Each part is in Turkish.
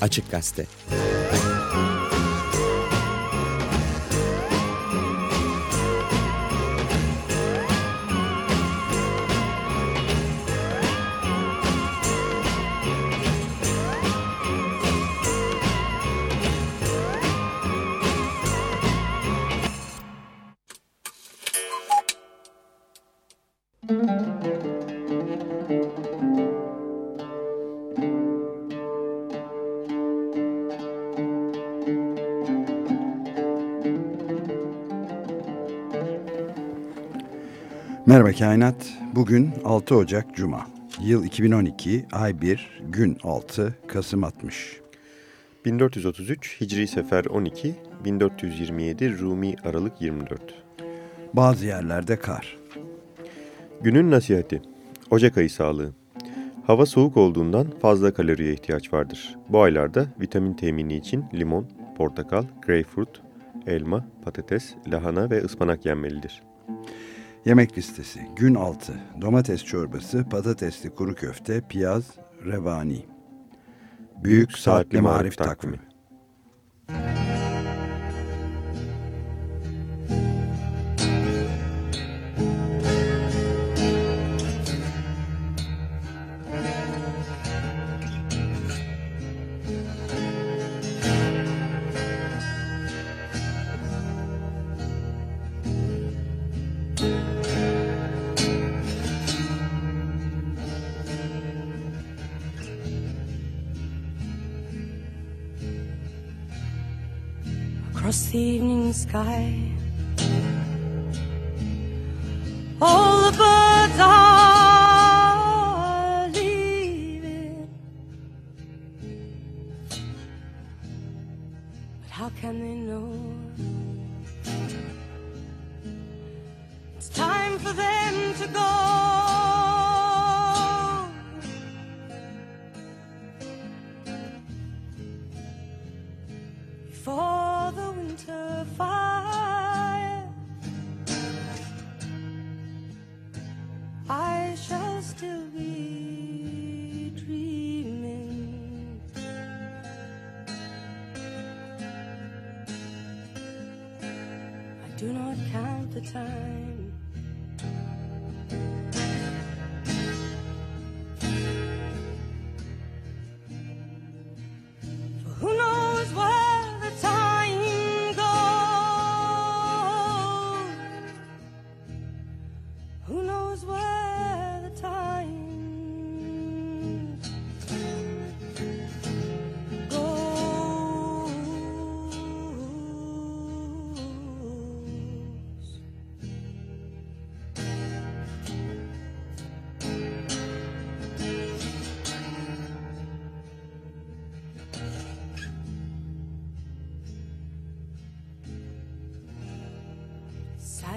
Açık Gazete. Merhaba Kainat. Bugün 6 Ocak Cuma. Yıl 2012, ay 1, gün 6, Kasım 60. 1433 Hicri Sefer 12, 1427 Rumi Aralık 24. Bazı yerlerde kar. Günün nasihati. Ocak ayı sağlığı. Hava soğuk olduğundan fazla kaloriye ihtiyaç vardır. Bu aylarda vitamin temini için limon, portakal, greyfurt, elma, patates, lahana ve ıspanak yenmelidir. Yemek listesi. Gün 6. Domates çorbası, patatesli kuru köfte, piyaz, revani. Büyük Saatli Marif Takvimi. across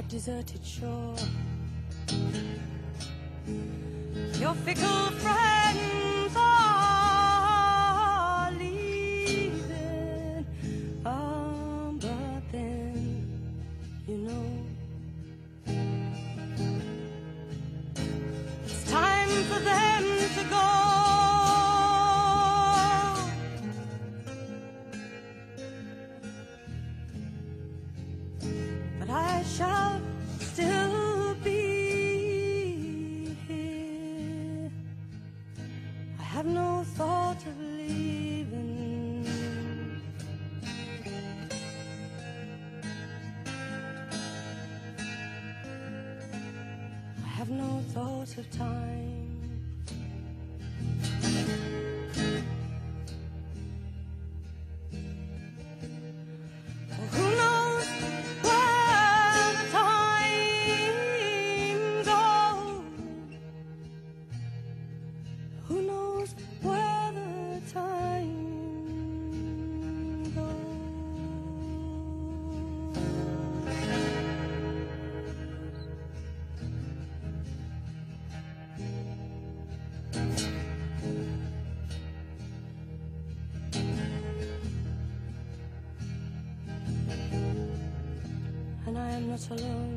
sad deserted shore. Your fickle friends Not alone.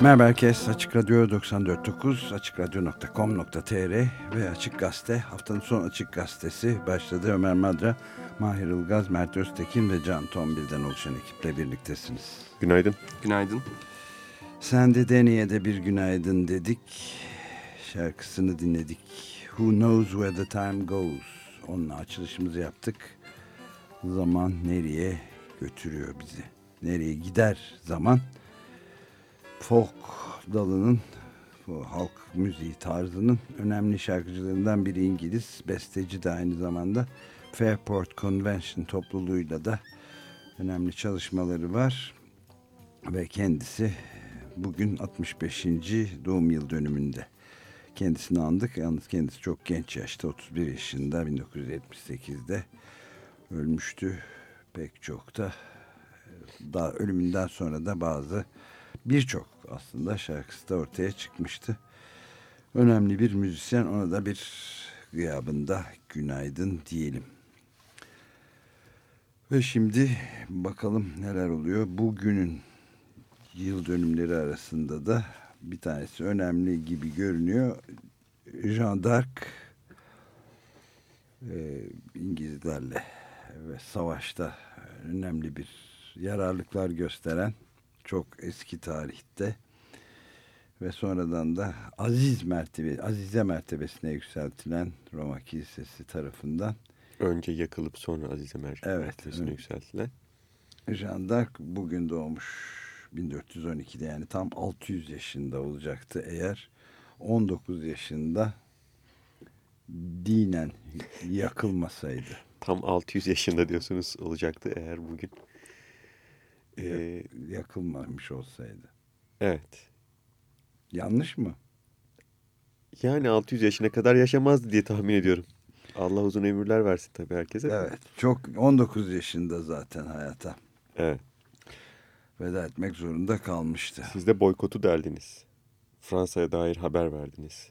Merhaba herkes. Açık Radyo 94.9, açıkradyo.com.tr ve Açık Gazete. Haftanın son Açık Gazetesi başladı. Ömer Madra, Mahir Ilgaz, Mert Öztekin ve Can Tombil'den oluşan ekiple birliktesiniz. Günaydın. Günaydın. Sen de Deni'ye de bir günaydın dedik. Şarkısını dinledik. Who knows where the time goes. Onunla açılışımızı yaptık. Zaman nereye götürüyor bizi? Nereye gider zaman? Folk dalının, halk müziği tarzının önemli şarkıcılarından biri İngiliz. Besteci de aynı zamanda. Fairport Convention topluluğuyla da önemli çalışmaları var. Ve kendisi bugün 65. doğum yıl dönümünde. Kendisini andık. Yalnız kendisi çok genç yaşta 31 yaşında 1978'de ölmüştü. Pek çok da daha ölümünden sonra da bazı birçok aslında şarkısı da ortaya çıkmıştı. Önemli bir müzisyen ona da bir gıyabında günaydın diyelim. Ve şimdi bakalım neler oluyor. Bugünün yıl dönümleri arasında da bir tanesi önemli gibi görünüyor. Jean d'Arc e, İngilizlerle ve savaşta önemli bir yararlıklar gösteren çok eski tarihte ve sonradan da aziz mertebe, azize mertebesine yükseltilen Roma Kilisesi tarafından Önce yakılıp sonra Azize Merkez Evet, mertebesine yükseltilen. Jean d'Arc bugün doğmuş 1412'de yani tam 600 yaşında olacaktı eğer 19 yaşında dinen yakılmasaydı. Tam 600 yaşında diyorsunuz olacaktı eğer bugün. Ee, yakılmamış olsaydı. evet. Yanlış mı? Yani 600 yaşına kadar yaşamazdı diye tahmin ediyorum. Allah uzun ömürler versin tabii herkese. Evet. Çok 19 yaşında zaten hayata Evet. veda etmek zorunda kalmıştı. Siz de boykotu deldiniz. Fransa'ya dair haber verdiniz.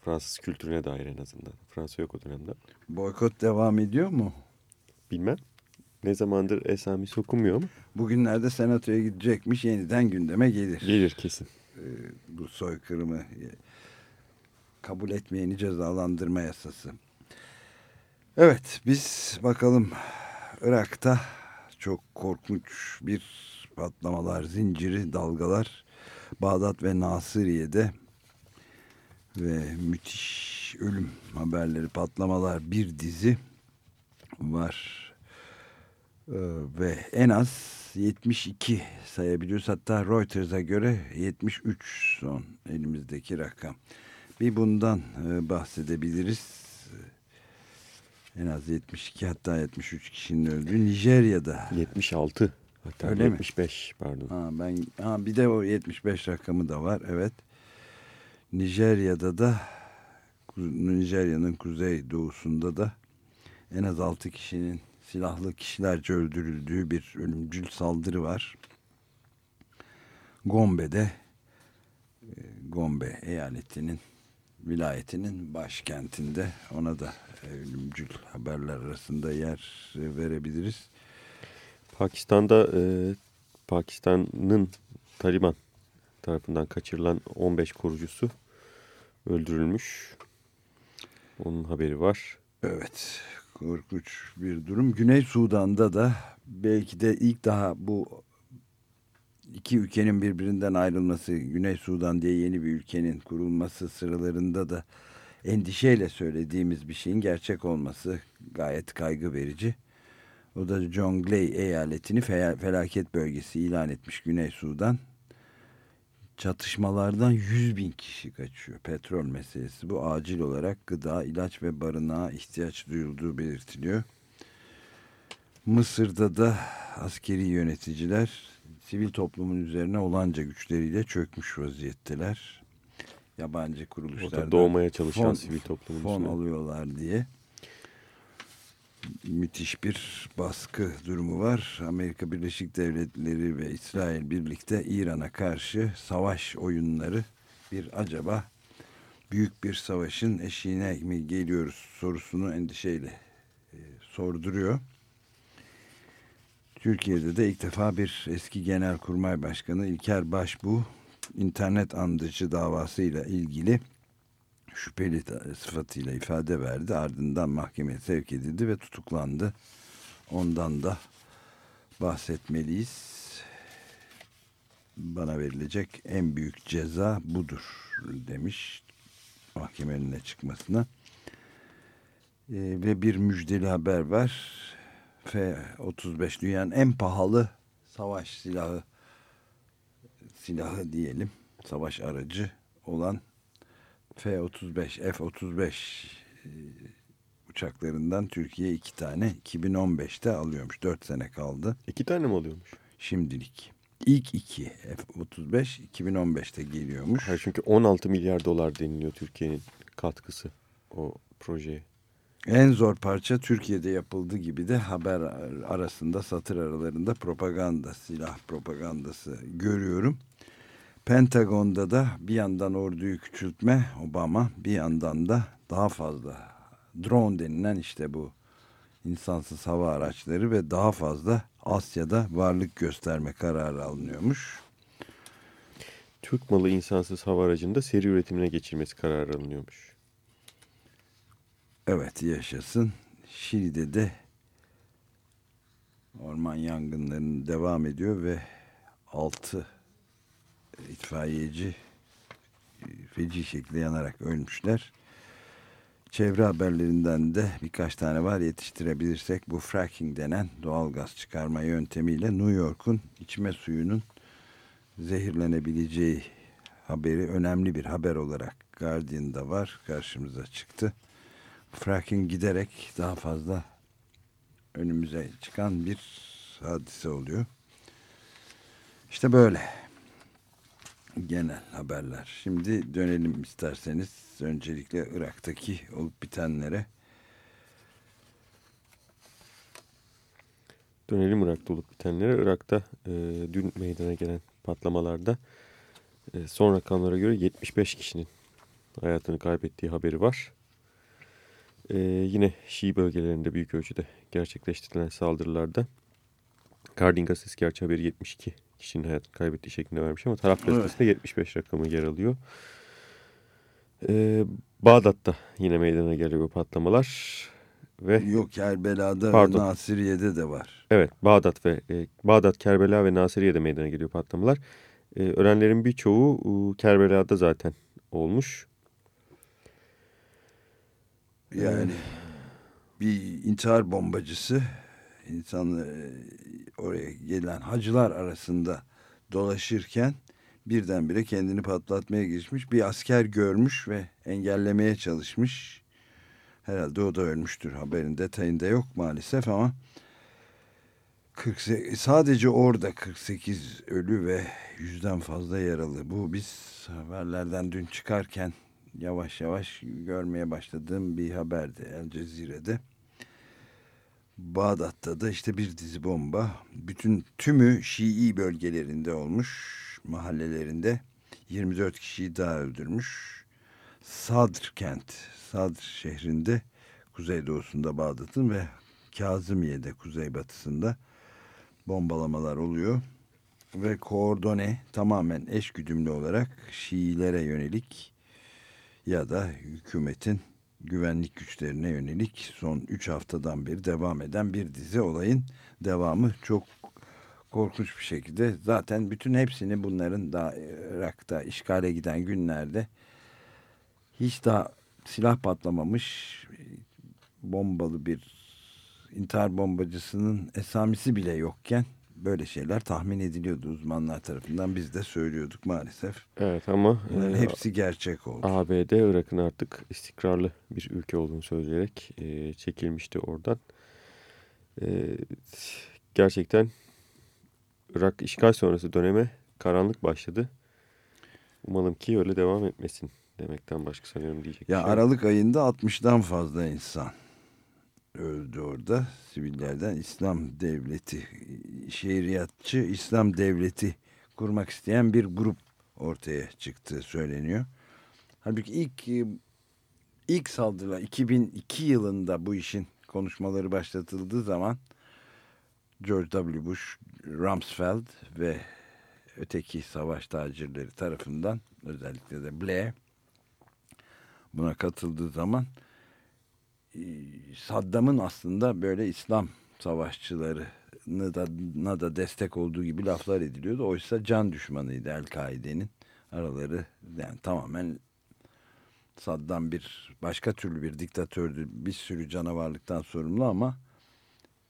Fransız kültürüne dair en azından. Fransa yok o dönemde. Boykot devam ediyor mu? Bilmem. Ne zamandır esamesi okunmuyor ama Bugünlerde senatoya gidecekmiş yeniden gündeme gelir. gelir kesin. Ee, bu soykırımı e, kabul etmeyeni cezalandırma yasası. Evet biz bakalım Irak'ta çok korkunç bir patlamalar zinciri dalgalar Bağdat ve Nasiriye'de ve müthiş ölüm haberleri patlamalar bir dizi var ve en az 72 sayabiliyoruz. Hatta Reuters'a göre 73 son elimizdeki rakam. Bir bundan e, bahsedebiliriz. En az 72 hatta 73 kişinin öldüğü Nijerya'da. 76 hatta Öyle 75 mi? pardon. Ha, ben ha, bir de o 75 rakamı da var evet. Nijerya'da da Nijerya'nın kuzey doğusunda da en az 6 kişinin silahlı kişilerce öldürüldüğü bir ölümcül saldırı var. Gombe'de e, Gombe eyaletinin vilayetinin başkentinde ona da e, ölümcül haberler arasında yer verebiliriz. Pakistan'da e, Pakistan'ın Taliban tarafından kaçırılan 15 korucusu öldürülmüş. Onun haberi var. Evet, korkunç bir durum. Güney Sudan'da da belki de ilk daha bu iki ülkenin birbirinden ayrılması, Güney Sudan diye yeni bir ülkenin kurulması sıralarında da endişeyle söylediğimiz bir şeyin gerçek olması gayet kaygı verici. O da Jonglei eyaletini felaket bölgesi ilan etmiş Güney Sudan. Çatışmalardan 100 bin kişi kaçıyor. Petrol meselesi bu. Acil olarak gıda, ilaç ve barınağa ihtiyaç duyulduğu belirtiliyor. Mısır'da da askeri yöneticiler sivil toplumun üzerine olanca güçleriyle çökmüş vaziyetteler. Yabancı kuruluşlar doğmaya çalışan fon, sivil toplumun fon üstüne. alıyorlar diye müthiş bir baskı durumu var. Amerika Birleşik Devletleri ve İsrail birlikte İran'a karşı savaş oyunları bir acaba büyük bir savaşın eşiğine mi geliyoruz sorusunu endişeyle e, sorduruyor. Türkiye'de de ilk defa bir eski Genelkurmay Başkanı İlker Başbuğ internet andıcı davasıyla ilgili şüpheli sıfatıyla ifade verdi. Ardından mahkemeye sevk edildi ve tutuklandı. Ondan da bahsetmeliyiz. Bana verilecek en büyük ceza budur demiş mahkemenin çıkmasına. Ee, ve bir müjdeli haber var. F-35 dünyanın en pahalı savaş silahı silahı diyelim savaş aracı olan F-35, F-35 e, uçaklarından Türkiye iki tane 2015'te alıyormuş. Dört sene kaldı. İki tane mi alıyormuş? Şimdilik. İlk iki F-35 2015'te geliyormuş. Hayır, çünkü 16 milyar dolar deniliyor Türkiye'nin katkısı o projeye. En zor parça Türkiye'de yapıldığı gibi de haber arasında satır aralarında propaganda, silah propagandası görüyorum. Pentagon'da da bir yandan orduyu küçültme Obama bir yandan da daha fazla drone denilen işte bu insansız hava araçları ve daha fazla Asya'da varlık gösterme kararı alınıyormuş. Türk malı insansız hava aracında seri üretimine geçirmesi kararı alınıyormuş. Evet yaşasın. Şili'de de orman yangınlarının devam ediyor ve 6 itfaiyeci e, feci şekilde yanarak ölmüşler. Çevre haberlerinden de birkaç tane var yetiştirebilirsek bu fracking denen doğal gaz çıkarma yöntemiyle New York'un içme suyunun zehirlenebileceği haberi önemli bir haber olarak Guardian'da var karşımıza çıktı. Fracking giderek daha fazla önümüze çıkan bir hadise oluyor. İşte böyle genel haberler. Şimdi dönelim isterseniz öncelikle Irak'taki olup bitenlere. Dönelim Irak'ta olup bitenlere. Irak'ta e, dün meydana gelen patlamalarda e, son rakamlara göre 75 kişinin hayatını kaybettiği haberi var. E, yine Şii bölgelerinde büyük ölçüde gerçekleştirilen saldırılarda Guardian gazetesi gerçi haberi 72 kişinin hayatını kaybettiği şeklinde vermiş ama taraf gazetesinde evet. 75 rakamı yer alıyor. Ee, Bağdat'ta yine meydana geliyor bu patlamalar. Ve, Yok Kerbela'da pardon. ve Nasiriye'de de var. Evet Bağdat ve e, Bağdat, Kerbela ve Nasiriye'de meydana geliyor patlamalar. E, ölenlerin birçoğu e, Kerbela'da zaten olmuş. Yani bir intihar bombacısı insan e, oraya gelen hacılar arasında dolaşırken birdenbire kendini patlatmaya girişmiş. Bir asker görmüş ve engellemeye çalışmış. Herhalde o da ölmüştür. Haberin detayında yok maalesef ama 48, sadece orada 48 ölü ve yüzden fazla yaralı. Bu biz haberlerden dün çıkarken yavaş yavaş görmeye başladığım bir haberdi El Cezire'de. Bağdat'ta da işte bir dizi bomba. Bütün tümü Şii bölgelerinde olmuş mahallelerinde 24 kişiyi daha öldürmüş. Sadr kent, Sadr şehrinde kuzeydoğusunda Bağdat'ın ve Kazımiye'de kuzeybatısında bombalamalar oluyor. Ve koordone tamamen eşgüdümlü olarak Şiilere yönelik ya da hükümetin güvenlik güçlerine yönelik son 3 haftadan beri devam eden bir dizi. Olayın devamı çok korkunç bir şekilde zaten bütün hepsini bunların da Irak'ta işgale giden günlerde hiç daha silah patlamamış bombalı bir intihar bombacısının esamisi bile yokken böyle şeyler tahmin ediliyordu uzmanlar tarafından. Biz de söylüyorduk maalesef. Evet ama Bunların e, hepsi gerçek oldu. ABD Irak'ın artık istikrarlı bir ülke olduğunu söyleyerek e, çekilmişti oradan. E, gerçekten Irak işgal sonrası döneme karanlık başladı. Umalım ki öyle devam etmesin demekten başka sanıyorum diyecek. Ya şey. Aralık ayında 60'dan fazla insan öldü orada. Sivillerden İslam Devleti, şehriyatçı İslam Devleti kurmak isteyen bir grup ortaya çıktı söyleniyor. Halbuki ilk ilk saldırılar 2002 yılında bu işin konuşmaları başlatıldığı zaman George W. Bush, Rumsfeld ve öteki savaş tacirleri tarafından özellikle de Blair buna katıldığı zaman e, Saddam'ın aslında böyle İslam savaşçılarına da, da destek olduğu gibi laflar ediliyordu. Oysa can düşmanıydı El-Kaide'nin araları yani tamamen Saddam bir başka türlü bir diktatördü. Bir sürü canavarlıktan sorumlu ama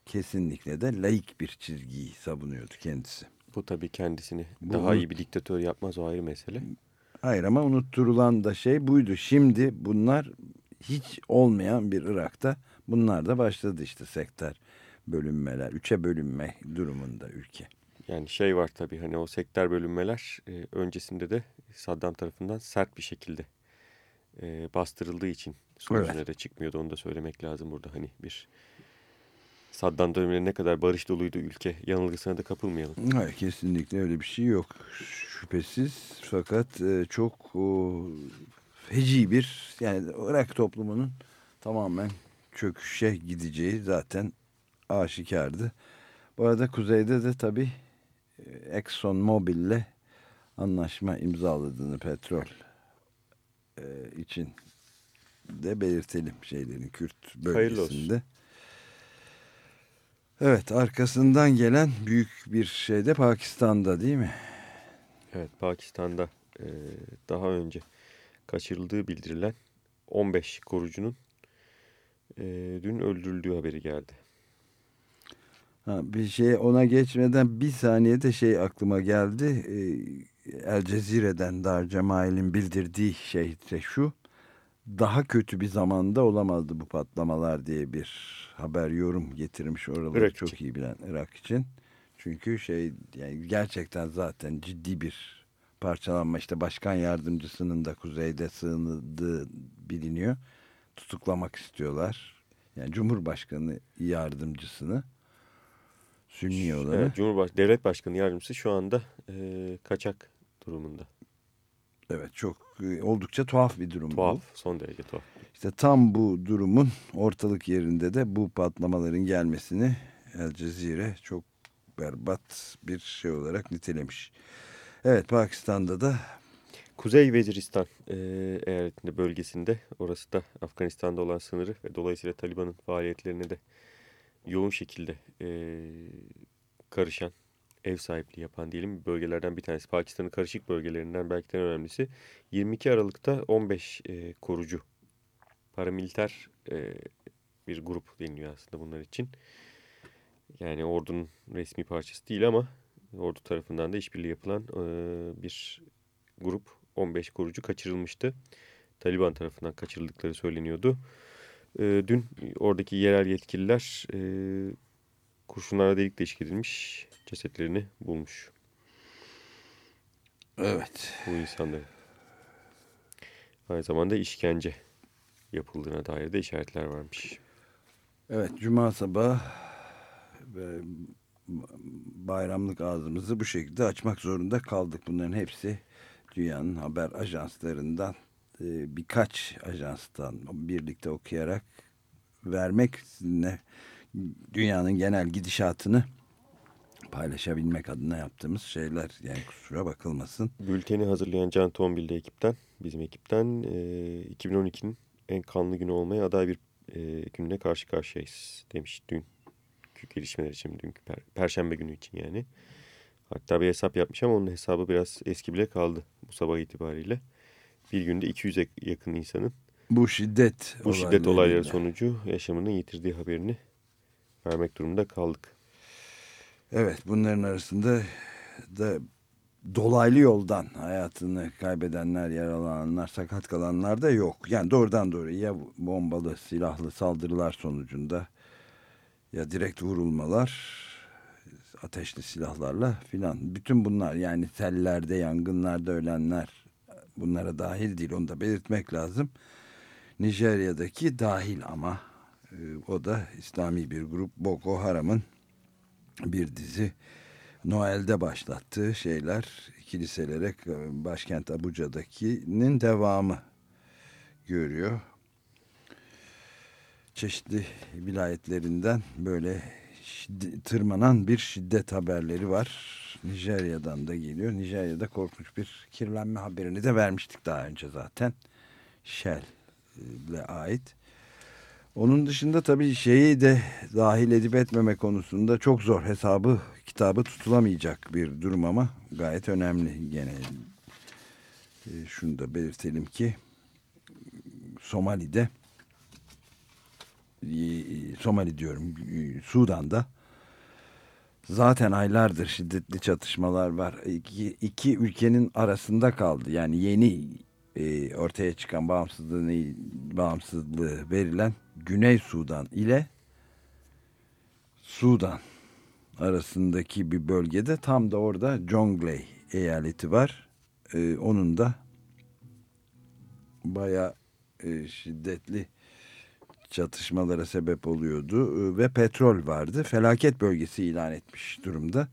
kesinlikle de laik bir çizgiyi savunuyordu kendisi. Bu tabii kendisini Bu, daha iyi bir diktatör yapmaz o ayrı mesele. Hayır ama unutturulan da şey buydu. Şimdi bunlar hiç olmayan bir Irak'ta bunlar da başladı işte sektör bölünmeler. Üçe bölünme durumunda ülke. Yani şey var tabii hani o sektör bölünmeler e, öncesinde de Saddam tarafından sert bir şekilde e, bastırıldığı için sonucuna evet. da çıkmıyordu. Onu da söylemek lazım burada hani bir Saddam döneminde ne kadar barış doluydu ülke yanılgısına da kapılmayalım. Hayır kesinlikle öyle bir şey yok şüphesiz fakat e, çok o, feci bir yani Irak toplumunun tamamen çöküşe gideceği zaten aşikardı. Bu arada kuzeyde de tabi e, Exxon Mobil'le anlaşma imzaladığını petrol e, için de belirtelim şeylerin Kürt bölgesinde. Evet arkasından gelen büyük bir şey de Pakistan'da değil mi? Evet Pakistan'da e, daha önce kaçırıldığı bildirilen 15 korucunun e, dün öldürüldüğü haberi geldi. Ha, bir şey ona geçmeden bir saniyede şey aklıma geldi. E, El Cezire'den Dar Cemal'in bildirdiği şey de şu daha kötü bir zamanda olamazdı bu patlamalar diye bir haber yorum getirmiş oraları Irak çok için. iyi bilen Irak için. Çünkü şey yani gerçekten zaten ciddi bir parçalanma işte başkan yardımcısının da kuzeyde sığındığı biliniyor. Tutuklamak istiyorlar. Yani Cumhurbaşkanı yardımcısını Sünni olarak. Evet, Cumhurbaş Devlet Başkanı yardımcısı şu anda e, kaçak durumunda. Evet çok e, oldukça tuhaf bir durum tuhaf, bu. son derece tuhaf. İşte tam bu durumun ortalık yerinde de bu patlamaların gelmesini El Cezire çok berbat bir şey olarak nitelemiş. Evet Pakistan'da da Kuzey Veziristan e, eyaletinde bölgesinde orası da Afganistan'da olan sınırı ve dolayısıyla Taliban'ın faaliyetlerine de yoğun şekilde e, karışan ev sahipliği yapan diyelim bölgelerden bir tanesi. Pakistan'ın karışık bölgelerinden belki de en önemlisi. 22 Aralık'ta 15 e, korucu paramiliter e, bir grup deniliyor aslında bunlar için. Yani ordunun resmi parçası değil ama ordu tarafından da işbirliği yapılan e, bir grup 15 korucu kaçırılmıştı. Taliban tarafından kaçırıldıkları söyleniyordu. e, dün oradaki yerel yetkililer e, kurşunlara delik deşik edilmiş cesetlerini bulmuş. Evet. Bu insanların. Aynı zamanda işkence yapıldığına dair de işaretler varmış. Evet, cuma sabahı ve bayramlık ağzımızı bu şekilde açmak zorunda kaldık. Bunların hepsi dünyanın haber ajanslarından e, birkaç ajanstan birlikte okuyarak vermek sizinle dünyanın genel gidişatını paylaşabilmek adına yaptığımız şeyler yani kusura bakılmasın. Bülteni hazırlayan Can Tombil'de ekipten, bizim ekipten e, 2012'nin en kanlı günü olmaya aday bir e, gününe karşı karşıyayız demiş dün gelişmeler için dünkü per perşembe günü için yani. Hatta bir hesap yapmış ama onun hesabı biraz eski bile kaldı bu sabah itibariyle. Bir günde 200'e yakın insanın bu şiddet bu şiddet olayları sonucu yaşamını yitirdiği haberini vermek durumunda kaldık. Evet bunların arasında da dolaylı yoldan hayatını kaybedenler, yaralananlar, sakat kalanlar da yok. Yani doğrudan doğru ya bombalı, silahlı saldırılar sonucunda ya direkt vurulmalar, ateşli silahlarla filan. Bütün bunlar yani sellerde, yangınlarda ölenler bunlara dahil değil. Onu da belirtmek lazım. Nijerya'daki dahil ama e, o da İslami bir grup Boko Haram'ın bir dizi Noel'de başlattığı şeyler kiliselere başkent Abuca'dakinin devamı görüyor. Çeşitli vilayetlerinden böyle tırmanan bir şiddet haberleri var. Nijerya'dan da geliyor. Nijerya'da korkunç bir kirlenme haberini de vermiştik daha önce zaten. Shell ile ait. Onun dışında tabii şeyi de dahil edip etmeme konusunda çok zor hesabı kitabı tutulamayacak bir durum ama gayet önemli gene. E, şunu da belirtelim ki Somali'de e, Somali diyorum e, Sudan'da zaten aylardır şiddetli çatışmalar var. İki, iki ülkenin arasında kaldı. Yani yeni e, ortaya çıkan bağımsızlığı, bağımsızlığı verilen Güney Sudan ile Sudan arasındaki bir bölgede tam da orada Jonglei eyaleti var. Ee, onun da baya e, şiddetli çatışmalara sebep oluyordu ee, ve petrol vardı. Felaket bölgesi ilan etmiş durumda.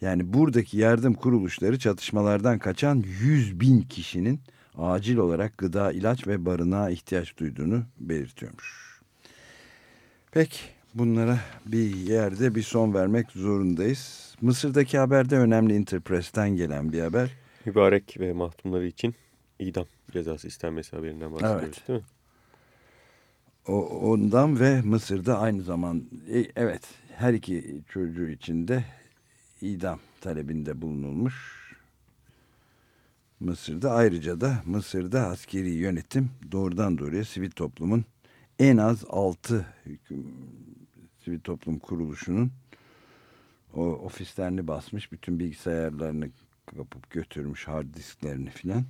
Yani buradaki yardım kuruluşları çatışmalardan kaçan 100 bin kişinin acil olarak gıda, ilaç ve barınağa ihtiyaç duyduğunu belirtiyormuş. Peki bunlara bir yerde bir son vermek zorundayız. Mısır'daki haberde önemli Interpress'ten gelen bir haber. Mübarek ve mahkumları için idam cezası istenmesi haberinden bahsediyoruz evet. değil mi? O, ondan ve Mısır'da aynı zaman e, evet her iki çocuğu için de idam talebinde bulunulmuş. Mısır'da ayrıca da Mısır'da askeri yönetim doğrudan doğruya sivil toplumun en az 6 sivil toplum kuruluşunun o ofislerini basmış, bütün bilgisayarlarını kapıp götürmüş, hard disklerini filan.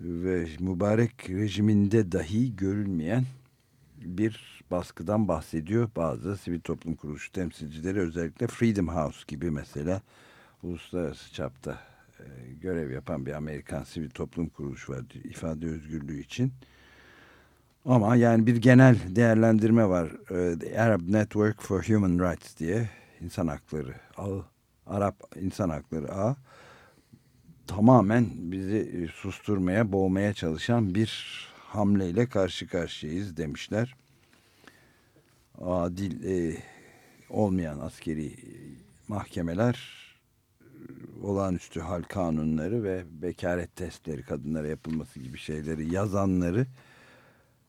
Ve mübarek rejiminde dahi görülmeyen bir baskıdan bahsediyor. Bazı sivil toplum kuruluşu temsilcileri özellikle Freedom House gibi mesela uluslararası çapta e, görev yapan bir Amerikan sivil toplum kuruluşu var ifade özgürlüğü için. Ama yani bir genel değerlendirme var. The Arab Network for Human Rights diye insan hakları ağı, Arap insan hakları ağı tamamen bizi e, susturmaya, boğmaya çalışan bir hamleyle karşı karşıyayız demişler. Adil e, olmayan askeri mahkemeler olağanüstü hal kanunları ve bekaret testleri kadınlara yapılması gibi şeyleri yazanları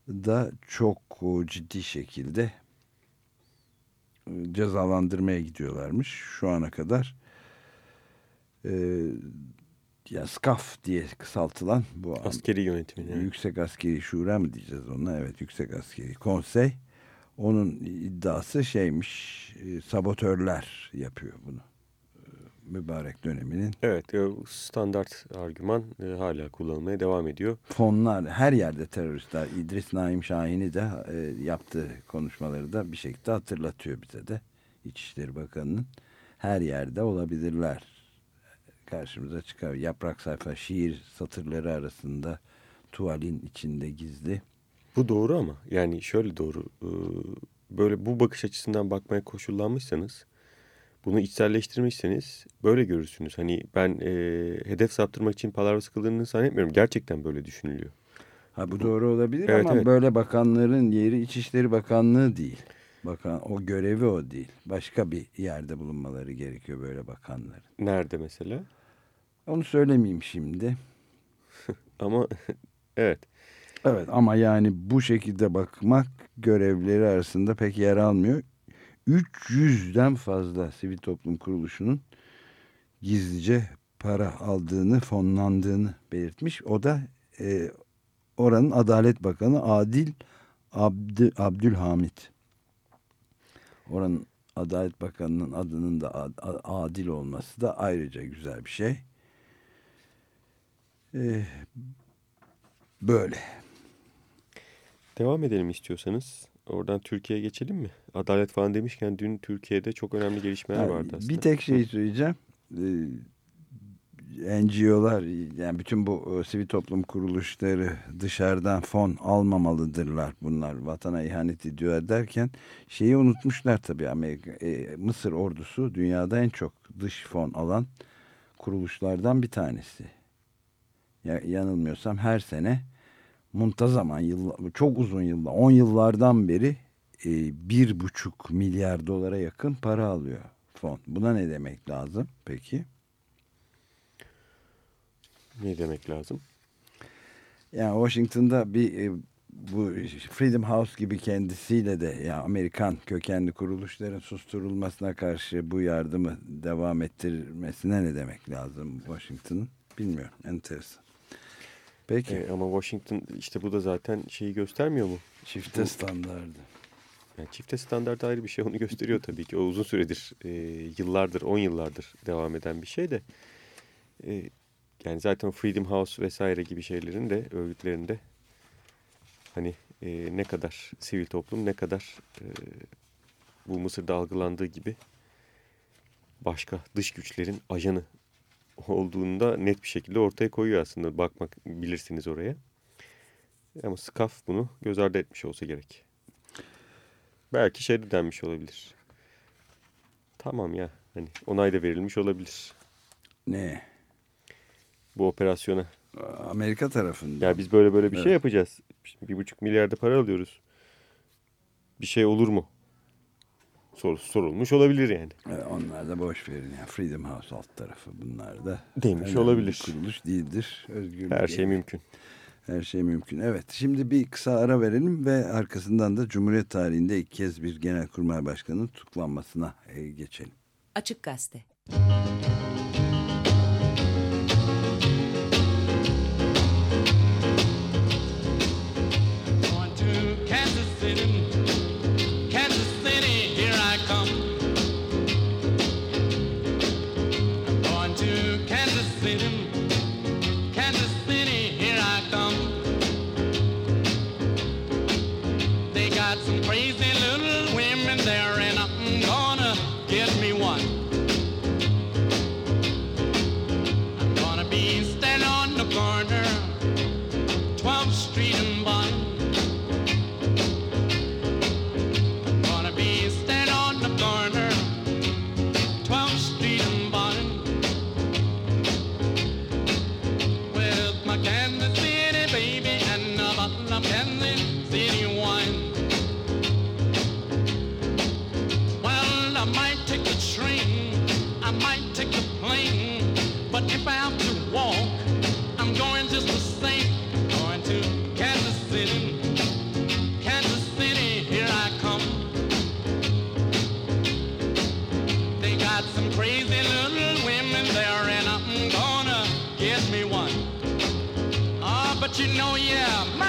da çok ciddi şekilde e, cezalandırmaya gidiyorlarmış şu ana kadar. Ya SCAF diye kısaltılan bu askeri yönetim yani. yüksek askeri şura mı diyeceğiz ona evet yüksek askeri konsey onun iddiası şeymiş e, sabotörler yapıyor bunu mübarek döneminin. Evet e, standart argüman e, hala kullanılmaya devam ediyor. Fonlar her yerde teröristler İdris Naim Şahin'i de e, yaptığı konuşmaları da bir şekilde hatırlatıyor bize de. İçişleri Bakanı'nın her yerde olabilirler karşımıza çıkar. Yaprak sayfa şiir satırları arasında tuvalin içinde gizli. Bu doğru ama yani şöyle doğru. E, böyle bu bakış açısından bakmaya koşullanmışsanız bunu içselleştirmişseniz böyle görürsünüz. Hani ben e, hedef saptırmak için palavra sıkıldığını zannetmiyorum. Gerçekten böyle düşünülüyor. Ha bu doğru olabilir evet, ama evet. böyle bakanların yeri İçişleri Bakanlığı değil. Bakan o görevi o değil. Başka bir yerde bulunmaları gerekiyor böyle bakanların. Nerede mesela? Onu söylemeyeyim şimdi. Ama evet. Evet ama yani bu şekilde bakmak görevleri arasında pek yer almıyor. 300'den fazla sivil toplum kuruluşunun gizlice para aldığını, fonlandığını belirtmiş. O da e, oranın Adalet Bakanı Adil Abdü, Abdülhamit. Oranın Adalet Bakanı'nın adının da ad, adil olması da ayrıca güzel bir şey. E, böyle. Devam edelim istiyorsanız. Oradan Türkiye'ye geçelim mi? Adalet falan demişken dün Türkiye'de çok önemli gelişmeler Yani vardı aslında. Bir tek şey söyleyeceğim. Ee, NGO'lar yani bütün bu e, sivil toplum kuruluşları dışarıdan fon almamalıdırlar bunlar vatana ihanet ediyor derken şeyi unutmuşlar tabii Amerika e, Mısır ordusu dünyada en çok dış fon alan kuruluşlardan bir tanesi. Ya, yanılmıyorsam her sene muntazaman yıl, çok uzun yıllar 10 yıllardan beri e, bir buçuk milyar dolara yakın para alıyor fon. Buna ne demek lazım peki? Ne demek lazım? Yani Washington'da bir e, bu Freedom House gibi kendisiyle de yani Amerikan kökenli kuruluşların susturulmasına karşı bu yardımı devam ettirmesine ne demek lazım Washington'ın? Bilmiyorum. Enteresan. Peki. E, ama Washington işte bu da zaten şeyi göstermiyor mu? Çifte standardı. Yani çifte standart ayrı bir şey onu gösteriyor tabii ki. O uzun süredir, e, yıllardır, 10 yıllardır devam eden bir şey de. E, yani zaten Freedom House vesaire gibi şeylerin de örgütlerinde hani e, ne kadar sivil toplum ne kadar e, bu Mısır'da algılandığı gibi başka dış güçlerin ajanı olduğunda net bir şekilde ortaya koyuyor aslında. Bakmak bilirsiniz oraya. Ama SCAF bunu göz ardı etmiş olsa gerek. Belki şey de denmiş olabilir. Tamam ya hani onay da verilmiş olabilir Ne? bu operasyona. Amerika tarafında. Ya biz böyle böyle bir Evet. şey yapacağız. Bir buçuk milyarda para alıyoruz. Bir şey olur mu? Sorusu sorulmuş olabilir yani. Evet, onlar da boş verin ya. Freedom House alt tarafı bunlar da. Demiş olabilir. Kuruluş değildir. Özgürlük. Her şey mümkün. Her şey mümkün. Evet şimdi bir kısa ara verelim ve arkasından da Cumhuriyet tarihinde ilk kez bir genelkurmay başkanının tutuklanmasına e, geçelim. Açık Gazete. Going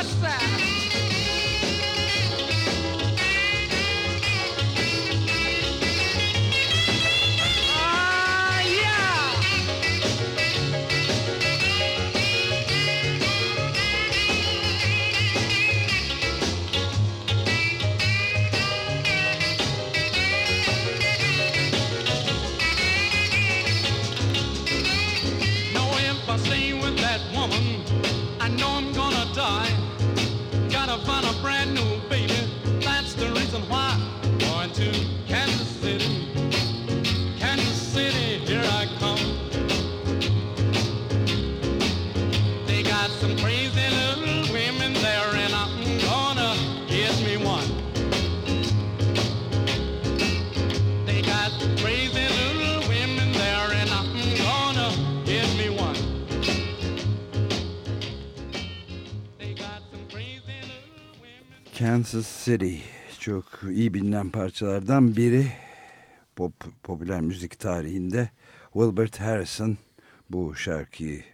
What's that? Kansas City çok iyi bilinen parçalardan biri pop, popüler müzik tarihinde Wilbert Harrison bu şarkıyı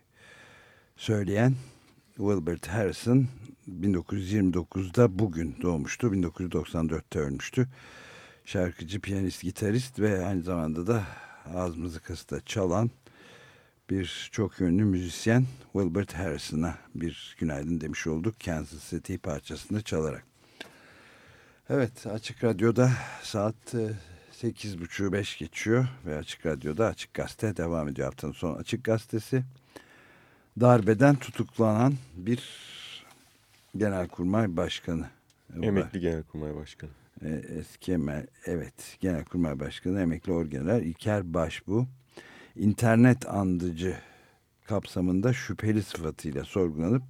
söyleyen Wilbert Harrison 1929'da bugün doğmuştu 1994'te ölmüştü şarkıcı, piyanist, gitarist ve aynı zamanda da ağız mızıkası da çalan bir çok yönlü müzisyen Wilbert Harrison'a bir günaydın demiş olduk Kansas City parçasını çalarak. Evet Açık Radyo'da saat 8.30 5 geçiyor ve Açık Radyo'da Açık Gazete devam ediyor haftanın son Açık Gazetesi. Darbeden tutuklanan bir genelkurmay başkanı. Emekli genelkurmay başkanı. Eski evet genelkurmay başkanı emekli orgeneral İlker Başbu internet andıcı kapsamında şüpheli sıfatıyla sorgulanıp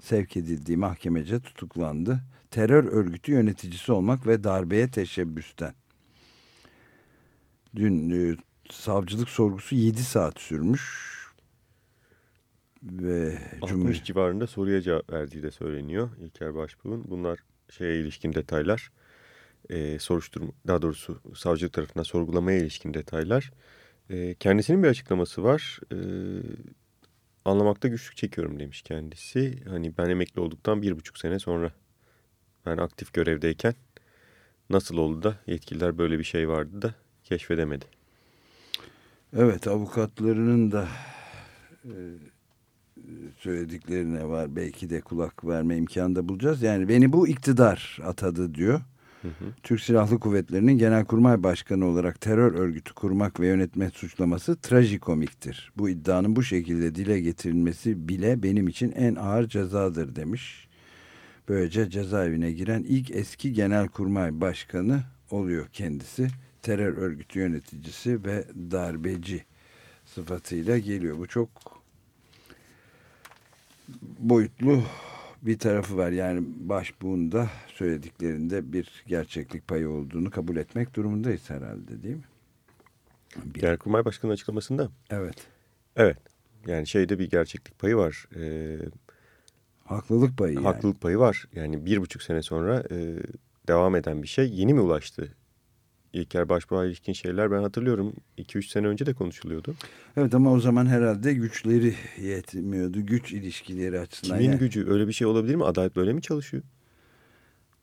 sevk edildiği mahkemece tutuklandı. Terör örgütü yöneticisi olmak ve darbeye teşebbüsten. Dün e, savcılık sorgusu 7 saat sürmüş. Ve 60 Cumhuriyet... civarında soruya cevap verdiği de söyleniyor İlker Başbuğ'un. Bunlar şeye ilişkin detaylar. E, soruşturma, daha doğrusu savcılık tarafından sorgulamaya ilişkin detaylar. E, kendisinin bir açıklaması var. E, anlamakta güçlük çekiyorum demiş kendisi. Hani ben emekli olduktan bir buçuk sene sonra ben aktif görevdeyken nasıl oldu da yetkililer böyle bir şey vardı da keşfedemedi. Evet avukatlarının da e, söylediklerine var. Belki de kulak verme imkanı da bulacağız. Yani beni bu iktidar atadı diyor. Hı hı. Türk Silahlı Kuvvetleri'nin Genelkurmay Başkanı olarak terör örgütü kurmak ve yönetme suçlaması trajikomiktir. Bu iddianın bu şekilde dile getirilmesi bile benim için en ağır cezadır demiş. Böylece cezaevine giren ilk eski Genelkurmay Başkanı oluyor kendisi. Terör örgütü yöneticisi ve darbeci sıfatıyla geliyor. Bu çok boyutlu bir tarafı var. Yani başbuğunda söylediklerinde bir gerçeklik payı olduğunu kabul etmek durumundayız herhalde değil mi? Bir... Genelkurmay Başkanı açıklamasında. Evet. Evet. Yani şeyde bir gerçeklik payı var. Ee, haklılık payı. Haklılık yani. payı var. Yani bir buçuk sene sonra e, devam eden bir şey yeni mi ulaştı İlker Başbuğ'a ilişkin şeyler ben hatırlıyorum. 2-3 sene önce de konuşuluyordu. Evet ama o zaman herhalde güçleri yetmiyordu. Güç ilişkileri açısından. Kimin yani. gücü? Öyle bir şey olabilir mi? Adalet böyle mi çalışıyor?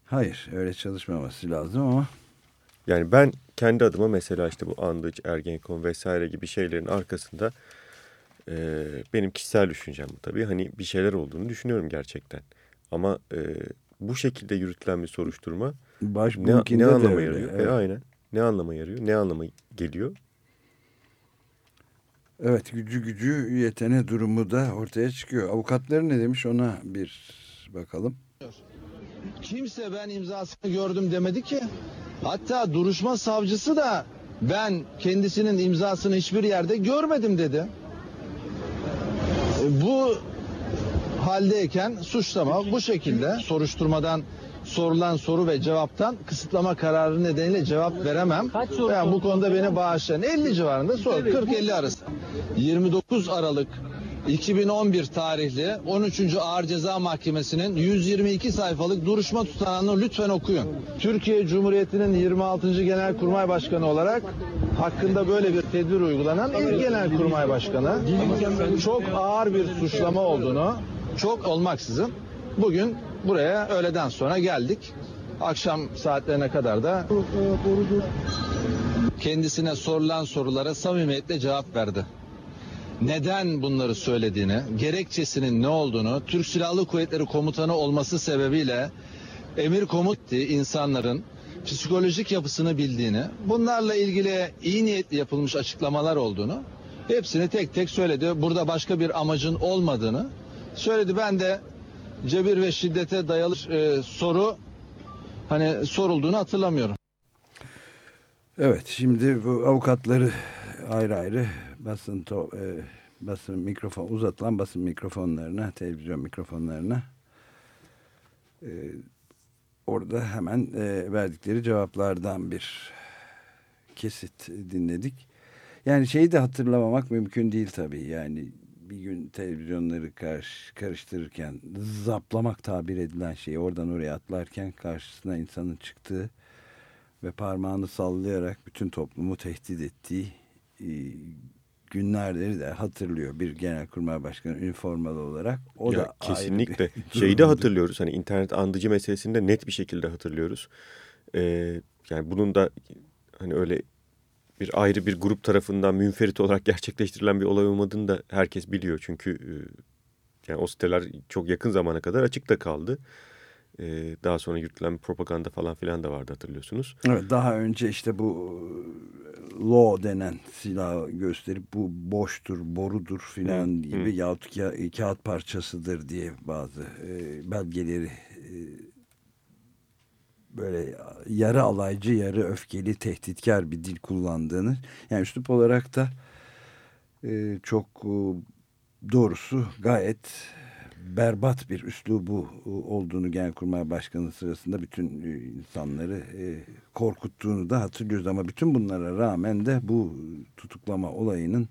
Hayır öyle çalışmaması lazım ama. Yani ben kendi adıma mesela işte bu Andıç, Ergenekon vesaire gibi şeylerin arkasında e, benim kişisel düşüncem bu tabii. Hani bir şeyler olduğunu düşünüyorum gerçekten. Ama e, bu şekilde yürütülen bir soruşturma Baş ne, ne anlama yarıyor? Evet. E, aynen. Ne anlama yarıyor? Ne anlama geliyor? Evet gücü gücü yetene durumu da ortaya çıkıyor. Avukatları ne demiş ona bir bakalım. Kimse ben imzasını gördüm demedi ki. Hatta duruşma savcısı da ben kendisinin imzasını hiçbir yerde görmedim dedi. Bu haldeyken suçlama bu şekilde soruşturmadan sorulan soru ve cevaptan kısıtlama kararı nedeniyle cevap veremem. Kaç soru? Yani bu konuda beni bağışlayın. 50 civarında soru. 40-50 arası. 29 Aralık 2011 tarihli 13. Ağır Ceza Mahkemesi'nin 122 sayfalık duruşma tutanağını lütfen okuyun. Türkiye Cumhuriyeti'nin 26. Genelkurmay Başkanı olarak hakkında böyle bir tedbir uygulanan ilk Genelkurmay Başkanı çok ağır bir suçlama olduğunu çok olmaksızın bugün buraya öğleden sonra geldik. Akşam saatlerine kadar da kendisine sorulan sorulara samimiyetle cevap verdi. Neden bunları söylediğini, gerekçesinin ne olduğunu, Türk Silahlı Kuvvetleri Komutanı olması sebebiyle emir komut insanların psikolojik yapısını bildiğini, bunlarla ilgili iyi niyetli yapılmış açıklamalar olduğunu hepsini tek tek söyledi. Burada başka bir amacın olmadığını söyledi. Ben de cebir ve şiddete dayalı e, soru hani sorulduğunu hatırlamıyorum. Evet şimdi bu avukatları ayrı ayrı basın to, e, basın mikrofon uzatılan basın mikrofonlarına televizyon mikrofonlarına e, orada hemen e, verdikleri cevaplardan bir kesit dinledik. Yani şeyi de hatırlamamak mümkün değil tabii. Yani bir gün televizyonları karış, karıştırırken zaplamak tabir edilen şeyi oradan oraya atlarken karşısına insanın çıktığı ve parmağını sallayarak bütün toplumu tehdit ettiği günlerleri de hatırlıyor bir genelkurmay başkanı üniformalı olarak. O Ya da kesinlikle. Şeyi de hatırlıyoruz. Hani internet andıcı meselesinde net bir şekilde hatırlıyoruz. Ee, yani bunun da hani öyle bir ayrı bir grup tarafından münferit olarak gerçekleştirilen bir olay olmadığını da herkes biliyor. Çünkü e, yani o siteler çok yakın zamana kadar açıkta kaldı. Ee, daha sonra yürütülen propaganda falan filan da vardı hatırlıyorsunuz. Evet, daha önce işte bu e, law denen silahı gösterip bu boştur, borudur filan gibi hı. yahut ka- kağıt parçasıdır diye bazı e, belgeleri e, böyle yarı alaycı, yarı öfkeli, tehditkar bir dil kullandığını yani üslup olarak da e, çok e, doğrusu gayet berbat bir üslubu olduğunu Genelkurmay Başkanı sırasında bütün e, insanları e, korkuttuğunu da hatırlıyoruz ama bütün bunlara rağmen de bu tutuklama olayının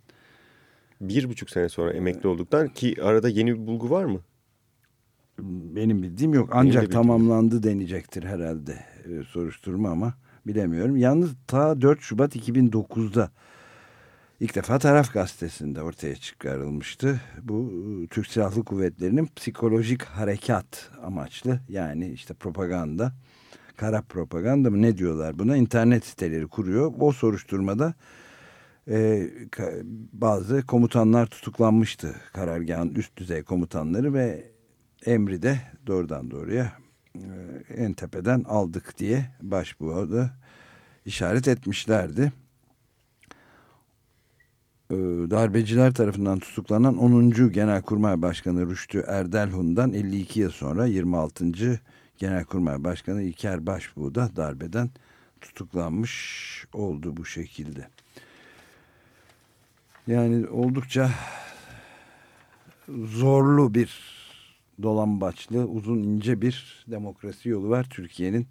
Bir buçuk sene sonra emekli olduktan ki arada yeni bir bulgu var mı? benim bildiğim yok ancak bildiğim tamamlandı denecektir herhalde e, soruşturma ama bilemiyorum. Yalnız ta 4 Şubat 2009'da ilk defa Taraf Gazetesi'nde ortaya çıkarılmıştı. Bu e, Türk Silahlı Kuvvetleri'nin psikolojik harekat amaçlı yani işte propaganda, kara propaganda mı ne diyorlar buna internet siteleri kuruyor. O soruşturmada e, bazı komutanlar tutuklanmıştı karargahın üst düzey komutanları ve emri de doğrudan doğruya e, en tepeden aldık diye başbuğa da işaret etmişlerdi. E, darbeciler tarafından tutuklanan 10. Genelkurmay Başkanı Rüştü Erdelhun'dan 52 yıl sonra 26. Genelkurmay Başkanı İlker Başbuğ da darbeden tutuklanmış oldu bu şekilde. Yani oldukça zorlu bir dolambaçlı, uzun ince bir demokrasi yolu var Türkiye'nin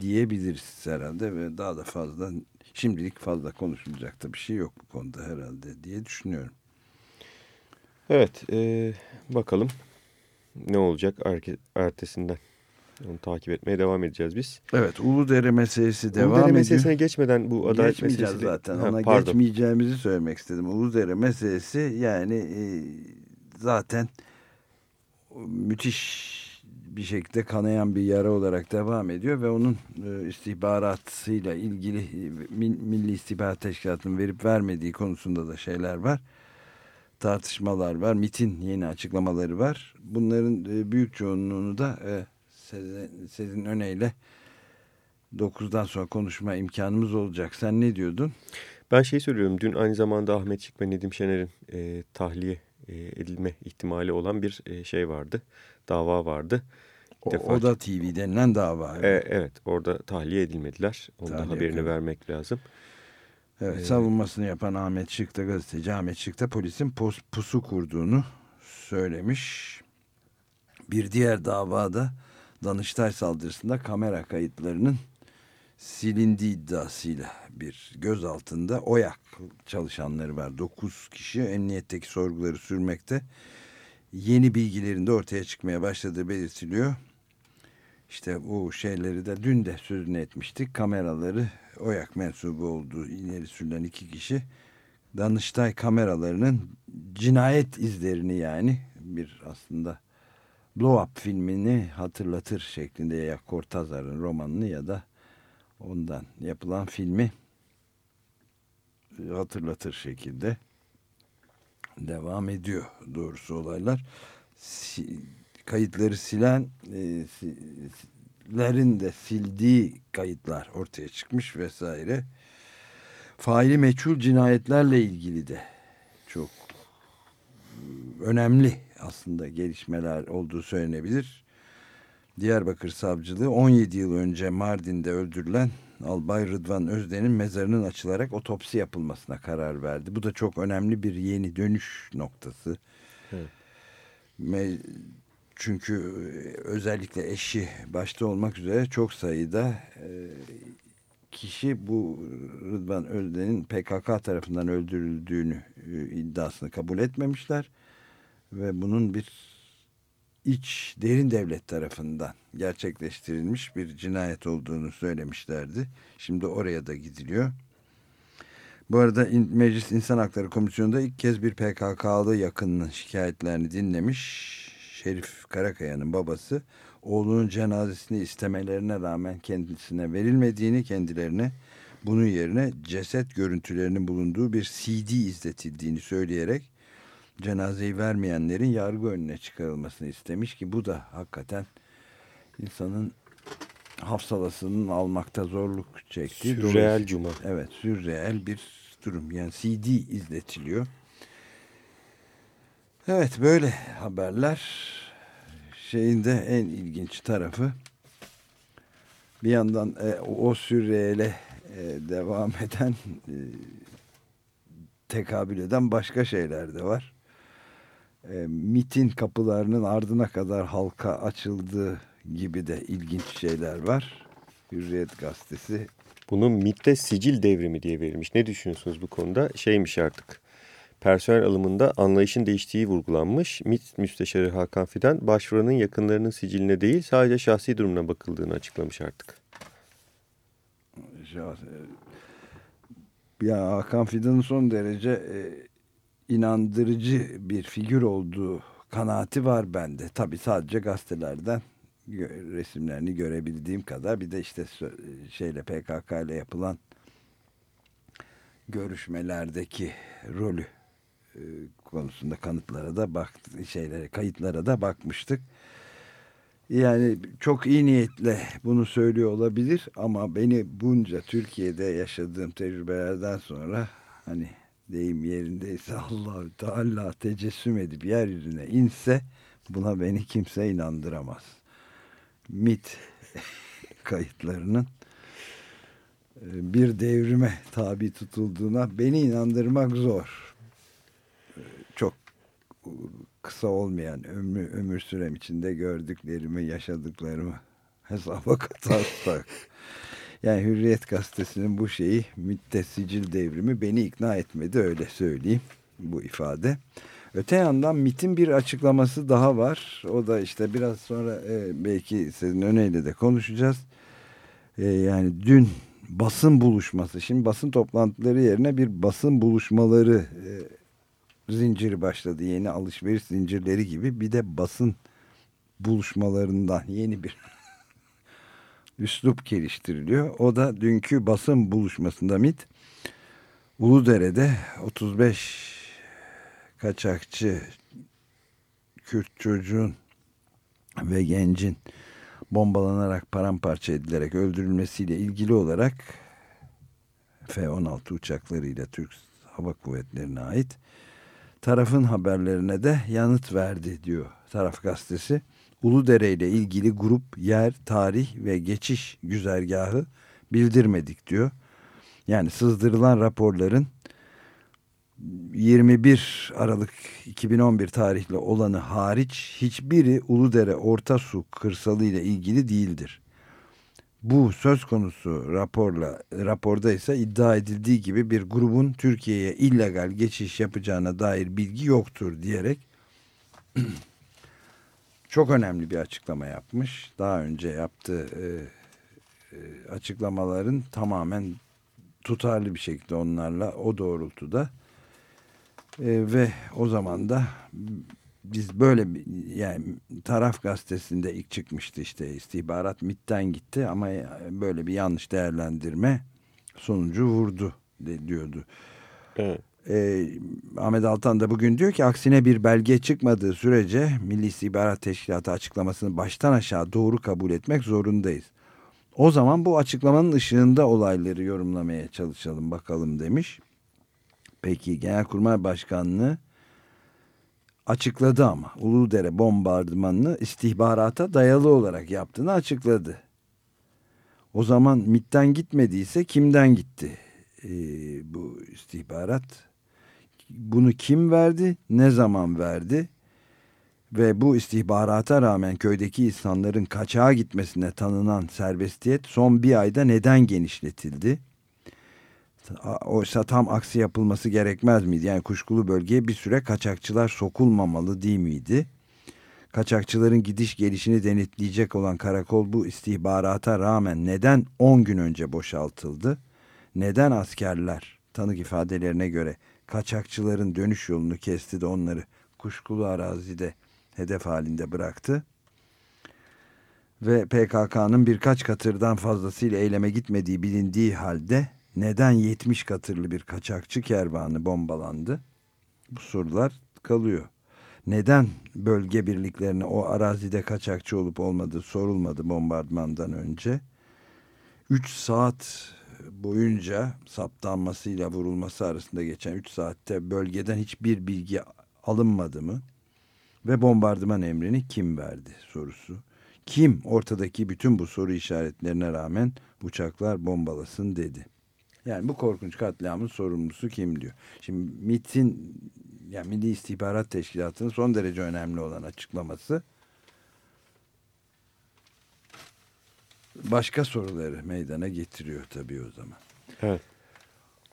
diyebiliriz herhalde ve daha da fazla şimdilik fazla konuşulacak da bir şey yok bu konuda herhalde diye düşünüyorum. Evet, e, bakalım ne olacak erke- ertesinden. Onu takip etmeye devam edeceğiz biz. Evet Uludere meselesi devam Uludere ediyor. meselesine geçmeden bu adalet meselesi... zaten. Ha, Ona pardon. geçmeyeceğimizi söylemek istedim. Uludere meselesi yani e, zaten müthiş bir şekilde kanayan bir yara olarak devam ediyor ve onun e, istihbaratıyla ilgili e, Mil- Milli İstihbarat Teşkilatı'nın verip vermediği konusunda da şeyler var. Tartışmalar var. MIT'in yeni açıklamaları var. Bunların e, büyük çoğunluğunu da e, Sezin Öne'yle 9'dan sonra konuşma imkanımız olacak. Sen ne diyordun? Ben şey söylüyorum. Dün aynı zamanda Ahmet Şık ve Nedim Şener'in e, tahliye e, edilme ihtimali olan bir e, şey vardı. Dava vardı. O, defa- o da TV denilen dava. E, Evet. evet orada tahliye edilmediler. Onun Tahliye haberini yapıyor. vermek lazım. Evet, Ee, savunmasını yapan Ahmet Şık da gazeteci Ahmet Şık da polisin pos- pusu kurduğunu söylemiş. Bir diğer davada Danıştay saldırısında kamera kayıtlarının silindiği iddiasıyla bir gözaltında OYAK çalışanları var. 9 kişi emniyetteki sorguları sürmekte. Yeni bilgilerin de ortaya çıkmaya başladığı belirtiliyor. İşte bu şeyleri de dün de sözünü etmiştik. Kameraları OYAK mensubu olduğu ileri sürülen iki kişi Danıştay kameralarının cinayet izlerini yani bir aslında Blow Up filmini hatırlatır şeklinde ya Cortazar'ın romanını ya da ondan yapılan filmi hatırlatır şekilde devam ediyor doğrusu olaylar. Si- kayıtları silen e, si- de sildiği kayıtlar ortaya çıkmış vesaire. Faili meçhul cinayetlerle ilgili de çok e, önemli aslında gelişmeler olduğu söylenebilir. Diyarbakır Savcılığı 17 yıl önce Mardin'de öldürülen Albay Rıdvan Özden'in mezarının açılarak otopsi yapılmasına karar verdi. Bu da çok önemli bir yeni dönüş noktası. Evet. Me- çünkü e, özellikle eşi başta olmak üzere çok sayıda e, kişi bu Rıdvan Özden'in PKK tarafından öldürüldüğünü e, iddiasını kabul etmemişler. ve bunun bir iç derin devlet tarafından gerçekleştirilmiş bir cinayet olduğunu söylemişlerdi. Şimdi oraya da gidiliyor. Bu arada Meclis İnsan Hakları Komisyonu'nda ilk kez bir PKK'lı yakınının şikayetlerini dinlemiş. Şerif Karakaya'nın babası oğlunun cenazesini istemelerine rağmen kendisine verilmediğini kendilerine bunun yerine ceset görüntülerinin bulunduğu bir CD izletildiğini söyleyerek cenazeyi vermeyenlerin yargı önüne çıkarılmasını istemiş ki bu da hakikaten insanın hafsalasının almakta zorluk çektiği. Sürreel Cuma. Evet sürreel bir durum. Yani CD izletiliyor. Evet böyle haberler şeyin de en ilginç tarafı bir yandan e, o, sürreale e, devam eden e, tekabül eden başka şeyler de var. E, MIT'in kapılarının ardına kadar halka açıldığı gibi de ilginç şeyler var. Hürriyet gazetesi Bunun MIT'te sicil devrimi diye verilmiş. Ne düşünüyorsunuz bu konuda? Şeymiş artık. Personel alımında anlayışın değiştiği vurgulanmış. MIT Müsteşarı Hakan Fidan başvuranın yakınlarının siciline değil sadece şahsi durumuna bakıldığını açıklamış artık. Ya Hakan Fidan'ın son derece e, inandırıcı bir figür olduğu kanaati var bende. Tabi sadece gazetelerden resimlerini görebildiğim kadar bir de işte şeyle PKK ile yapılan görüşmelerdeki rolü e, konusunda kanıtlara da bak şeylere kayıtlara da bakmıştık. Yani çok iyi niyetle bunu söylüyor olabilir ama beni bunca Türkiye'de yaşadığım tecrübelerden sonra hani deyim yerindeyse Allahü Teala tecessüm edip yeryüzüne inse buna beni kimse inandıramaz. MIT kayıtlarının e, bir devrime tabi tutulduğuna beni inandırmak zor. E, Çok kısa olmayan ömrü, ömür sürem içinde gördüklerimi, yaşadıklarımı hesaba katarsak. Yani Hürriyet Gazetesi'nin bu şeyi müttesicil devrimi beni ikna etmedi öyle söyleyeyim bu ifade. Öte yandan MIT'in bir açıklaması daha var. O da işte biraz sonra e, belki sizin öneyle de konuşacağız. E, yani dün basın buluşması. Şimdi basın toplantıları yerine bir basın buluşmaları e, zinciri başladı. Yeni alışveriş zincirleri gibi bir de basın buluşmalarından yeni bir üslup geliştiriliyor. O da dünkü basın buluşmasında MIT Uludere'de 35 kaçakçı Kürt çocuğun ve gencin bombalanarak paramparça edilerek öldürülmesiyle ilgili olarak F-16 uçaklarıyla Türk Hava Kuvvetleri'ne ait tarafın haberlerine de yanıt verdi diyor taraf gazetesi. Uludere ile ilgili grup, yer, tarih ve geçiş güzergahı bildirmedik diyor. Yani sızdırılan raporların 21 Aralık 2011 tarihli olanı hariç hiçbiri Uludere Orta Su kırsalı ile ilgili değildir. Bu söz konusu raporla raporda ise iddia edildiği gibi bir grubun Türkiye'ye illegal geçiş yapacağına dair bilgi yoktur diyerek çok önemli bir açıklama yapmış. Daha önce yaptığı e, e, açıklamaların tamamen tutarlı bir şekilde onlarla o doğrultuda e, ve o zaman da biz böyle bir yani taraf gazetesinde ilk çıkmıştı işte istihbarat MIT'ten gitti ama böyle bir yanlış değerlendirme sonucu vurdu de, diyordu. Evet. Ee, Ahmet Altan da bugün diyor ki aksine bir belge çıkmadığı sürece Milli İstihbarat Teşkilatı açıklamasını baştan aşağı doğru kabul etmek zorundayız. O zaman bu açıklamanın ışığında olayları yorumlamaya çalışalım bakalım demiş. Peki Genelkurmay Başkanlığı açıkladı ama Uludere bombardımanını istihbarata dayalı olarak yaptığını açıkladı. O zaman MIT'ten gitmediyse kimden gitti ee, bu istihbarat? Bunu kim verdi? Ne zaman verdi? Ve bu istihbarata rağmen köydeki insanların kaçağa gitmesine tanınan serbestiyet son bir ayda neden genişletildi? Oysa tam aksi yapılması gerekmez miydi? Yani kuşkulu bölgeye bir süre kaçakçılar sokulmamalı değil miydi? Kaçakçıların gidiş gelişini denetleyecek olan karakol bu istihbarata rağmen neden 10 gün önce boşaltıldı? Neden askerler tanık ifadelerine göre kaçakçıların dönüş yolunu kesti de onları kuşkulu arazide hedef halinde bıraktı? Ve PKK'nın birkaç katırdan fazlasıyla eyleme gitmediği bilindiği halde neden 70 katırlı bir kaçakçı kervanı bombalandı? Bu sorular kalıyor. Neden bölge birliklerine o arazide kaçakçı olup olmadığı sorulmadı bombardımandan önce? 3 saat boyunca saptanmasıyla vurulması arasında geçen 3 saatte bölgeden hiçbir bilgi alınmadı mı? Ve bombardıman emrini kim verdi sorusu. Kim ortadaki bütün bu soru işaretlerine rağmen uçaklar bombalasın dedi. Yani bu korkunç katliamın sorumlusu kim diyor. Şimdi MIT'in yani Milli İstihbarat Teşkilatı'nın son derece önemli olan açıklaması başka soruları meydana getiriyor tabii o zaman. Evet.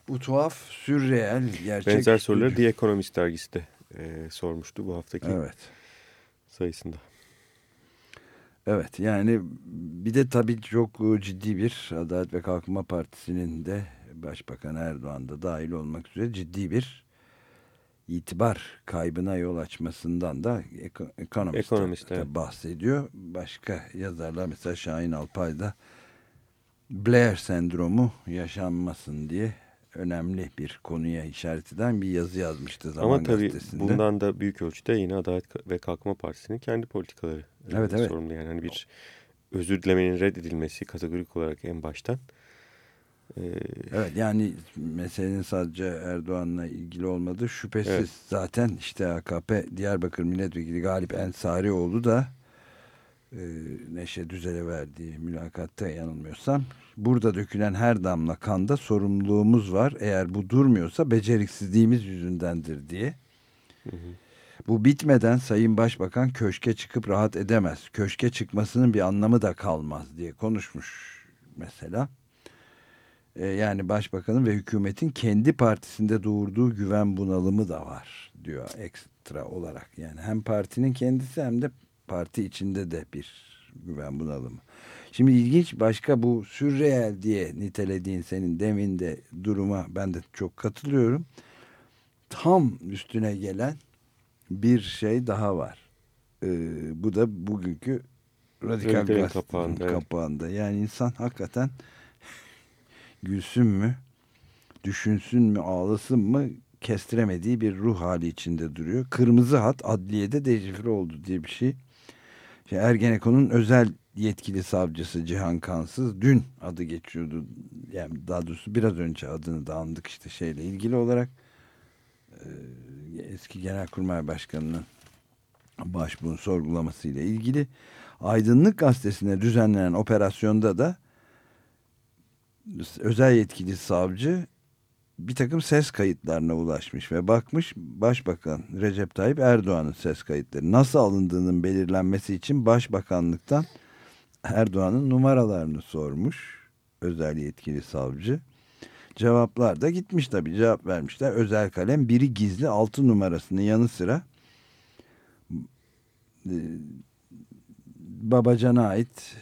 Bu tuhaf, sürreel, gerçek... Benzer soruları The Economist dergisi de e, sormuştu bu haftaki evet. sayısında. Evet yani bir de tabii çok ciddi bir Adalet ve Kalkınma Partisi'nin de Başbakan Erdoğan da dahil olmak üzere ciddi bir itibar kaybına yol açmasından da Economist, Economist evet. bahsediyor. Başka yazarlar mesela Şahin Alpay da Blair sendromu yaşanmasın diye önemli bir konuya işaret eden bir yazı yazmıştı Zaman Ama tabii gazetesinde. bundan da büyük ölçüde yine Adalet ve Kalkınma Partisi'nin kendi politikaları evet, evet. sorumlu. Yani hani bir özür dilemenin reddedilmesi kategorik olarak en baştan. Ee, evet yani meselenin sadece Erdoğan'la ilgili olmadığı şüphesiz. Evet. Zaten işte AKP Diyarbakır Milletvekili Galip Ensarioğlu da e, Neşe Düzel'e verdiği mülakatta yanılmıyorsam burada dökülen her damla kanda sorumluluğumuz var. Eğer bu durmuyorsa beceriksizliğimiz yüzündendir diye. Hı hı. Bu bitmeden Sayın Başbakan köşke çıkıp rahat edemez. Köşke çıkmasının bir anlamı da kalmaz diye konuşmuş mesela. Ee, yani başbakanın ve hükümetin kendi partisinde doğurduğu güven bunalımı da var diyor ekstra olarak. Yani hem partinin kendisi hem de parti içinde de bir güven bunalımı. Şimdi ilginç başka bu sürreel diye nitelediğin senin demin de duruma ben de çok katılıyorum. Tam üstüne gelen bir şey daha var. Ee, bu da bugünkü radikal gazetenin kapağında, kapağında. Evet. Yani insan hakikaten gülsün mü, düşünsün mü, ağlasın mı kestiremediği bir ruh hali içinde duruyor. Kırmızı hat adliyede deşifre oldu diye bir şey. İşte Ergenekon'un özel yetkili savcısı Cihan Kansız dün adı geçiyordu. Yani daha doğrusu biraz önce adını da andık işte şeyle ilgili olarak eski Genelkurmay Başkanı'nın başbuğun sorgulamasıyla ilgili Aydınlık Gazetesi'ne düzenlenen operasyonda da özel yetkili savcı bir takım ses kayıtlarına ulaşmış ve bakmış Başbakan Recep Tayyip Erdoğan'ın ses kayıtları nasıl alındığının belirlenmesi için Başbakanlıktan Erdoğan'ın numaralarını sormuş özel yetkili savcı. Cevaplar da gitmiş tabii cevap vermişler. Özel kalem biri gizli altı numarasının yanı sıra e, Babacan'a ait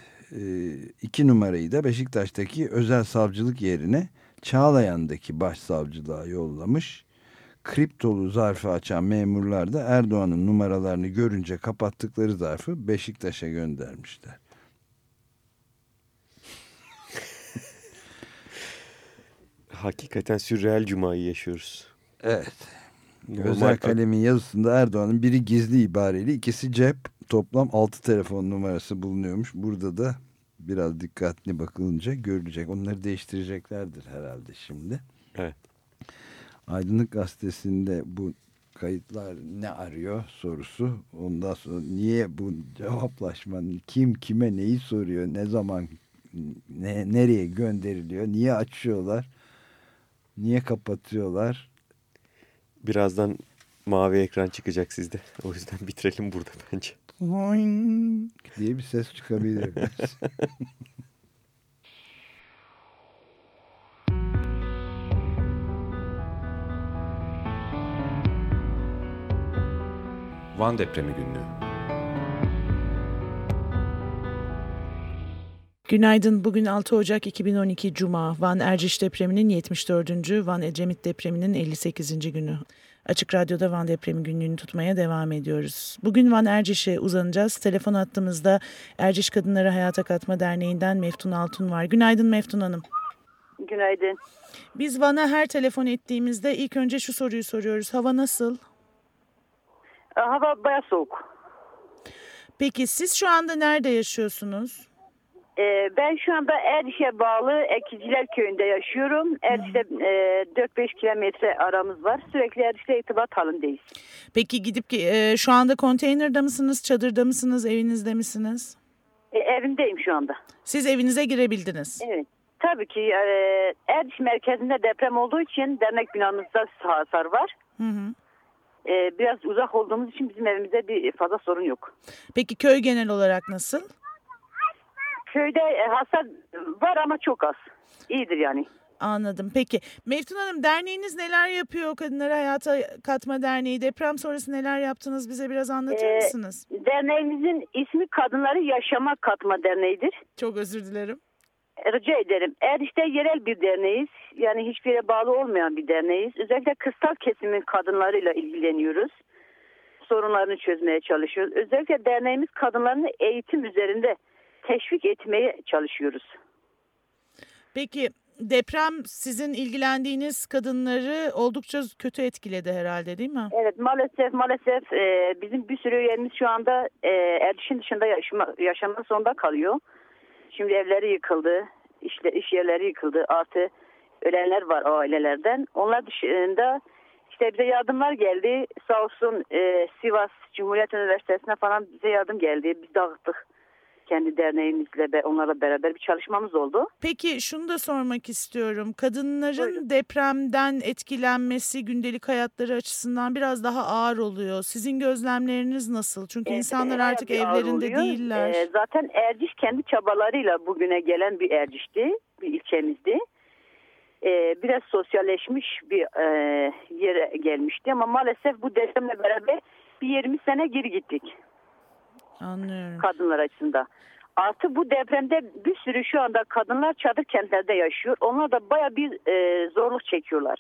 iki numarayı da Beşiktaş'taki özel savcılık yerine Çağlayan'daki başsavcılığa yollamış. Kriptolu zarfı açan memurlar da Erdoğan'ın numaralarını görünce kapattıkları zarfı Beşiktaş'a göndermişler. Hakikaten sürreal cumayı yaşıyoruz. Evet. Normal Özel kalemin yazısında Erdoğan'ın biri gizli ibareli, ikisi cep. Toplam 6 telefon numarası bulunuyormuş. Burada da biraz dikkatli bakılınca görülecek. Onları değiştireceklerdir herhalde şimdi. Evet. Aydınlık Gazetesi'nde bu kayıtlar ne arıyor sorusu. Ondan sonra niye bu cevaplaşma kim kime neyi soruyor, ne zaman ne, nereye gönderiliyor, niye açıyorlar, niye kapatıyorlar. Birazdan mavi ekran çıkacak sizde. O yüzden bitirelim burada bence. Boing diye bir ses çıkabilir. Van Depremi Günlüğü Günaydın. Bugün 6 Ocak 2012 Cuma. Van Erciş depreminin 74. Van Ecemit depreminin 58. günü. Açık Radyo'da Van depremi günlüğünü tutmaya devam ediyoruz. Bugün Van Erciş'e uzanacağız. Telefon attığımızda Erciş Kadınları Hayata Katma Derneği'nden Meftun Altun var. Günaydın Meftun Hanım. Günaydın. Biz Van'a her telefon ettiğimizde ilk önce şu soruyu soruyoruz. Hava nasıl? Hava baya soğuk. Peki siz şu anda nerede yaşıyorsunuz? Ee, ben şu anda Erdiş'e bağlı Ekiciler Köyü'nde yaşıyorum. Erdiş'te e, 4-5 kilometre aramız var. Sürekli Erdiş'le irtibat halindeyız. Peki gidip e, şu anda konteynerde mısınız, çadırda mısınız, evinizde misiniz? E, evimdeyim şu anda. Siz evinize girebildiniz. Evet. Tabii ki e, Erdiş merkezinde deprem olduğu için dernek binamızda hasar var. Hı hı. E, biraz uzak olduğumuz için bizim evimizde bir fazla sorun yok. Peki köy genel olarak nasıl? Köyde e, hasar var ama çok az. İyidir yani. Anladım. Peki Meftun Hanım derneğiniz neler yapıyor? Kadınları Hayata Katma Derneği deprem sonrası neler yaptınız bize biraz anlatır Ee, mısınız? Derneğimizin ismi Kadınları Yaşama Katma Derneği'dir. Çok özür dilerim. Rica ederim. Erdiş'te yerel bir derneğiz. Yani hiçbir yere bağlı olmayan bir derneğiz. Özellikle kırsal kesimin kadınlarıyla ilgileniyoruz. Sorunlarını çözmeye çalışıyoruz. Özellikle derneğimiz kadınlarını eğitim üzerinde teşvik etmeye çalışıyoruz. Peki deprem sizin ilgilendiğiniz kadınları oldukça kötü etkiledi herhalde değil mi? Evet maalesef maalesef e, bizim bir sürü üyemiz şu anda e, Erdiş'in dışında yaşama, yaşamak zorunda kalıyor. Şimdi evleri yıkıldı, işle, iş yerleri yıkıldı. Artı ölenler var o ailelerden. Onlar dışında işte bize yardımlar geldi. Sağ olsun e, Sivas Cumhuriyet Üniversitesi'ne falan bize yardım geldi. Biz dağıttık kendi derneğimizle ve onlarla beraber bir çalışmamız oldu. Peki şunu da sormak istiyorum. Kadınların Buyurun. depremden etkilenmesi gündelik hayatları açısından biraz daha ağır oluyor. Sizin gözlemleriniz nasıl? Çünkü Evet, insanlar artık evlerinde değiller. Ee, zaten Erciş kendi çabalarıyla bugüne gelen bir Erciş'ti, bir ilçemizdi. Ee, biraz sosyalleşmiş bir e, yere gelmişti ama maalesef bu depremle beraber bir 20 sene geri gittik Anlıyorum. kadınlar açısından. Artı bu depremde bir sürü şu anda kadınlar çadır kentlerde yaşıyor. Onlar da baya bir e, zorluk çekiyorlar.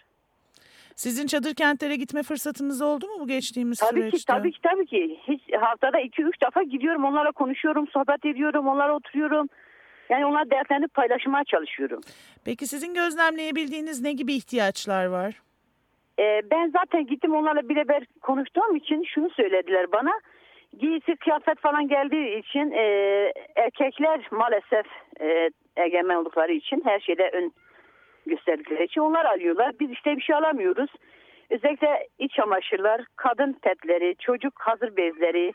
Sizin çadır kentlere gitme fırsatınız oldu mu bu geçtiğimiz Tabii süreçte? ki tabii ki tabii ki. Hiç haftada 2-3 defa gidiyorum onlarla konuşuyorum, sohbet ediyorum, onlarla oturuyorum. Yani onlar dertlerini paylaşmaya çalışıyorum. Peki sizin gözlemleyebildiğiniz ne gibi ihtiyaçlar var? Ee, ben zaten gittim onlarla birebir konuştuğum için şunu söylediler bana. Giysi kıyafet falan geldiği için e, erkekler maalesef e, egemen oldukları için her şeyde ön gösterdikleri için onlar alıyorlar. Biz işte bir şey alamıyoruz. Özellikle iç çamaşırlar, kadın petleri, çocuk hazır bezleri,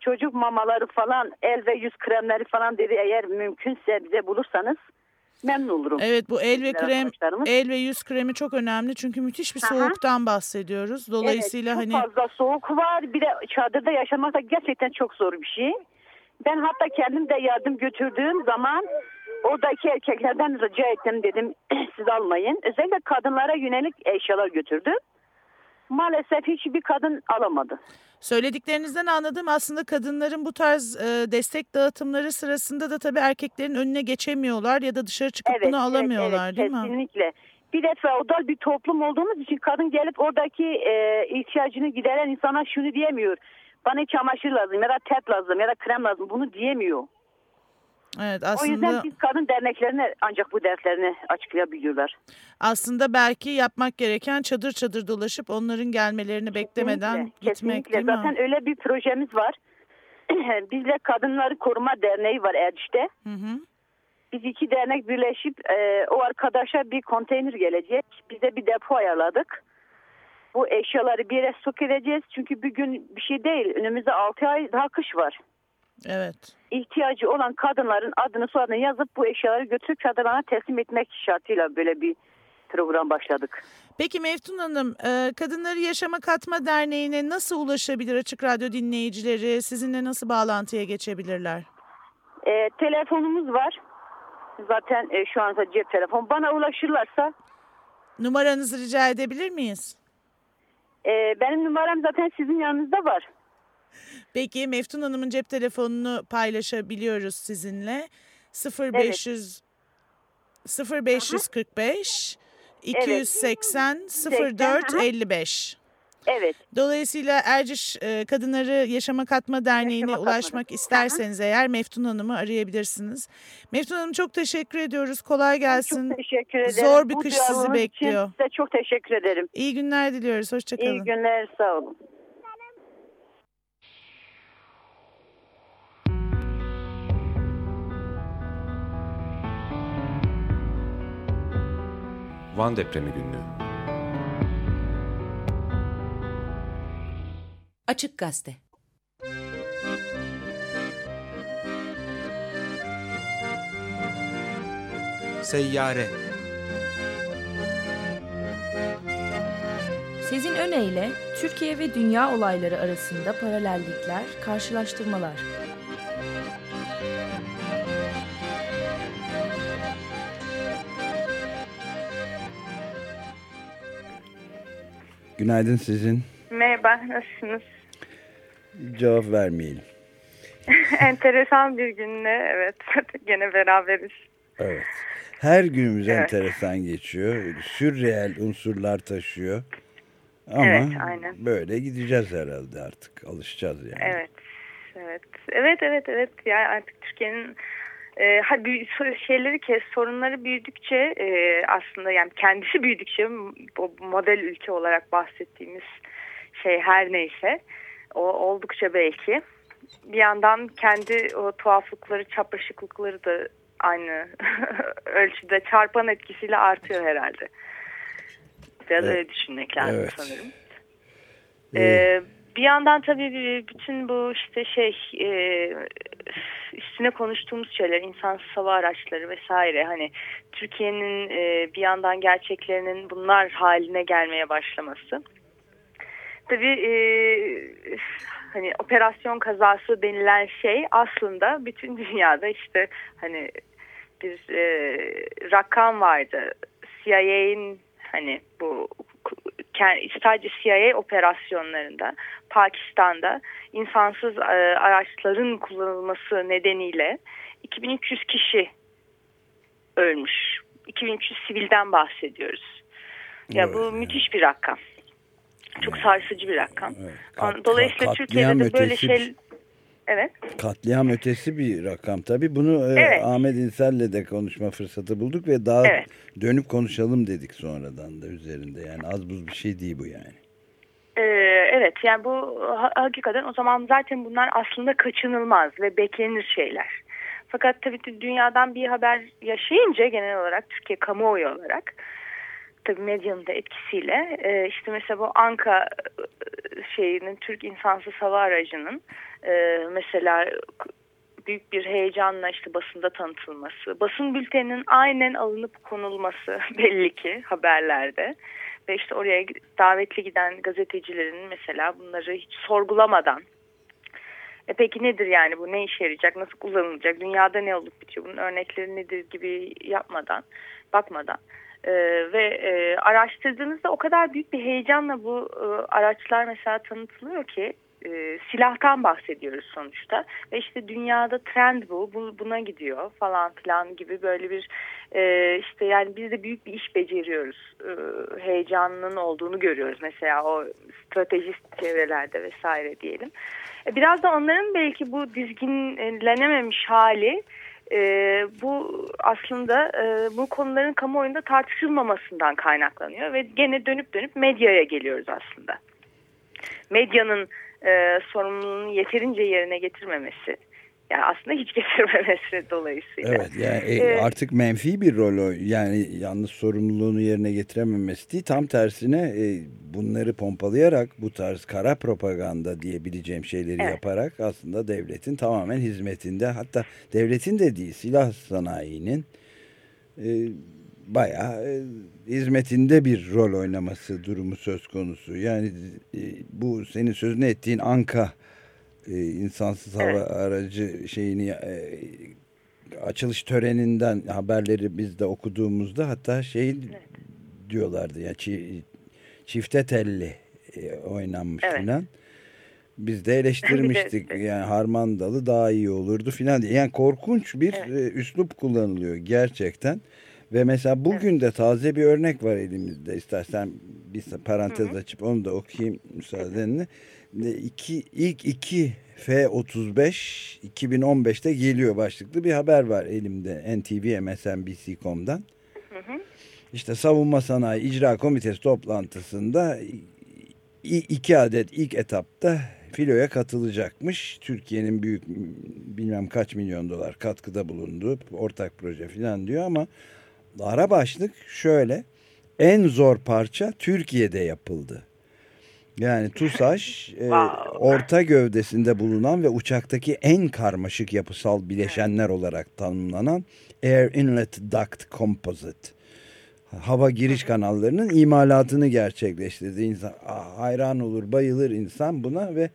çocuk mamaları falan, el ve yüz kremleri falan dedi eğer mümkünse bize bulursanız memnun olurum. Evet bu el ve krem, el ve yüz kremi çok önemli çünkü müthiş bir Aha. soğuktan bahsediyoruz. Dolayısıyla evet, hani fazla soğuk var. Bir de çadırda yaşamak da gerçekten çok zor bir şey. Ben hatta kendim de yardım götürdüğüm zaman oradaki erkeklerden rica ettim dedim siz almayın. Özellikle kadınlara yönelik eşyalar götürdüm. Maalesef hiçbir kadın alamadı. Söylediklerinizden anladığım aslında kadınların bu tarz e, destek dağıtımları sırasında da tabii erkeklerin önüne geçemiyorlar ya da dışarı çıkıp bunu alamıyorlar evet, değil mi? Kesinlikle. Bir de feodal bir toplum olduğumuz için kadın gelip oradaki e, ihtiyacını gideren insana şunu diyemiyor. Bana çamaşır lazım ya da tet lazım ya da krem lazım bunu diyemiyor. Evet O yüzden aslında biz kadın derneklerine ancak bu dertlerini açıklayabiliyorlar. aslında belki yapmak gereken çadır çadır dolaşıp onların gelmelerini beklemeden Kesinlikle, gitmek kesinlikle. değil mi? Zaten öyle bir projemiz var. Bizle Kadınları Koruma Derneği var Erciş'te. Hı hı. Biz iki dernek birleşip e, o arkadaşa bir konteyner gelecek. Biz de bir depo ayarladık. Bu eşyaları bir yere stok edeceğiz. Çünkü bir gün bir şey değil. Önümüzde 6 ay daha kış var. Evet. İhtiyacı olan kadınların adını soyadını yazıp bu eşyaları götürüp çadırlarına teslim etmek şartıyla böyle bir program başladık. Peki Meftun Hanım, e, Kadınları Yaşama Katma Derneği'ne nasıl ulaşabilir Açık Radyo dinleyicileri? Sizinle nasıl bağlantıya geçebilirler? E, telefonumuz var. Zaten e, şu anda cep telefon. Bana ulaşırlarsa Numaranızı rica edebilir miyiz? e, benim numaram zaten sizin yanınızda var. Peki Meftun Hanım'ın cep telefonunu paylaşabiliyoruz sizinle. 0500 0545 280 04 aha. 55. Evet. Dolayısıyla Erciş e, Kadınları Yaşama Katma Derneği'ne Yaşama ulaşmak Katma. isterseniz eğer Meftun Hanım'ı arayabilirsiniz. Meftun Hanım çok teşekkür ediyoruz. Kolay gelsin. Çok teşekkür ederim. Zor bir Bu kış sizi bekliyor. Size çok teşekkür ederim. İyi günler diliyoruz. Hoşçakalın. İyi günler. Sağ olun. Van Depremi Günlüğü. Açık Gazete. Seyyare. Sezin Öne Türkiye ve dünya olayları arasında paralellikler, karşılaştırmalar. Günaydın sizin. Merhaba, nasılsınız? Cevap vermeyelim. Enteresan bir günle, evet, gene beraberiz. Evet. Her günümüz Evet. enteresan geçiyor. Sürreel unsurlar taşıyor. Ama Evet, aynen. böyle gideceğiz herhalde artık. Alışacağız yani. Evet, evet, evet, evet, evet. Yani artık Türkiye'nin e, ha, şeyleri kes, sorunları büyüdükçe e, aslında yani kendisi büyüdükçe bu model ülke olarak bahsettiğimiz şey her neyse o oldukça belki bir yandan kendi o tuhaflıkları, çapraşıklıkları da aynı ölçüde çarpan etkisiyle artıyor herhalde. Biraz Evet. öyle düşünmek lazım Evet. sanırım. Ee, bir yandan tabii bir- bütün bu işte şey e, üstüne konuştuğumuz şeyler insansız hava araçları vesaire hani Türkiye'nin e, bir yandan gerçeklerinin bunlar haline gelmeye başlaması. Tabii e, hani operasyon kazası denilen şey aslında bütün dünyada işte hani bir e, rakam vardı. CIA'in hani bu sadece CIA operasyonlarında Pakistan'da insansız e, araçların kullanılması nedeniyle 2300 kişi ölmüş. 2300 sivilden bahsediyoruz. Ya Evet, bu evet. müthiş bir rakam. Çok sarsıcı bir rakam. Evet. Kat- Dolayısıyla Türkiye'de de böyle şey Evet. Katliam ötesi bir rakam tabii. Bunu e, Evet. Ahmet İnsel'le de konuşma fırsatı bulduk ve daha Evet. dönüp konuşalım dedik sonradan da üzerinde. Yani az buz bir şey değil bu yani. Ee, evet yani bu ha- hakikaten o zaman zaten bunlar aslında kaçınılmaz ve beklenir şeyler. Fakat tabii ki dünyadan bir haber yaşayınca genel olarak Türkiye kamuoyu olarak tabii medyanın da etkisiyle e, işte mesela bu Anka e, şeyinin Türk insansız hava aracının e, mesela büyük bir heyecanla işte basında tanıtılması, basın bülteninin aynen alınıp konulması belli ki haberlerde. Ve işte oraya davetli giden gazetecilerin mesela bunları hiç sorgulamadan e peki nedir yani bu ne işe yarayacak nasıl kullanılacak dünyada ne olup bitiyor bunun örnekleri nedir? gibi yapmadan bakmadan e, ve e, araştırdığınızda o kadar büyük bir heyecanla bu e, araçlar mesela tanıtılıyor ki e, silahtan bahsediyoruz sonuçta. Ve işte dünyada trend bu, bu buna gidiyor falan filan gibi böyle bir e, işte yani biz de büyük bir iş beceriyoruz e, heyecanının olduğunu görüyoruz. Mesela o stratejist çevrelerde vesaire diyelim. E, biraz da onların belki bu dizginlenememiş hali e, bu aslında e, bu konuların kamuoyunda tartışılmamasından kaynaklanıyor ve gene dönüp dönüp medyaya geliyoruz aslında. Medyanın e, sorumluluğunu yeterince yerine getirmemesi yani aslında hiç getirmemesi dolayısıyla. Evet yani e, Ee, artık menfi bir rol o. Yani yalnız sorumluluğunu yerine getirememesi değil. Tam tersine e, bunları pompalayarak bu tarz kara propaganda diyebileceğim şeyleri Evet. yaparak aslında devletin tamamen hizmetinde hatta devletin de değil silah sanayinin e, bayağı e, hizmetinde bir rol oynaması durumu söz konusu. Yani e, bu senin sözünü ettiğin Anka e, insansız hava Evet. aracı şeyini e, açılış töreninden haberleri biz de okuduğumuzda hatta şey diyorlardı ya çi- çifte telli e, oynanmış Evet. filan. Biz de eleştirmiştik yani harmandalı daha iyi olurdu filan diye. Yani korkunç bir e, üslup kullanılıyor gerçekten. Ve mesela bugün de taze bir örnek var elimizde. İstersen bir parantez açıp onu da okuyayım müsaadenle. E, İki, ilk iki F-35 2015'te geliyor başlıklı bir haber var elimde NTV MSNBC.com'dan. İşte savunma sanayi icra komitesi toplantısında iki adet ilk etapta filoya katılacakmış. Türkiye'nin büyük bilmem kaç milyon dolar katkıda bulunduğu ortak proje falan diyor ama ara başlık şöyle en zor parça Türkiye'de yapıldı. Yani TUSAŞ e, orta gövdesinde bulunan ve uçaktaki en karmaşık yapısal bileşenler olarak tanımlanan Air Inlet Duct Composite hava giriş kanallarının imalatını gerçekleştirdi. İnsan ah, hayran olur, bayılır insan buna ve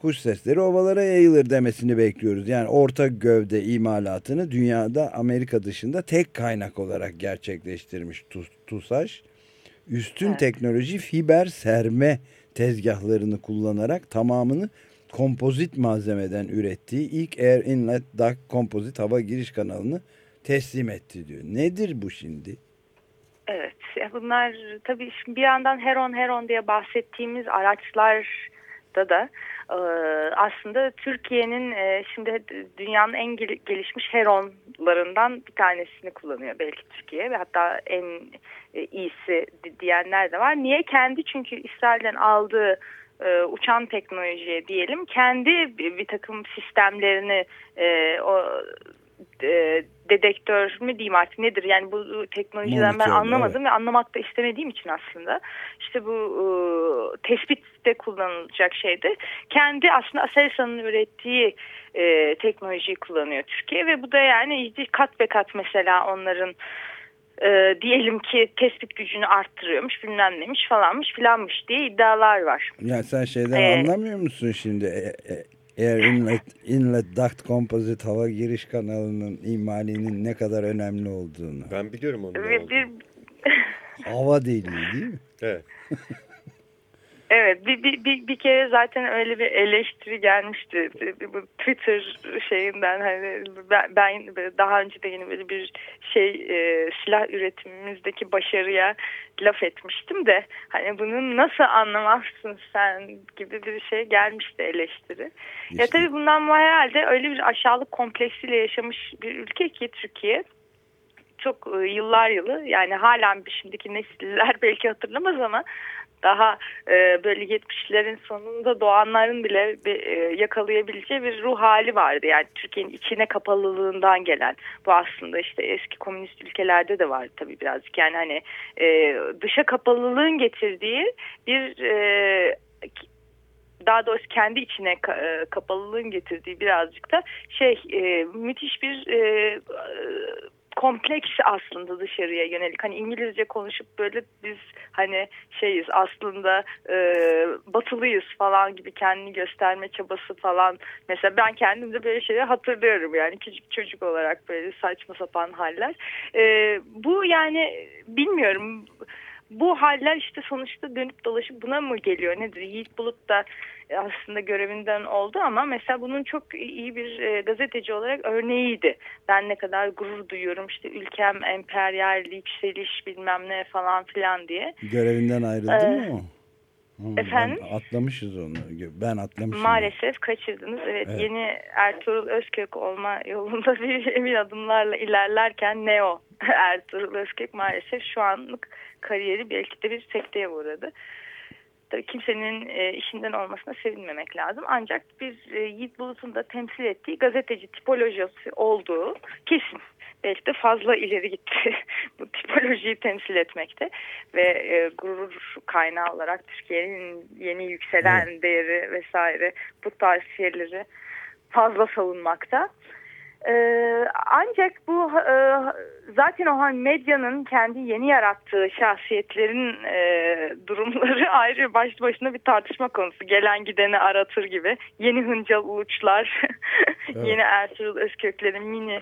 kuş sesleri ovalara yayılır demesini bekliyoruz. Yani orta gövde imalatını dünyada Amerika dışında tek kaynak olarak gerçekleştirmiş Tu- TUSAŞ. Üstün teknoloji fiber serme tezgahlarını kullanarak tamamını kompozit malzemeden ürettiği ilk Air Inlet Duct Composite hava giriş kanalını teslim etti diyor. Nedir bu şimdi? Evet, bunlar tabii şimdi bir yandan Heron Heron diye bahsettiğimiz araçlarda da aslında Türkiye'nin e, şimdi dünyanın en gel- gelişmiş Heron'larından bir tanesini kullanıyor belki Türkiye ve hatta en e, iyisi di- diyenler de var. Niye? Kendi çünkü İsrail'den aldığı e, uçan teknolojiye diyelim kendi bir, takım sistemlerini o e, dedektör mü diyeyim artık nedir yani bu teknolojiden ben anlamadım ve anlamak da istemediğim için aslında işte bu e, tespitte kullanılacak şeyde kendi aslında Aselsan'ın ürettiği e, teknolojiyi kullanıyor Türkiye ve bu da yani kat be kat mesela onların e, diyelim ki tespit gücünü arttırıyormuş bilmem neymiş falanmış filanmış diye iddialar var. Ya sen şeyden Ee, anlamıyor musun şimdi? E, e, Air Inlet, Inlet Duct Composite hava giriş kanalının imalinin ne kadar önemli olduğunu. Ben biliyorum onu. Ve bir Hava deliği değil mi? Evet. Evet bir, bir, bir, bir kere zaten öyle bir eleştiri gelmişti bu Twitter şeyinden hani ben, ben daha önce de yine böyle bir şey e, silah üretimimizdeki başarıya laf etmiştim de hani bunu nasıl anlamazsın sen gibi bir şey gelmişti eleştiri. Ya tabii bundan herhalde öyle bir aşağılık kompleksiyle yaşamış bir ülke ki Türkiye çok e, yıllar yılı yani halen şimdiki nesiller belki hatırlamaz ama daha e, böyle 70'lerin sonunda doğanların bile e, yakalayabileceği bir ruh hali vardı. Yani Türkiye'nin içine kapalılığından gelen bu aslında işte eski komünist ülkelerde de var tabii birazcık. Yani hani e, dışa kapalılığın getirdiği bir e, daha doğrusu kendi içine e, kapalılığın getirdiği birazcık da şey e, müthiş bir e, kompleks aslında dışarıya yönelik. Hani İngilizce konuşup böyle biz hani şeyiz aslında e, batılıyız falan gibi kendini gösterme çabası falan. Mesela ben kendimde böyle şeyleri hatırlıyorum yani küçük çocuk olarak böyle saçma sapan haller. E, bu yani bilmiyorum bu haller işte sonuçta dönüp dolaşıp buna mı geliyor nedir? Yiğit Bulut da aslında görevinden oldu ama mesela bunun çok iyi bir e, gazeteci olarak örneğiydi. Ben ne kadar gurur duyuyorum işte ülkem emperyal yükseliş bilmem ne falan filan diye. Görevinden ayrıldı Ee, mı o? Efendim? ben atlamışız onu. Ben atlamışım. Maalesef kaçırdınız. Evet, Evet. yeni Ertuğrul Özkök olma yolunda bir emin adımlarla ilerlerken Neo Ertuğrul Özkök maalesef şu anlık kariyeri belki de bir sekteye uğradı. Tabii kimsenin e, işinden olmasına sevinmemek lazım. Ancak bir e, Yiğit Bulut'un da temsil ettiği gazeteci tipolojisi olduğu kesin. Belki de fazla ileri gitti bu tipolojiyi temsil etmekte ve e, gurur kaynağı olarak Türkiye'nin yeni yükselen değeri vesaire bu tarz şeyleri fazla savunmakta. Ee, ancak bu e, zaten o hani medyanın kendi yeni yarattığı şahsiyetlerin e, durumları ayrı başlı başına bir tartışma konusu. Gelen gideni aratır gibi. Yeni Hıncal Uğuçlar, Evet. yeni Ertuğrul Özkökler'in mini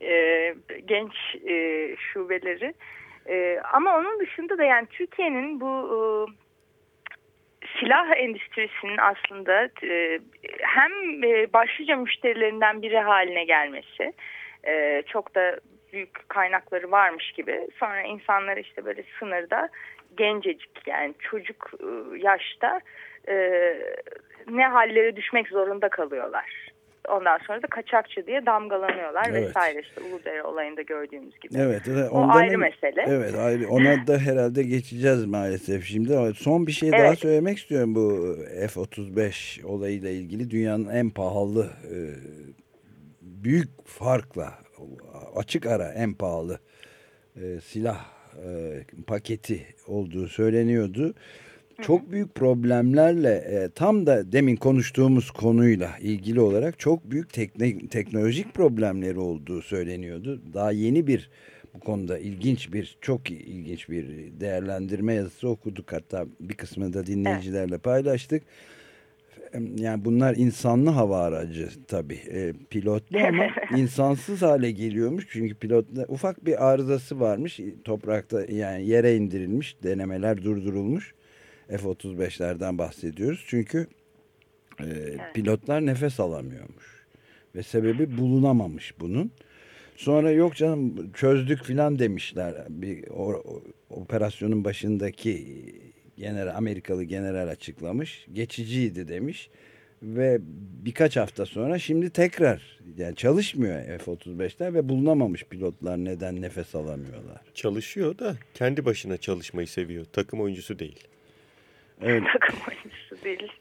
e, genç e, şubeleri. E, ama onun dışında da yani Türkiye'nin bu e, silah endüstrisinin aslında e, hem e, başlıca müşterilerinden biri haline gelmesi e, çok da büyük kaynakları varmış gibi sonra insanlar işte böyle sınırda gencecik yani çocuk e, yaşta e, ne hallere düşmek zorunda kalıyorlar. Ondan sonra da kaçakçı diye damgalanıyorlar Evet. vesaire işte Uludere olayında gördüğümüz gibi. Evet, evet, O ayrı mesele. Evet ayrı. Ona da herhalde geçeceğiz maalesef şimdi. Son bir şey Evet. daha söylemek istiyorum bu F-35 olayıyla ilgili. Dünyanın en pahalı e, büyük farkla açık ara en pahalı e, silah e, paketi olduğu söyleniyordu. Çok büyük problemlerle e, tam da demin konuştuğumuz konuyla ilgili olarak çok büyük tekne, teknolojik problemleri olduğu söyleniyordu. Daha yeni bir bu konuda ilginç bir çok ilginç bir değerlendirme yazısı okuduk. Hatta bir kısmını da dinleyicilerle paylaştık. Yani bunlar insanlı hava aracı tabii e, pilotlu ama insansız hale geliyormuş. Çünkü pilotla ufak bir arızası varmış toprakta yani yere indirilmiş denemeler durdurulmuş F-35'lerden bahsediyoruz çünkü e, pilotlar nefes alamıyormuş ve sebebi bulunamamış bunun. Sonra yok canım çözdük filan demişler. Bir o, o- operasyonun başındaki general Amerikalı general açıklamış. Geçiciydi demiş. Ve birkaç hafta sonra şimdi tekrar yani çalışmıyor F-35'ler ve bulunamamış pilotlar neden nefes alamıyorlar. Çalışıyor da kendi başına çalışmayı seviyor. Takım oyuncusu değil. Evet. takım oyuncusu değil.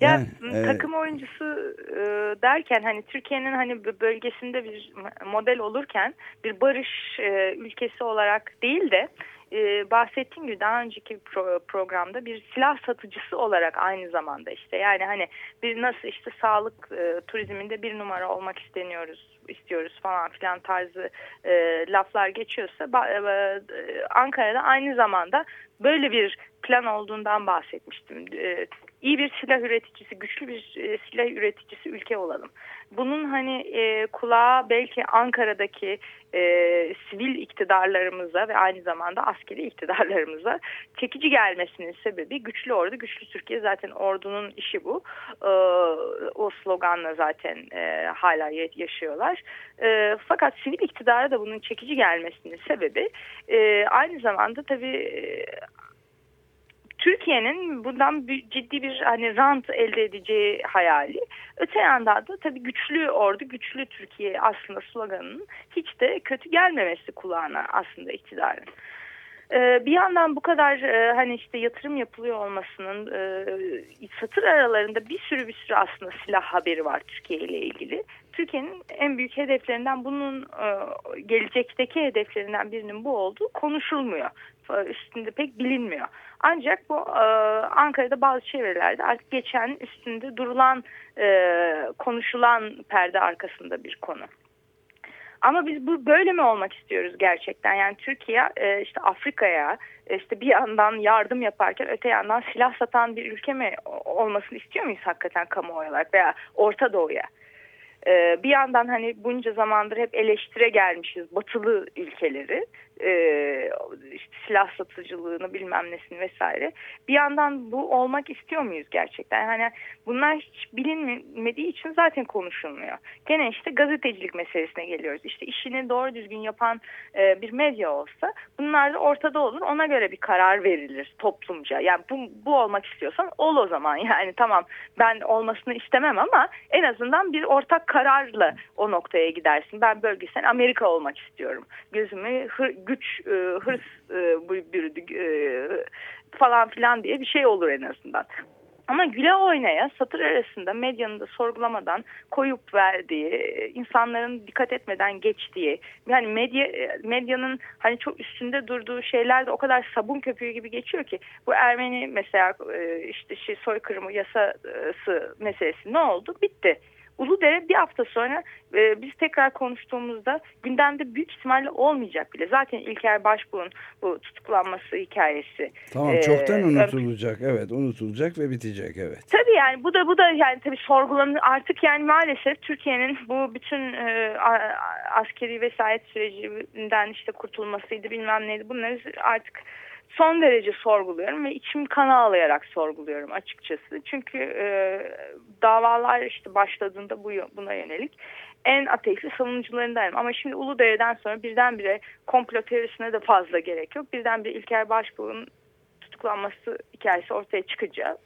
Ya Yani, evet. takım oyuncusu e, derken hani Türkiye'nin hani bölgesinde bir model olurken bir barış e, ülkesi olarak değil de e, bahsettiğim gibi daha önceki pro- programda bir silah satıcısı olarak aynı zamanda işte yani hani bir nasıl işte sağlık e, turizminde bir numara olmak isteniyoruz istiyoruz falan filan tarzı e, laflar geçiyorsa ba- e, e, Ankara'da aynı zamanda böyle bir plan olduğundan bahsetmiştim. E, iyi bir silah üreticisi, güçlü bir e, silah üreticisi ülke olalım. Bunun hani e, kulağa belki Ankara'daki e, sivil iktidarlarımıza ve aynı zamanda askeri iktidarlarımıza çekici gelmesinin sebebi güçlü ordu, güçlü Türkiye. Zaten ordunun işi bu. E, o sloganla zaten e, hala ya- yaşıyorlar. E, fakat sivil iktidara da bunun çekici gelmesinin sebebi e, aynı zamanda tabii e, Türkiye'nin bundan ciddi bir hani rant elde edeceği hayali. Öte yandan da tabii güçlü ordu, güçlü Türkiye aslında sloganının hiç de kötü gelmemesi kulağına aslında iktidarın. Ee, bir yandan bu kadar e, hani işte yatırım yapılıyor olmasının e, satır aralarında bir sürü bir sürü aslında silah haberi var Türkiye ile ilgili. Türkiye'nin en büyük hedeflerinden bunun e, gelecekteki hedeflerinden birinin bu olduğu konuşulmuyor. E, Üstünde pek bilinmiyor. Ancak bu e, Ankara'da bazı çevrelerde artık geçen üstünde durulan e, konuşulan perde arkasında bir konu. Ama biz bu böyle mi olmak istiyoruz gerçekten? Yani Türkiye e, işte Afrika'ya e, işte bir yandan yardım yaparken öte yandan silah satan bir ülke mi olmasını istiyor muyuz hakikaten kamuoyu olarak veya Orta Doğu'ya? E, bir yandan hani bunca zamandır hep eleştire gelmişiz batılı ülkeleri e, işte silah satıcılığını bilmem nesini vesaire. Bir yandan bu olmak istiyor muyuz gerçekten? Hani bunlar hiç bilinmediği için zaten konuşulmuyor. Gene işte gazetecilik meselesine geliyoruz. İşte işini doğru düzgün yapan e, bir medya olsa bunlar da ortada olur. Ona göre bir karar verilir toplumca. Yani bu, bu olmak istiyorsan ol o zaman. Yani tamam ben olmasını istemem ama en azından bir ortak kararla o noktaya gidersin. Ben bölgesel Amerika olmak istiyorum. Gözümü hır- güç, e, hırs e, bürüdü e, falan filan diye bir şey olur en azından. Ama güle oynaya satır arasında medyanın da sorgulamadan koyup verdiği, insanların dikkat etmeden geçtiği, yani medya medyanın hani çok üstünde durduğu şeyler de o kadar sabun köpüğü gibi geçiyor ki bu Ermeni mesela e, işte şey soykırımı yasası meselesi ne oldu? Bitti. Uludere bir hafta sonra e, biz tekrar konuştuğumuzda gündemde büyük ihtimalle olmayacak bile. Zaten İlker Başbuğ'un bu tutuklanması hikayesi. Tamam e, çoktan ön- unutulacak. Evet unutulacak ve bitecek evet. Tabii yani bu da bu da yani tabii sorgulanır artık yani maalesef Türkiye'nin bu bütün e, askeri vesayet sürecinden işte kurtulmasıydı bilmem neydi bunları artık son derece sorguluyorum ve içim kan ağlayarak sorguluyorum açıkçası. Çünkü e, davalar işte başladığında bu buna yönelik en ateistli savunucularındayım. Ama şimdi Uludere'den sonra birdenbire komplo teorisine de fazla gerek yok. Birdenbire İlker Başbuğ'un tutuklanması hikayesi ortaya çıkınca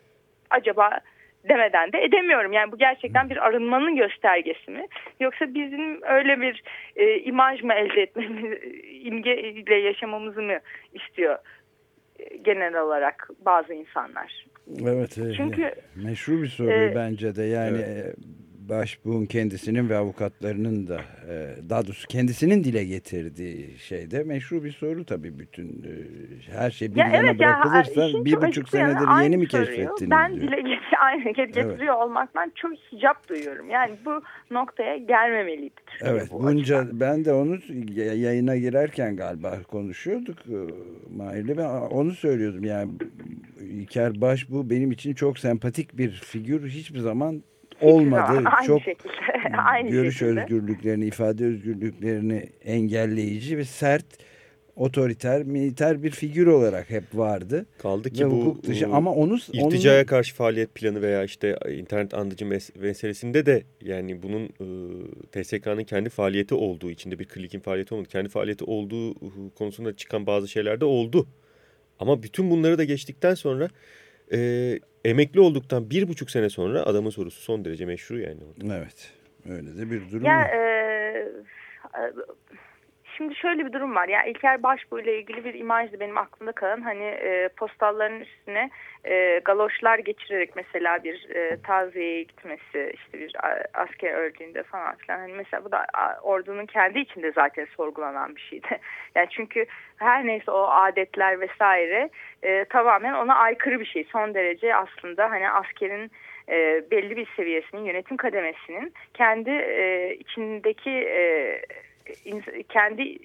acaba demeden de edemiyorum. Yani bu gerçekten bir arınmanın göstergesi mi? Yoksa bizim öyle bir e, imaj mı elde etmemiz, imgeyle yaşamamızı mı istiyor e, genel olarak bazı insanlar? Evet. Çünkü meşru bir soru e, bence de. Yani e, başbuğun kendisinin ve avukatlarının da e, daha doğrusu kendisinin dile getirdiği şeyde meşru bir soru tabii bütün e, her şey bir Ya yana evet ya, bırakılırsa işin bir buçuk senedir yeni mi keşfettiniz Ben diyor. dile get aynı getiriyor olmaktan çok hicap duyuyorum. Yani bu noktaya gelmemeliydi. Evet bu bunca açıdan. ben de onu yayına girerken galiba konuşuyorduk e, Mahir'le ben onu söylüyordum yani İlker Baş bu benim için çok sempatik bir figür hiçbir zaman olmadı. aynı çok şekilde, aynı görüş şekilde. özgürlüklerini, ifade özgürlüklerini engelleyici ve sert otoriter, militer bir figür olarak hep vardı. Kaldı ki Ve bu hukuk dışı ıı, ama onu irticaya onun- karşı faaliyet planı veya işte internet andıcı mes- meselesinde de yani bunun ıı, TSK'nın kendi faaliyeti olduğu içinde bir klikin faaliyeti olmadı. Kendi faaliyeti olduğu ıı, konusunda çıkan bazı şeyler de oldu. Ama bütün bunları da geçtikten sonra e, emekli olduktan bir buçuk sene sonra adamın sorusu son derece meşru yani. Evet. Öyle de bir durum. Ya e, şimdi şöyle bir durum var. Ya İlker Başbuğ ile ilgili bir imajdı benim aklımda kalan. Hani e, postalların üstüne e, galoşlar geçirerek mesela bir e, taziyeye gitmesi, işte bir asker öldüğünde falan filan. Hani mesela bu da ordunun kendi içinde zaten sorgulanan bir şeydi. Yani çünkü her neyse o adetler vesaire e, tamamen ona aykırı bir şey. Son derece aslında hani askerin e, belli bir seviyesinin yönetim kademesinin kendi e, içindeki e, kendi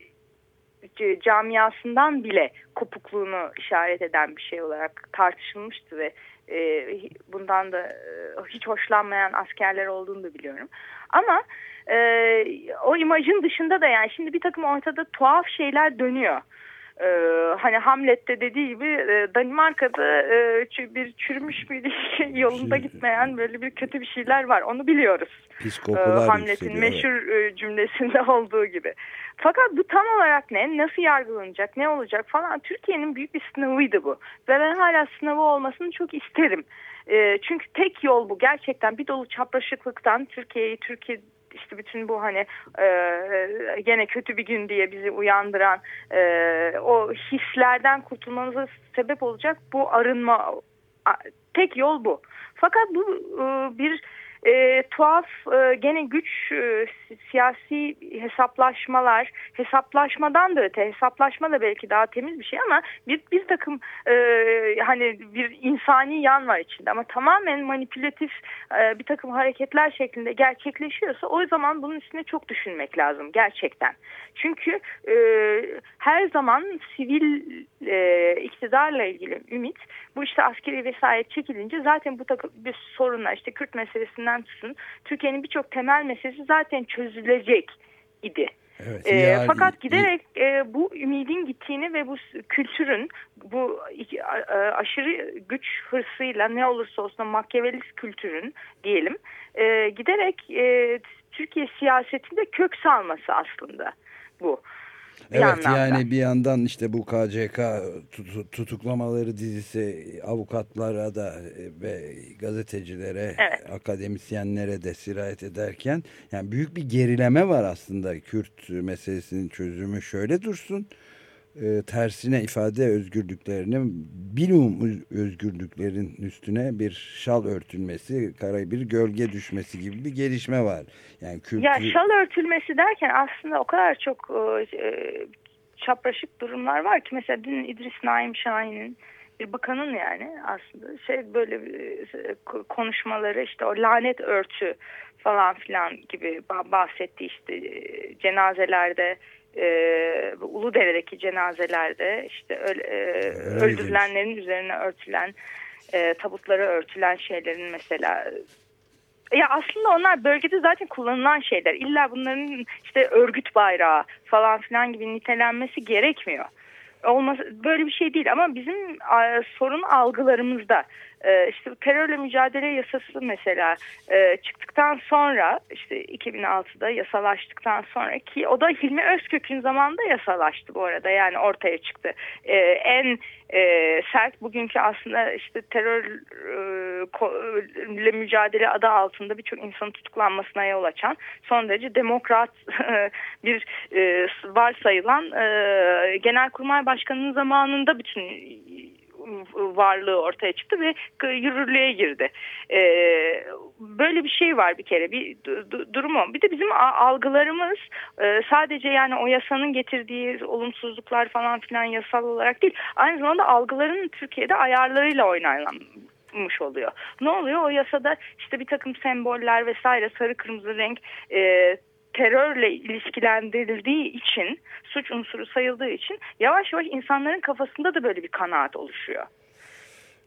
camiasından bile kopukluğunu işaret eden bir şey olarak tartışılmıştı ve e, bundan da e, hiç hoşlanmayan askerler olduğunu da biliyorum. Ama e, o imajın dışında da yani şimdi bir takım ortada tuhaf şeyler dönüyor. Ee, hani Hamlet'te dediği gibi e, Danimarka'da e, bir çürümüş bir ilişki yolunda gitmeyen böyle bir kötü bir şeyler var. Onu biliyoruz. Kokular Hamlet'in meşhur e, cümlesinde olduğu gibi. Fakat bu tam olarak ne? Nasıl yargılanacak? Ne olacak falan? Türkiye'nin büyük bir sınavıydı bu. Ve ben hala sınavı olmasını çok isterim. E, çünkü tek yol bu. Gerçekten bir dolu çapraşıklıktan Türkiye'yi, Türkiye işte bütün bu hani e, gene kötü bir gün diye bizi uyandıran e, o hislerden kurtulmamıza sebep olacak bu arınma tek yol bu. Fakat bu e, bir e, tuhaf e, gene güç e, si- siyasi hesaplaşmalar hesaplaşmadan da öte hesaplaşma da belki daha temiz bir şey ama bir, bir takım e, hani bir insani yan var içinde ama tamamen manipülatif e, bir takım hareketler şeklinde gerçekleşiyorsa o zaman bunun üstüne çok düşünmek lazım gerçekten. Çünkü e, her zaman sivil e, iktidarla ilgili ümit bu işte askeri vesayet çekilince zaten bu takım bir sorunlar işte Kürt meselesinden tutun Türkiye'nin birçok temel meselesi zaten çözülecek idi. Evet, E, yani- fakat giderek e, bu ümidin gittiğini ve bu kültürün bu a- aşırı güç hırsıyla ne olursa olsun Machiavellist kültürün diyelim e, giderek e, Türkiye siyasetinde kök salması aslında bu. Bir Evet anlamda. yani bir yandan işte bu KCK tutu- tutuklamaları dizisi avukatlara da e, ve gazetecilere, Evet. akademisyenlere de sirayet ederken yani büyük bir gerileme var aslında Kürt meselesinin çözümü şöyle dursun. E, tersine ifade özgürlüklerinin bilimum özgürlüklerin üstüne bir şal örtülmesi, kara bir gölge düşmesi gibi bir gelişme var. Yani kültür... Ya şal örtülmesi derken aslında o kadar çok e, e, çapraşık durumlar var ki mesela dün İdris Naim Şahin'in bir bakanın yani aslında şey böyle e, konuşmaları işte o lanet örtü falan filan gibi ba- bahsetti işte e, cenazelerde e, Uludere'deki cenazelerde işte öl, e, öldürülenlerin üzerine örtülen e, tabutları örtülen şeylerin mesela ya aslında onlar bölgede zaten kullanılan şeyler. İlla bunların işte örgüt bayrağı falan filan gibi nitelenmesi gerekmiyor. Olması böyle bir şey değil ama bizim sorun algılarımızda e, işte terörle mücadele yasası mesela e, çıktıktan sonra işte 2006'da yasalaştıktan sonra ki o da Hilmi Özkök'ün zamanında yasalaştı bu arada yani ortaya çıktı. E, en e, sert bugünkü aslında işte terörle mücadele adı altında birçok insanın tutuklanmasına yol açan son derece demokrat bir e, varsayılan e, Genelkurmay Başkanı'nın zamanında bütün varlığı ortaya çıktı ve yürürlüğe girdi. Ee, böyle bir şey var bir kere bir durumu. Bir de bizim algılarımız e, sadece yani o yasanın getirdiği olumsuzluklar falan filan yasal olarak değil. Aynı zamanda algıların Türkiye'de ayarlarıyla oynanmış oluyor. Ne oluyor? O yasada işte bir takım semboller vesaire sarı kırmızı renk e, terörle ilişkilendirildiği için, suç unsuru sayıldığı için yavaş yavaş insanların kafasında da böyle bir kanaat oluşuyor.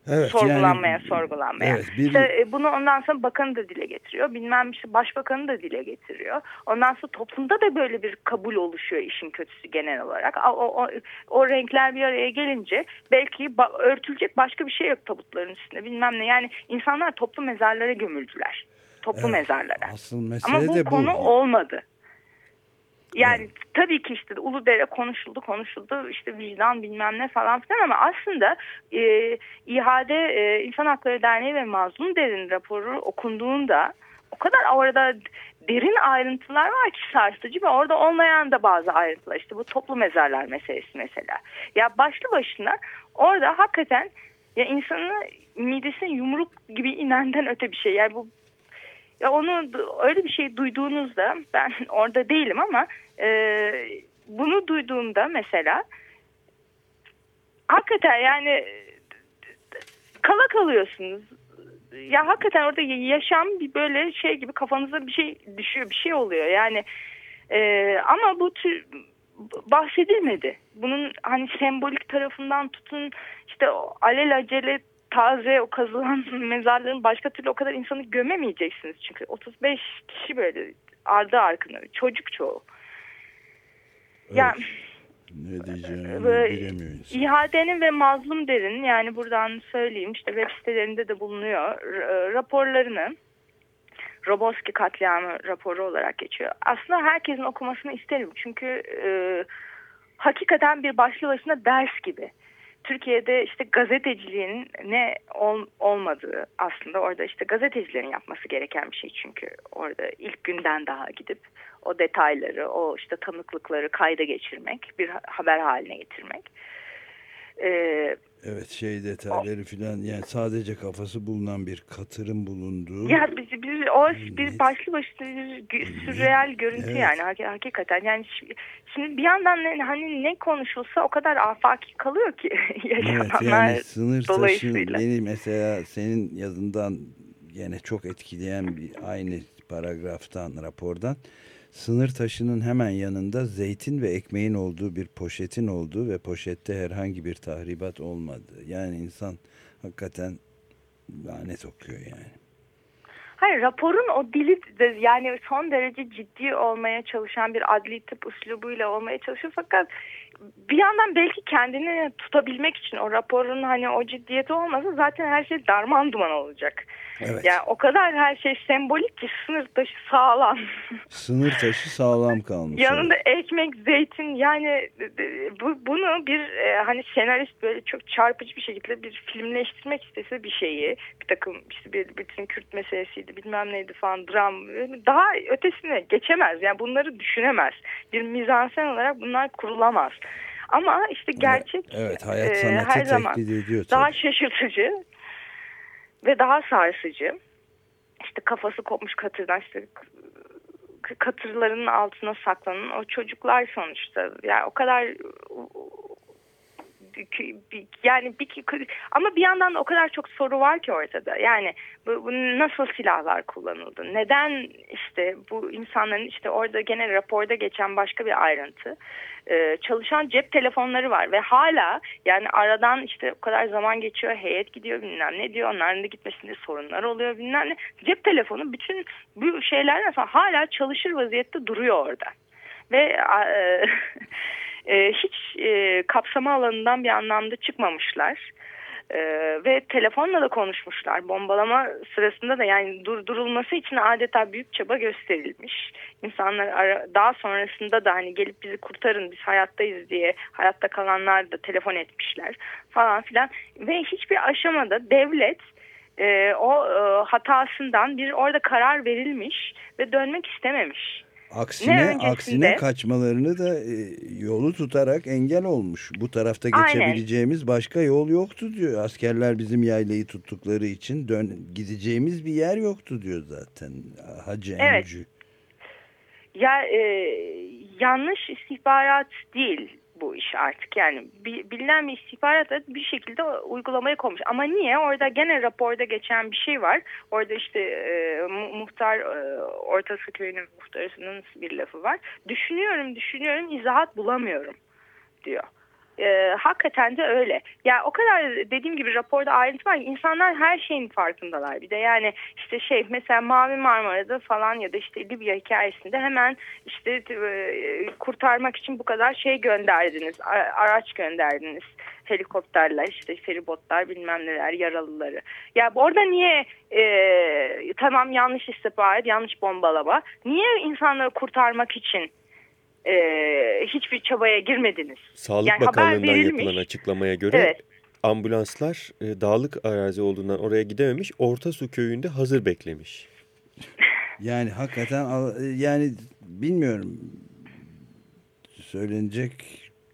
Evet, sorgulanmaya, yani, sorgulanmaya. Evet, bir... İşte e, bunu ondan sonra bakanı da dile getiriyor. Bilmem işte başbakanı da dile getiriyor. Ondan sonra toplumda da böyle bir kabul oluşuyor işin kötüsü genel olarak. O, o, o renkler bir araya gelince belki örtülecek başka bir şey yok tabutların üstünde bilmem ne. Yani insanlar toplu mezarlara gömüldüler toplu evet, mezarlara. Asıl mesele Ama bu de konu bu. olmadı. Yani evet. tabii ki işte Uludere konuşuldu konuşuldu işte vicdan bilmem ne falan filan ama aslında e, İHA'de e, İnsan Hakları Derneği ve Mazlum Derin raporu okunduğunda o kadar orada derin ayrıntılar var ki sarsıcı ve orada olmayan da bazı ayrıntılar işte bu toplu mezarlar meselesi mesela. Ya başlı başına orada hakikaten ya insanın midesine yumruk gibi inenden öte bir şey. Yani bu ya onu öyle bir şey duyduğunuzda ben orada değilim ama e, bunu duyduğumda mesela hakikaten yani kala kalıyorsunuz. Ya hakikaten orada yaşam bir böyle şey gibi kafanıza bir şey düşüyor, bir şey oluyor. Yani e, ama bu tür bahsedilmedi. Bunun hani sembolik tarafından tutun işte alelacele taze o kazılan mezarların başka türlü o kadar insanı gömemeyeceksiniz. Çünkü 35 kişi böyle ardı arkına çocuk çoğu. Evet. Yani, ne diyeceğimi bilemiyor insan. İhadenin ve mazlum derin yani buradan söyleyeyim işte web sitelerinde de bulunuyor raporlarını Roboski katliamı raporu olarak geçiyor. Aslında herkesin okumasını isterim çünkü e, hakikaten bir başlı başına ders gibi. Türkiye'de işte gazeteciliğin ne ol, olmadığı aslında orada işte gazetecilerin yapması gereken bir şey çünkü orada ilk günden daha gidip o detayları, o işte tanıklıkları kayda geçirmek, bir haber haline getirmek. Ee, evet şey detayları filan yani sadece kafası bulunan bir katırın bulunduğu. Ya biz, biz o bir başlı başlı bir sürreal görüntü evet. yani hakikaten yani şimdi bir yandan ne, hani ne konuşulsa o kadar afaki kalıyor ki yaşananlar evet, yani sınır taşı beni mesela senin yazından yine çok etkileyen bir aynı paragraftan rapordan Sınır taşının hemen yanında zeytin ve ekmeğin olduğu bir poşetin olduğu ve poşette herhangi bir tahribat olmadığı. Yani insan hakikaten lanet okuyor yani. Hayır raporun o dili de yani son derece ciddi olmaya çalışan bir adli tıp üslubuyla olmaya çalışıyor fakat bir yandan belki kendini tutabilmek için o raporun hani o ciddiyeti olmasa zaten her şey darman duman olacak. Evet. Yani o kadar her şey sembolik ki sınır taşı sağlam. Sınır taşı sağlam kalmış. Yanında evet. ekmek, zeytin yani bu, bunu bir e, hani senarist böyle çok çarpıcı bir şekilde bir filmleştirmek istese bir şeyi bir takım işte bir bütün Kürt meselesiydi bilmem neydi falan dram daha ötesine geçemez. Yani bunları düşünemez. Bir mizansen olarak bunlar kurulamaz. Ama işte gerçek evet, hayat e, her zaman ediyor, daha şaşırtıcı ve daha sarsıcı. İşte kafası kopmuş katırdan işte katırlarının altına saklanan o çocuklar sonuçta. Yani o kadar yani bir ama bir yandan da o kadar çok soru var ki ortada. Yani bu, bu nasıl silahlar kullanıldı? Neden işte bu insanların işte orada gene raporda geçen başka bir ayrıntı e, çalışan cep telefonları var ve hala yani aradan işte o kadar zaman geçiyor heyet gidiyor bilmem ne diyor onların da gitmesinde sorunlar oluyor bilmem ne cep telefonu bütün bu sonra hala çalışır vaziyette duruyor orada ve e, e, hiç e, kapsama alanından bir anlamda çıkmamışlar. Ee, ve telefonla da konuşmuşlar. Bombalama sırasında da yani durdurulması için adeta büyük çaba gösterilmiş. İnsanlar ara, daha sonrasında da hani gelip bizi kurtarın biz hayattayız diye hayatta kalanlar da telefon etmişler falan filan. Ve hiçbir aşamada devlet e, o e, hatasından bir orada karar verilmiş ve dönmek istememiş. Aksine, aksine kaçmalarını da e, yolu tutarak engel olmuş. Bu tarafta geçebileceğimiz Aynen. başka yol yoktu diyor. Askerler bizim yaylayı tuttukları için dön, gideceğimiz bir yer yoktu diyor zaten. Hacı evet. Emcü. Ya e, yanlış istihbarat değil bu iş artık. Yani bilinen bir istihbarat bir şekilde uygulamaya konmuş. Ama niye? Orada gene raporda geçen bir şey var. Orada işte e, muhtar e, Ortası Köyü'nün muhtarısının bir lafı var. Düşünüyorum düşünüyorum izahat bulamıyorum diyor e, hakikaten de öyle. Ya o kadar dediğim gibi raporda ayrıntı var ki insanlar her şeyin farkındalar. Bir de yani işte şey mesela Mavi Marmara'da falan ya da işte Libya hikayesinde hemen işte e, kurtarmak için bu kadar şey gönderdiniz. Araç gönderdiniz. Helikopterler işte feribotlar bilmem neler yaralıları. Ya orada niye e, tamam yanlış istihbarat yanlış bombalama. Niye insanları kurtarmak için e, hiçbir çabaya girmediniz. Sağlık yani Bakanlığı'ndan yapılan açıklamaya göre evet. ambulanslar e, dağlık arazi olduğundan oraya gidememiş. Orta Su köyünde hazır beklemiş. yani hakikaten yani bilmiyorum söylenecek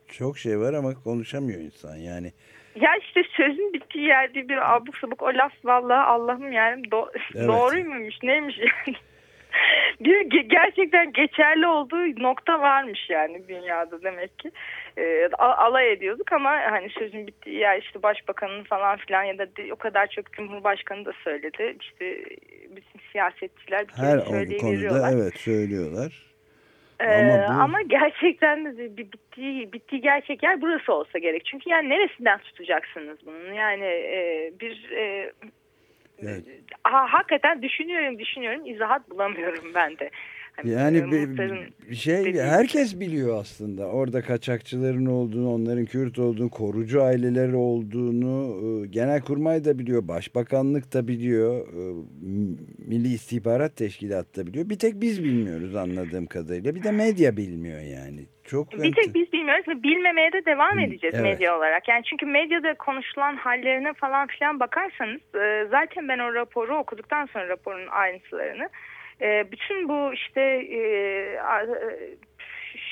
çok şey var ama konuşamıyor insan yani. Ya işte sözün bittiği yerde bir abuk sabuk o laf vallahi Allah'ım yani do evet. doğruymuş neymiş yani bir gerçekten geçerli olduğu nokta varmış yani dünyada demek ki. E, alay ediyorduk ama hani sözün bittiği ya işte başbakanın falan filan ya da o kadar çok cumhurbaşkanı da söyledi. İşte bütün siyasetçiler bir Her o konuda evet söylüyorlar. Ee, ama, bu... ama gerçekten de bittiği, bittiği gerçek yer burası olsa gerek. Çünkü yani neresinden tutacaksınız bunun? Yani e, bir e, Evet. Ha, hakikaten düşünüyorum düşünüyorum. İzahat bulamıyorum ben de. Hani yani bir, bir şey dediğim... herkes biliyor aslında. Orada kaçakçıların olduğunu onların Kürt olduğunu korucu aileleri olduğunu e, genelkurmay da biliyor başbakanlık da biliyor e, Milli İstihbarat Teşkilatı da biliyor. Bir tek biz bilmiyoruz anladığım kadarıyla. Bir de medya bilmiyor yani çok bir tek biz bilmiyoruz ve bilmemeye de devam edeceğiz evet. medya olarak. Yani çünkü medyada konuşulan hallerine falan filan bakarsanız e, zaten ben o raporu okuduktan sonra raporun ayrıntılarını e, bütün bu işte e,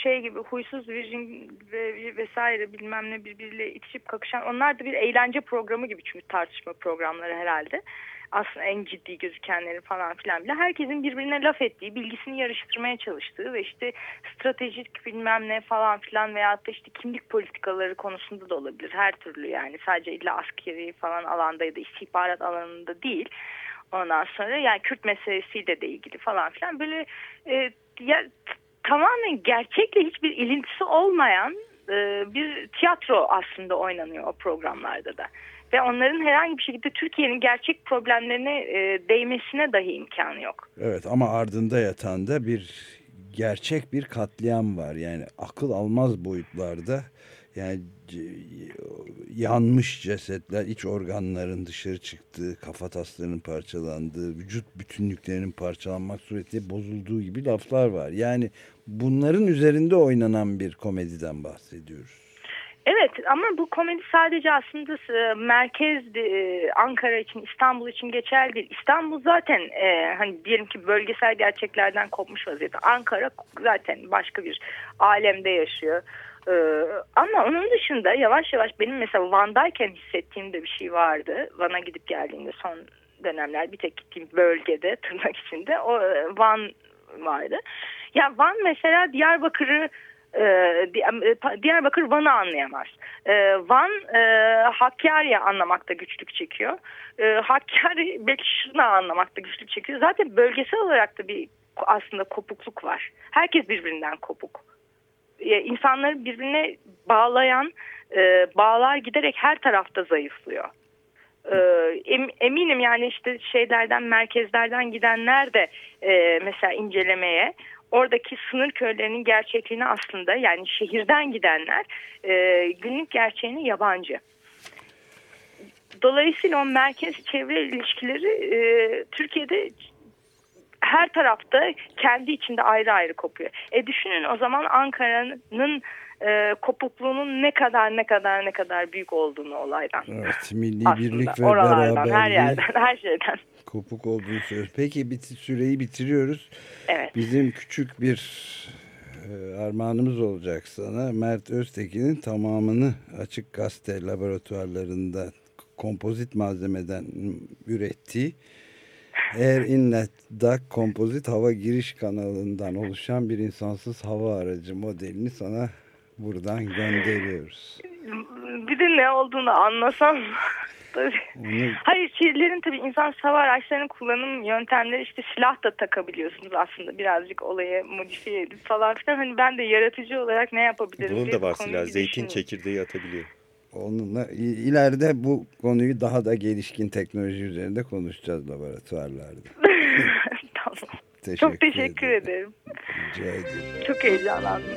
şey gibi huysuz virgin ve vesaire bilmem ne birbiriyle itişip kakışan onlar da bir eğlence programı gibi çünkü tartışma programları herhalde aslında en ciddi gözükenleri falan filan bile herkesin birbirine laf ettiği, bilgisini yarıştırmaya çalıştığı ve işte stratejik bilmem ne falan filan veya da işte kimlik politikaları konusunda da olabilir. Her türlü yani sadece illa askeri falan alanda ya da istihbarat alanında değil. Ondan sonra yani Kürt meselesiyle de ilgili falan filan. Böyle e, ya, tamamen gerçekle hiçbir ilintisi olmayan e, bir tiyatro aslında oynanıyor o programlarda da ve onların herhangi bir şekilde Türkiye'nin gerçek problemlerine e, değmesine dahi imkanı yok. Evet ama ardında yatan da bir gerçek bir katliam var. Yani akıl almaz boyutlarda yani yanmış cesetler, iç organların dışarı çıktığı, kafa taslarının parçalandığı, vücut bütünlüklerinin parçalanmak suretiyle bozulduğu gibi laflar var. Yani bunların üzerinde oynanan bir komediden bahsediyoruz. Evet ama bu komedi sadece aslında e, merkez e, Ankara için İstanbul için geçerli değil. İstanbul zaten e, hani diyelim ki bölgesel gerçeklerden kopmuş vaziyette. Ankara zaten başka bir alemde yaşıyor. Ee, ama onun dışında yavaş yavaş benim mesela Van'dayken hissettiğim de bir şey vardı. Van'a gidip geldiğimde son dönemler bir tek gittiğim bölgede tırnak içinde o Van vardı. Ya Van mesela Diyarbakır'ı Diyarbakır Van'ı anlayamaz. Ee, Van e, Hakkari'yi anlamakta güçlük çekiyor. Hakkari belki şunu anlamakta güçlük çekiyor. Zaten bölgesel olarak da bir aslında kopukluk var. Herkes birbirinden kopuk. İnsanları birbirine bağlayan e, bağlar giderek her tarafta zayıflıyor. eminim yani işte şeylerden merkezlerden gidenler de e, mesela incelemeye oradaki sınır köylerinin gerçekliğini aslında yani şehirden gidenler e, günlük gerçeğine yabancı. Dolayısıyla o merkez çevre ilişkileri e, Türkiye'de her tarafta kendi içinde ayrı ayrı kopuyor. E düşünün o zaman Ankara'nın e, kopukluğunun ne kadar ne kadar ne kadar büyük olduğunu olaydan. Evet, milli Aslında birlik ve oralardan, her beraberliği yerden, her şeyden. kopuk olduğunu söylüyoruz. Peki bit süreyi bitiriyoruz. Evet. Bizim küçük bir e, armağanımız olacak sana. Mert Öztekin'in tamamını açık gazete laboratuvarlarında kompozit malzemeden ürettiği Air Inlet Duct kompozit hava giriş kanalından oluşan bir insansız hava aracı modelini sana buradan gönderiyoruz. Bir de ne olduğunu anlasam. Onu Hayır şeylerin tabii insan hava araçlarının kullanım yöntemleri işte silah da takabiliyorsunuz aslında birazcık olayı modifiye edip falan filan. Hani ben de yaratıcı olarak ne yapabilirim Bunun diye da var silah. Zeytin çekirdeği atabiliyor. Onunla ileride bu konuyu daha da gelişkin teknoloji üzerinde konuşacağız laboratuvarlarda. tamam. Teşekkür Çok teşekkür ederim. ederim. Rica ederim. Çok heyecanlandım.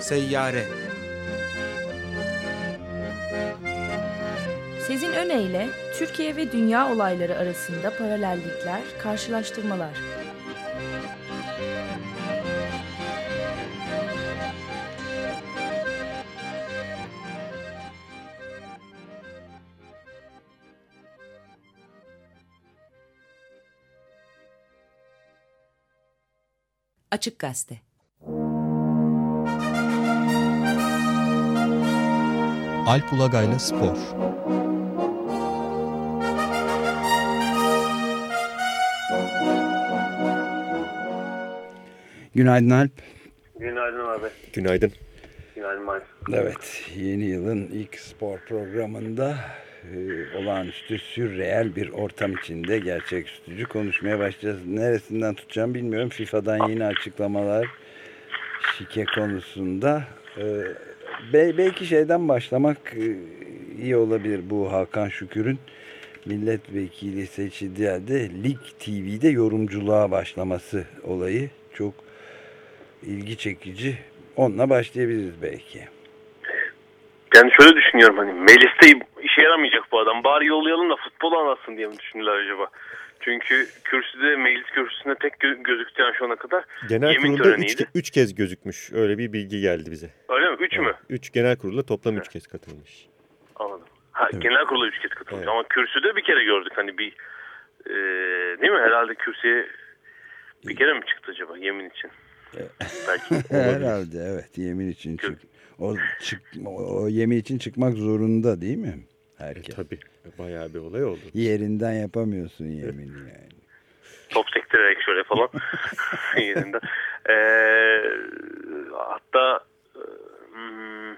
Seyyare Sezin Öne Türkiye ve dünya olayları arasında paralellikler, karşılaştırmalar. Açık Gazete Alp Ulagay'la Spor Günaydın Alp. Günaydın abi. Günaydın. Günaydın Mayıs. Evet, yeni yılın ilk spor programında e, olağanüstü sürreel bir ortam içinde gerçeküstücü konuşmaya başlayacağız. Neresinden tutacağım bilmiyorum. FIFA'dan yeni açıklamalar şike konusunda. E, belki şeyden başlamak e, iyi olabilir bu Hakan Şükür'ün milletvekili seçildiği halde Lig TV'de yorumculuğa başlaması olayı çok ilgi çekici. Onunla başlayabiliriz belki. Yani şöyle düşünüyorum hani Melis'te işe yaramayacak bu adam. Bari yollayalım da futbol anlatsın diye mi düşündüler acaba? Çünkü kürsüde meclis kürsüsünde tek gö- gözüktü yani şu ana kadar. Genel Yemin kurulda töreniydi. 3 kez gözükmüş. Öyle bir bilgi geldi bize. Öyle mi? Üç mü? 3 genel kurulda toplam 3 kez katılmış. Anladım. Ha, Genel kurula üç kez katılmış ama kürsüde bir kere gördük. Hani bir e, değil mi? Herhalde kürsüye bir kere mi çıktı acaba yemin için? Belki. Herhalde evet yemin için çık. O, çık, o, o yemin için çıkmak zorunda değil mi? Herkes. tabii. Bayağı bir olay oldu. Yerinden yapamıyorsun yemini yani. top sektirerek şöyle falan yerinden. Ee, hatta e, hmm,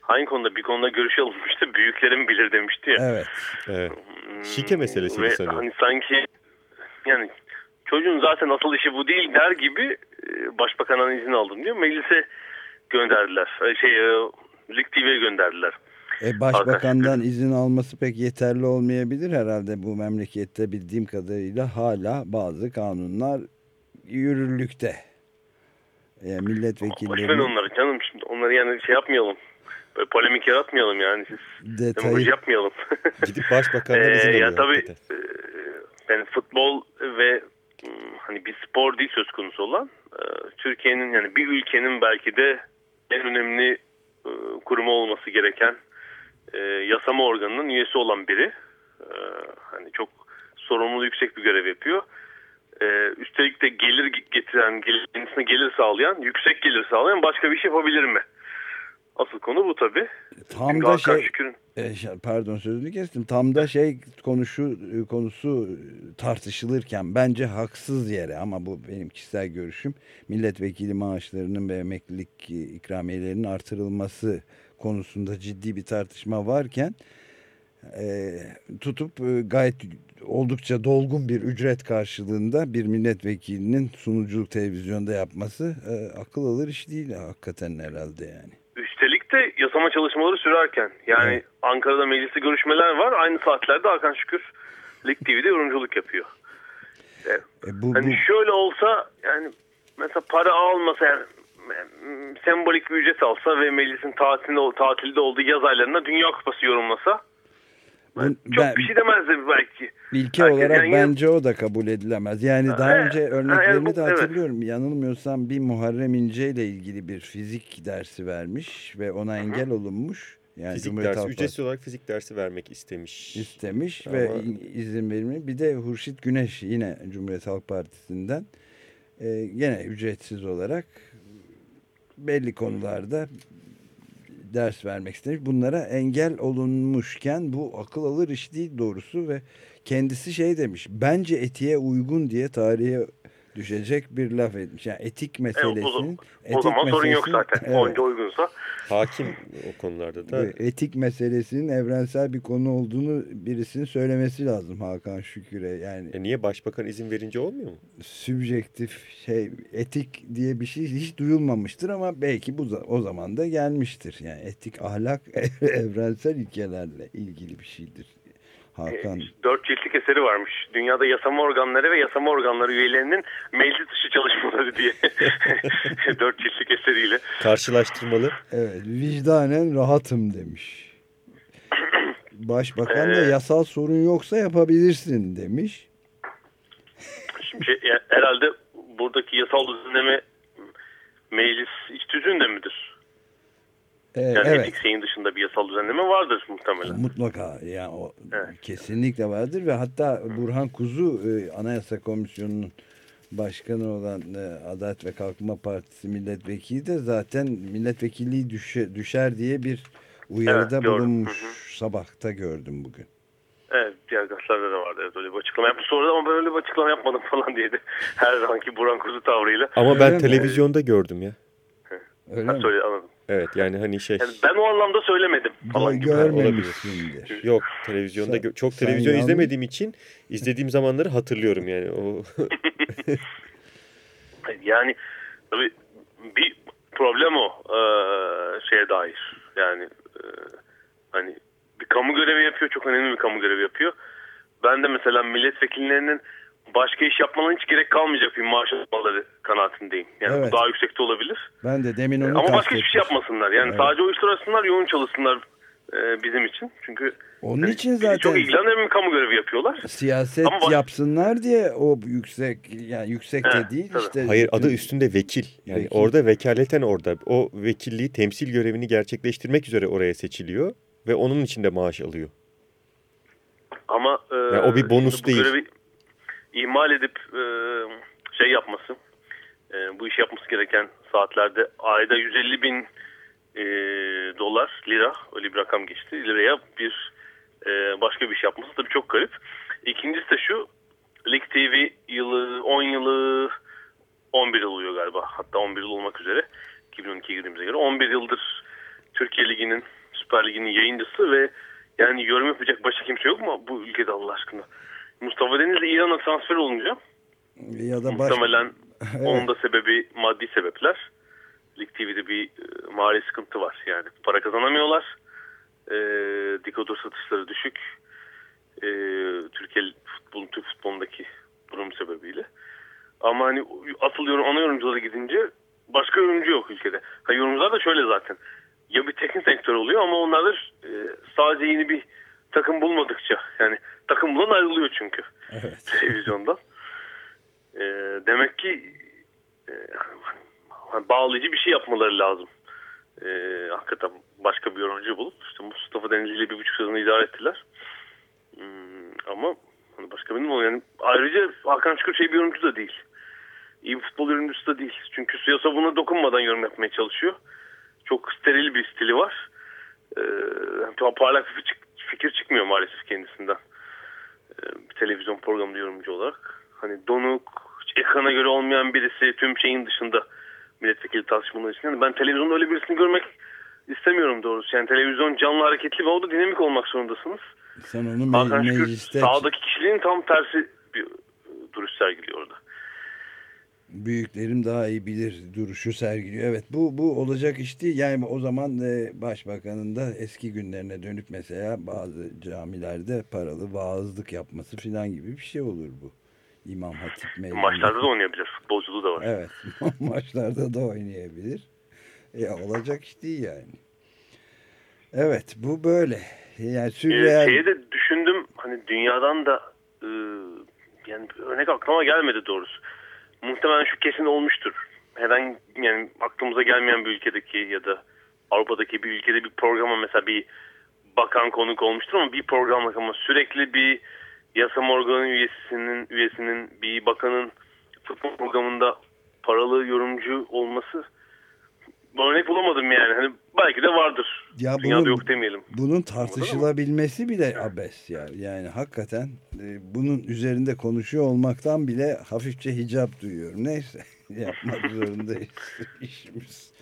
hangi konuda bir konuda görüş alınmıştı büyüklerim bilir demişti ya. Evet. evet. Şike meselesini Ve sanıyorum. hani sanki yani çocuğun zaten asıl işi bu değil der gibi e, başbakandan izin aldım diyor. Meclise gönderdiler. E, Şey e, Lig TV'ye gönderdiler. E, başbakandan izin alması pek yeterli olmayabilir herhalde bu memlekette bildiğim kadarıyla hala bazı kanunlar yürürlükte. E, Boşver milletvekilleri onları canım şimdi onları yani şey yapmayalım. Böyle polemik yaratmayalım yani siz detayı yapmayalım. Gidip başbakandan izin Ee, alıyor. ya tabii e, yani futbol ve m, hani bir spor değil söz konusu olan e, Türkiye'nin yani bir ülkenin belki de en önemli e, kurumu olması gereken e, yasama organının üyesi olan biri. E, hani çok sorumluluğu yüksek bir görev yapıyor. E, üstelik de gelir getiren, gelir, kendisine gelir sağlayan, yüksek gelir sağlayan başka bir şey yapabilir mi? Asıl konu bu tabii. Tam Çünkü da Hakan şey Şükür'ün e, pardon sözünü kestim. Tam da şey konuşu konusu tartışılırken bence haksız yere ama bu benim kişisel görüşüm milletvekili maaşlarının ve emeklilik ikramiyelerinin artırılması konusunda ciddi bir tartışma varken e, tutup e, gayet oldukça dolgun bir ücret karşılığında bir milletvekilinin sunuculuk televizyonda yapması e, akıl alır iş değil hakikaten herhalde yani. Üstelik de yasama çalışmaları sürerken yani Evet. Ankara'da mecliste görüşmeler var. Aynı saatlerde Hakan Şükür Lig TV'de yorumculuk yapıyor. E, bu, hani bu, şöyle olsa yani mesela para almasa yani sembolik bir ücret alsa ve meclisin tatilinde, tatilde olduğu yaz aylarında Dünya Kupası yorumlasa bu- çok ben- bir şey demezdi belki. İlke Herkes olarak yani bence o da kabul edilemez. Yani daha Ha, önce ha, örneklerini bu- de evet. hatırlıyorum. Yanılmıyorsam bir Muharrem İnce ile ilgili bir fizik dersi vermiş ve ona engel olunmuş. Yani fizik Cumhuriyet dersi, ücretsiz olarak fizik dersi vermek istemiş. istemiş Ama- ve izin verilmiş. Bir de Hurşit Güneş yine Cumhuriyet Halk Partisi'nden e, gene ücretsiz olarak belli konularda ders vermek istemiş. Bunlara engel olunmuşken bu akıl alır iş değil doğrusu ve kendisi şey demiş. Bence etiğe uygun diye tarihe düşecek bir laf etmiş. Yani etik E, o, meselesinin o etik zaman sorun yok zaten. Evet. Onca uygunsa. Hakim o konularda da. Etik meselesinin evrensel bir konu olduğunu birisinin söylemesi lazım Hakan Şükür'e. Yani E niye başbakan izin verince olmuyor mu? sübjektif şey etik diye bir şey hiç duyulmamıştır ama belki bu o zaman da gelmiştir. Yani etik ahlak evrensel ilkelerle ilgili bir şeydir. Hakan Dört ciltlik eseri varmış. Dünyada yasama organları ve yasama organları üyelerinin meclis dışı çalışmaları diye. Dört ciltlik eseriyle. Karşılaştırmalı. evet vicdanen rahatım demiş. Başbakan da Ee, yasal sorun yoksa yapabilirsin demiş. Şimdi şey, ya- herhalde buradaki yasal düzenleme meclis iç tüzüğünde midir? Ee, Yani evet. etik şeyin dışında bir yasal düzenleme vardır muhtemelen. Mutlaka yani o kesinlikle vardır ve hatta Burhan Kuzu e, Anayasa Komisyonu'nun başkanı olan e, Adalet ve Kalkınma Partisi milletvekili de zaten milletvekilliği düşe, düşer diye bir uyarıda Evet, gördüm. bulunmuş. Sabahta gördüm bugün. Evet diğer gazetelerde de vardı evet, öyle bir açıklama yaptı. Sonra da ama ben öyle bir açıklama yapmadım falan diyedi. Her zamanki Burhan Kuzu tavrıyla. Ama Öyle ben mi? televizyonda gördüm ya. Öyle Ha, mi? söyle, anladım. Evet yani hani şey Yani ben o anlamda söylemedim falan gibi. Görmemişsindir. yok televizyonda Sen- çok sen televizyon yanlış- izlemediğim için izlediğim zamanları hatırlıyorum yani o Yani tabii bir problem o eee, şeye dair. Yani eee, hani bir kamu görevi yapıyor. Çok önemli bir kamu görevi yapıyor. Ben de mesela milletvekillerinin başka iş yapmalarına hiç gerek kalmayacak bir maaş almaları kanaatindeyim. Yani Evet. bu daha yüksekte olabilir. Ben de demin onu Ama başka hiçbir şey yapmasınlar. Yani Evet. sadece o işler arasınlar, yoğun çalışsınlar eee, bizim için. Çünkü Onun yani için zaten çok ilgilenen bir kamu görevi yapıyorlar. siyaset Ama baş- yapsınlar diye o yüksek yani yüksek de değil tabii. işte. hayır adı üstünde vekil. Yani Vekil. orada vekaleten orada o vekilliği temsil görevini gerçekleştirmek üzere oraya seçiliyor ve onun için de maaş alıyor. Ama e, Ya o bir bonus değil. görevi ihmal edip e, şey yapması, e, bu işi yapması gereken saatlerde ayda 150 bin e, dolar, lira, öyle bir rakam geçti. Liraya bir e, başka bir iş yapması tabii çok garip. İkincisi de şu, Lig TV yılı, 10 yılı 11 yıl oluyor galiba. Hatta 11 yıl olmak üzere. 2012'ye girdiğimize göre. 11 yıldır Türkiye Ligi'nin, Süper Ligi'nin yayıncısı ve yani yorum yapacak başka kimse yok mu bu ülkede Allah aşkına? Mustafa Denizli İran'a transfer olunca ya da baş... muhtemelen Evet. onun da sebebi maddi sebepler. Lig TV'de bir e, mali sıkıntı var. Yani para kazanamıyorlar. E, dikodur satışları düşük. E, Türkiye futbolun, Türk futbolundaki durum sebebiyle. Ama hani asıl yorum, ana yorumculara gidince başka yorumcu yok ülkede. Ha, yorumcular da şöyle zaten. Ya bir teknik direktör oluyor ama onlar da e, sadece yeni bir takım bulmadıkça yani takım bulan ayrılıyor çünkü Evet. televizyondan. E, demek ki e, hani bağlayıcı bir şey yapmaları lazım. E, hakikaten başka bir yorumcu bulup işte Mustafa Denizli ile bir buçuk sezonu idare ettiler. Hmm, ama hani başka benim oluyor. Yani ayrıca Hakan Şükür şey bir yorumcu da değil. İyi bir futbol yorumcusu da değil. Çünkü Siyasa buna dokunmadan yorum yapmaya çalışıyor. Çok steril bir stili var. Ee, yani parlak bir fikir çıkmıyor maalesef kendisinden. Bir televizyon programında yorumcu olarak. Hani donuk, ekrana göre olmayan birisi tüm şeyin dışında milletvekili tartışmaları için. Yani ben televizyonda öyle birisini görmek istemiyorum doğrusu. Yani televizyon canlı hareketli ve o da dinamik olmak zorundasınız. Sen onu me- Hakan Şükür mecliste sağdaki kişiliğin tam tersi bir duruş sergiliyor orada. Büyüklerim daha iyi bilir duruşu sergiliyor. Evet bu bu olacak iş değil. Yani o zaman e, başbakanın da eski günlerine dönüp mesela bazı camilerde paralı vaazlık yapması falan gibi bir şey olur bu. İmam Hatip meydanı. Maçlarda da oynayabilir. Futbolculuğu da var. Evet. Maçlarda da oynayabilir. E, olacak iş değil yani. Evet bu böyle. Yani Ee, sürreal... şeyi de düşündüm hani dünyadan da e, yani örnek aklıma gelmedi doğrusu. Muhtemelen şu kesin olmuştur. Herhangi yani aklımıza gelmeyen bir ülkedeki ya da Avrupa'daki bir ülkede bir programa mesela bir bakan konuk olmuştur ama bir programlık ama sürekli bir yasam organı üyesinin üyesinin bir bakanın futbol programında paralı yorumcu olması örnek bulamadım yani. Hani belki de vardır. Ya Dünyada bunun- yok demeyelim. Bunun tartışılabilmesi bile abes ya. Yani hakikaten e, bunun üzerinde konuşuyor olmaktan bile hafifçe hicap duyuyorum. Neyse yapmak zorundayız işimiz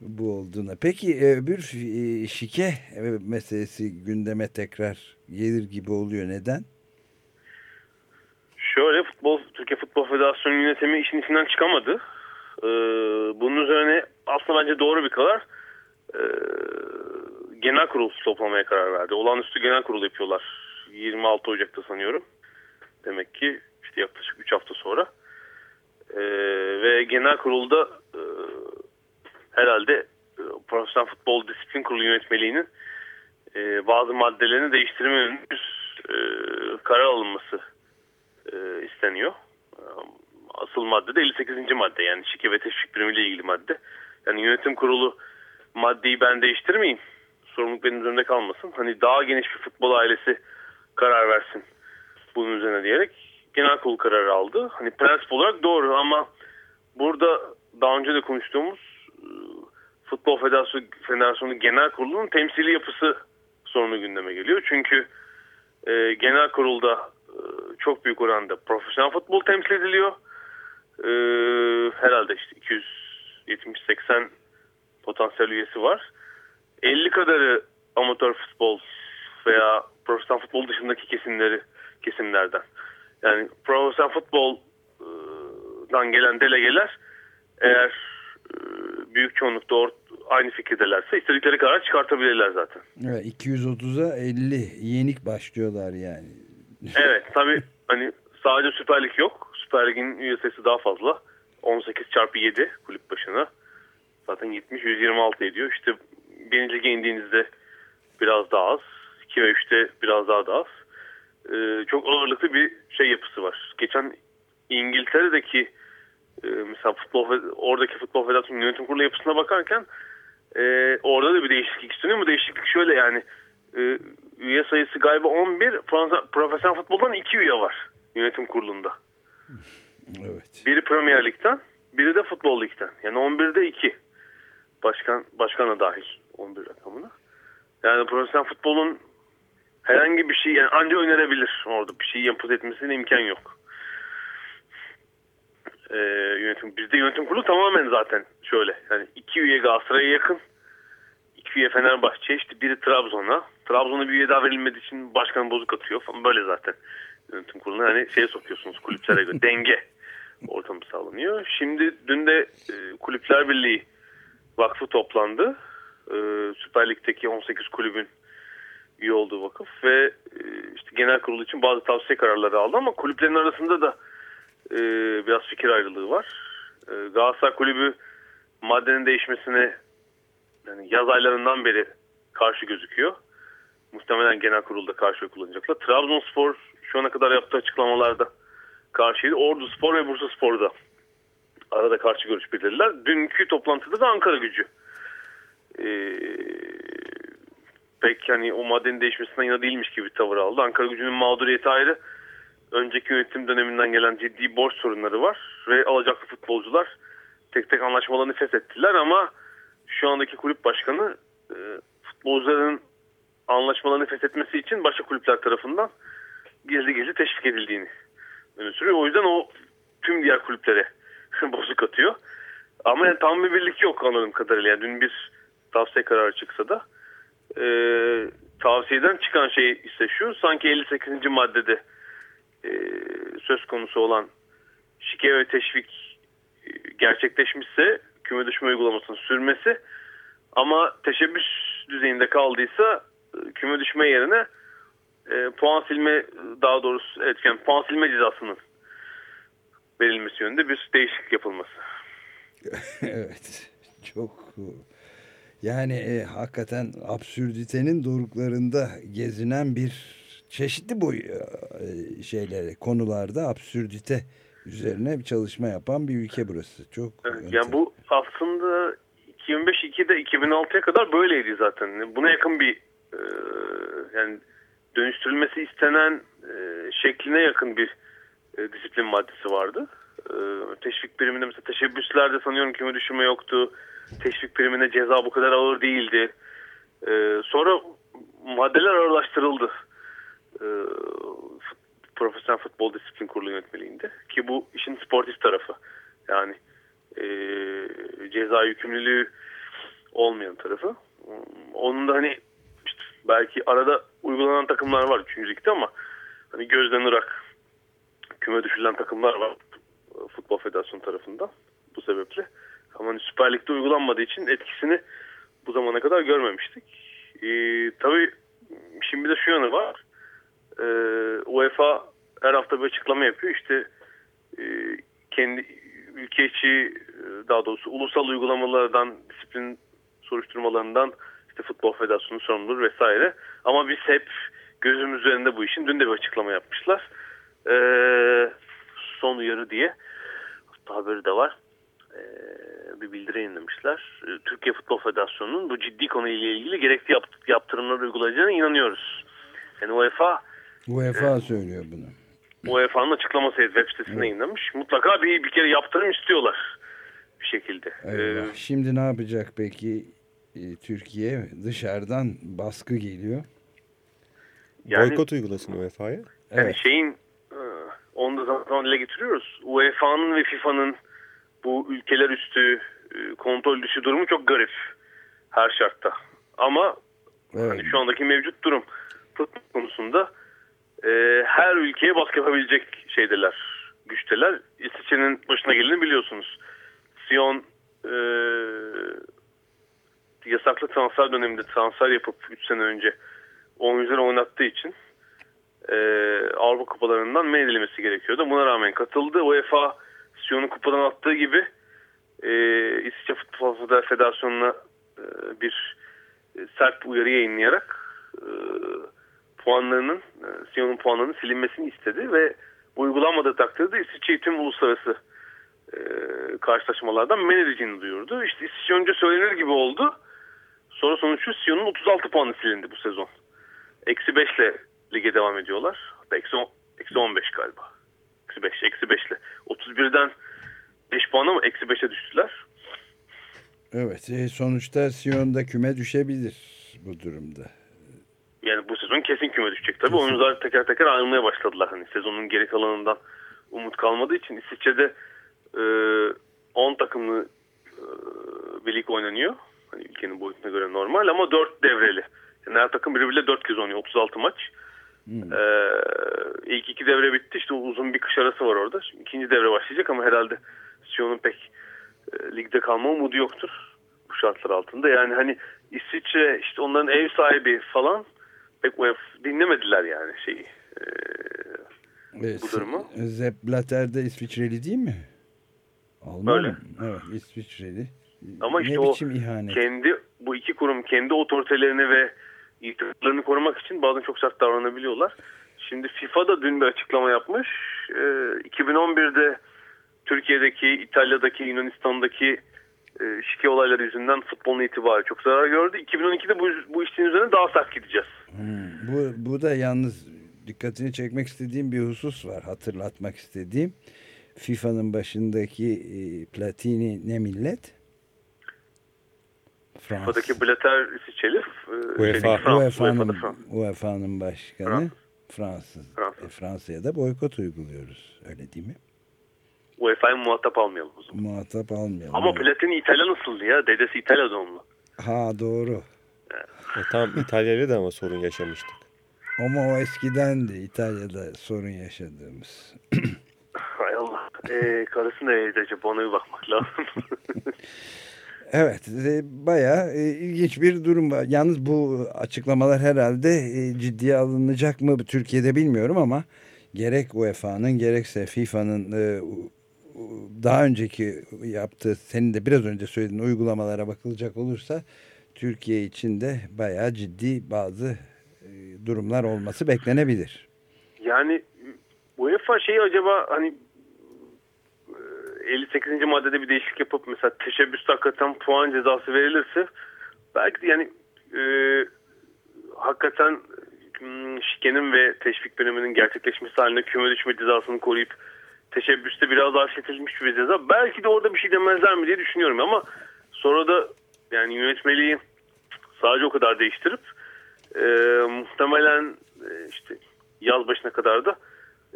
bu olduğuna. Peki e, bir e, şike e, meselesi gündeme tekrar gelir gibi oluyor. Neden? Şöyle futbol Türkiye Futbol Federasyonu yönetimi işin içinden çıkamadı. Ee, bunun üzerine aslında bence doğru bir karar. Ee, genel kurul toplamaya karar verdi. Olağanüstü genel kurul yapıyorlar. 26 Ocak'ta sanıyorum. Demek ki işte yaklaşık 3 hafta sonra. Ee, ve genel kurulda e, herhalde e, Profesyonel Futbol Disiplin Kurulu yönetmeliğinin e, bazı maddelerini değiştirme yönünde bir e, karar alınması e, isteniyor. Asıl madde de 58. madde yani şike ve teşvik birimiyle ilgili madde. Yani yönetim kurulu maddeyi ben değiştirmeyeyim. Sorumluluk benim üzerinde kalmasın. Hani daha geniş bir futbol ailesi karar versin bunun üzerine diyerek genel kurul kararı aldı. Hani prensip olarak doğru ama burada daha önce de konuştuğumuz e, Futbol Federasyonu, Federasyonu Genel Kurulu'nun temsili yapısı sorunu gündeme geliyor. Çünkü e, genel kurulda e, çok büyük oranda profesyonel futbol temsil ediliyor. E, herhalde işte 270-80 potansiyel üyesi var. 50 kadarı amatör futbol veya profesyonel futbol dışındaki kesimleri kesimlerden. Yani profesyonel futboldan gelen delegeler eğer e, büyük çoğunlukta or- aynı fikirdelerse istedikleri karar çıkartabilirler zaten. Evet, 230'a 50 yenik başlıyorlar yani. Evet tabi hani sadece Süper Lig yok. Süper Lig'in üye sayısı daha fazla. 18 çarpı 7 kulüp başına. Zaten 70 126 ediyor. İşte birinci lige indiğinizde biraz daha az. 2 ve 3'te biraz daha da az. Ee, çok ağırlıklı bir şey yapısı var. Geçen İngiltere'deki e, mesela futbol oradaki futbol federasyonu yönetim kurulu yapısına bakarken e, orada da bir değişiklik isteniyor. Bu değişiklik şöyle yani e, üye sayısı galiba 11 Fransa, profesyonel futboldan 2 üye var yönetim kurulunda. Evet. Biri Premier Lig'den, biri de Futbol Lig'den. Yani 11'de 2. Başkan başkana dahil 11 rakamına. Yani profesyonel futbolun herhangi bir şey yani anca önerebilir orada bir şey yapıt etmesine imkan yok. Ee, yönetim bizde yönetim kurulu tamamen zaten şöyle yani iki üye Galatasaray'a yakın iki üye Fenerbahçe işte biri Trabzon'a Trabzon'a bir üye daha verilmediği için başkan bozuk atıyor falan böyle zaten yönetim kuruluna hani şeye sokuyorsunuz kulüplere göre denge ortamı sağlanıyor. Şimdi dün de e, Kulüpler Birliği vakfı toplandı. E, Süper Lig'deki 18 kulübün üye olduğu vakıf ve e, işte genel kurulu için bazı tavsiye kararları aldı ama kulüplerin arasında da e, biraz fikir ayrılığı var. E, Galatasaray Kulübü maddenin değişmesine yani yaz aylarından beri karşı gözüküyor. Muhtemelen genel kurulda karşı kullanacaklar. Trabzonspor şu ana kadar yaptığı açıklamalarda karşıydı. Ordu Spor ve Bursa Spor'da arada karşı görüş bildirdiler. Dünkü toplantıda da Ankara gücü. Ee, pek hani o maddenin değişmesine yana değilmiş gibi tavır aldı. Ankara gücünün mağduriyeti ayrı. Önceki yönetim döneminden gelen ciddi borç sorunları var. Ve alacaklı futbolcular tek tek anlaşmalarını feshettiler ama şu andaki kulüp başkanı e, futbolcuların anlaşmalarını feshetmesi için başka kulüpler tarafından gizli gizli teşvik edildiğini öne sürüyor. O yüzden o tüm diğer kulüplere bozuk atıyor. Ama yani tam bir birlik yok anladığım kadarıyla. Yani dün bir tavsiye kararı çıksa da e, tavsiyeden çıkan şey ise şu sanki 58. maddede e, söz konusu olan şike ve teşvik e, gerçekleşmişse küme düşme uygulamasının sürmesi ama teşebbüs düzeyinde kaldıysa e, küme düşme yerine e, puan silme daha doğrusu evet, yani puan silme cezasının verilmesi yönünde bir değişiklik yapılması. evet. Çok yani e, hakikaten absürditenin doruklarında gezinen bir çeşitli boy e, şeylere konularda absürdite üzerine bir çalışma yapan bir ülke burası. Çok Evet, yani bu aslında 2005-2'de 2006'ya kadar böyleydi zaten. Buna yakın bir e, yani dönüştürülmesi istenen e, şekline yakın bir e, disiplin maddesi vardı. E, teşvik priminde mesela teşebbüslerde sanıyorum küme düşürme yoktu. Teşvik primine ceza bu kadar ağır değildi. E, sonra maddeler ağırlaştırıldı. E, Profesyonel Futbol Disiplin Kurulu yönetmeliğinde. Ki bu işin sportif tarafı. Yani e, ceza yükümlülüğü olmayan tarafı. Onun da hani işte belki arada uygulanan takımlar var 3. ligde ama hani gözden ırak küme düşürülen takımlar var Futbol Federasyonu tarafından bu sebeple. Ama hani Süper Lig'de uygulanmadığı için etkisini bu zamana kadar görmemiştik. Ee, tabii şimdi de şu yanı var. Ee, UEFA her hafta bir açıklama yapıyor. İşte e, kendi ülke içi e, daha doğrusu ulusal uygulamalardan, disiplin soruşturmalarından işte Futbol Federasyonu sorumludur vesaire. Ama biz hep gözümüz üzerinde bu işin. Dün de bir açıklama yapmışlar. Ee, son uyarı diye. Hatta haberi de var. Ee, bir bildiri yayınlamışlar. Ee, Türkiye Futbol Federasyonu'nun bu ciddi konuyla ilgili gerekli yap- yaptırımları uygulayacağına inanıyoruz. Yani UEFA UEFA söylüyor bunu. UEFA'nın açıklaması web sitesine yayınlamış. Mutlaka bir, bir kere yaptırım istiyorlar bir şekilde. Eyvah. Ee, Şimdi ne yapacak peki e, Türkiye? Dışarıdan baskı geliyor. Yani- Boykot uygulasın UEFA'ya. Yani Evet. şeyin e, onu da zaman dile getiriyoruz. UEFA'nın ve FIFA'nın bu ülkeler üstü e, kontrol dışı durumu çok garip her şartta. Ama Evet. hani şu andaki mevcut durum futbol konusunda e, her ülkeye baskı yapabilecek şeydeler, güçteler. İsviçre'nin başına geleni biliyorsunuz. Sion e, yasaklı transfer döneminde transfer yapıp 3 sene önce oyuncuları oynattığı için e, Avrupa kupalarından men edilmesi gerekiyordu. Buna rağmen katıldı. UEFA Sion'u kupadan attığı gibi e, İsviçre Futbol Federasyonu'na e, bir e, sert bir uyarı yayınlayarak e, puanlarının e, Sion'un puanlarının silinmesini istedi ve uygulanmadığı takdirde İsviçre'yi tüm uluslararası e, karşılaşmalardan men edeceğini duyurdu. İşte İsviçre önce söylenir gibi oldu. Sonra sonuç şu Sion'un 36 puanı silindi bu sezon. Eksi 5 ile lige devam ediyorlar. Eksi, on- eksi 15 galiba. Eksi 5, eksi 5 ile. 31'den 5 puan ama eksi 5'e düştüler. Evet. e, sonuçta Sion'da küme düşebilir bu durumda. Yani bu sezon kesin küme düşecek. Tabii oyuncular teker teker ayrılmaya başladılar. Hani sezonun geri kalanından umut kalmadığı için İsviçre'de e, 10 takımlı e, bir lig oynanıyor. Hani ülkenin boyutuna göre normal ama 4 devreli. Yani her takım birbiriyle 4 kez oynuyor. 36 maç. Ee, ilk iki devre bitti. İşte uzun bir kış arası var orada. Şimdi ikinci devre başlayacak ama herhalde Sion'un pek e, ligde kalma umudu yoktur. Bu şartlar altında. Yani hani İsviçre işte onların ev sahibi falan pek dinlemediler yani şeyi. e, Bu durumu? Sepp Blatter de İsviçreli değil mi? Alman Öyle. mı? Evet İsviçreli. Ama işte ne o ihanet. kendi bu iki kurum kendi otoritelerini ve itibarlarını korumak için bazen çok sert davranabiliyorlar. Şimdi FIFA da dün bir açıklama yapmış. Ee, 2011'de Türkiye'deki, İtalya'daki, Yunanistan'daki e, şike olayları yüzünden futbolun itibarı çok zarar gördü. 2012'de bu, bu işin üzerine daha sert gideceğiz. Hmm, Bu, bu da yalnız dikkatini çekmek istediğim bir husus var. Hatırlatmak istediğim. FIFA'nın başındaki e, Platini ne millet? Fransız. FIFA'daki Blatter İsviçreli, e, UEFA. UEFA'nın Fransız. UEFA'nın başkanı Fransız. Fransız. Fransız. E, Fransa'ya da boykot uyguluyoruz. Öyle değil mi? UEFA'yı muhatap almayalım o zaman. Muhatap almayalım. Ama Evet. Platini İtalyan asıllı ya. Dedesi İtalya doğumlu. Ha doğru. E, tam İtalya'yla da ama sorun yaşamıştık. Ama o eskiden de İtalya'da sorun yaşadığımız. Hay Allah. Ee, karısı acaba ona bir bakmak lazım. Evet e, bayağı e, ilginç bir durum var. Yalnız bu açıklamalar herhalde e, ciddiye alınacak mı Türkiye'de bilmiyorum ama gerek UEFA'nın gerekse FIFA'nın daha önceki yaptığı senin de biraz önce söylediğin uygulamalara bakılacak olursa Türkiye için de bayağı ciddi bazı durumlar olması beklenebilir. Yani UEFA şeyi acaba hani 58. maddede bir değişiklik yapıp mesela teşebbüste hakikaten puan cezası verilirse belki yani e, hakikaten m, şikenin ve teşvik döneminin gerçekleşmesi haline küme düşme cezasını koruyup teşebbüste biraz daha şekilmiş bir ceza. Belki de orada bir şey demezler mi diye düşünüyorum ama sonra da yani yönetmeliği sadece o kadar değiştirip e, muhtemelen e, işte yaz başına kadar da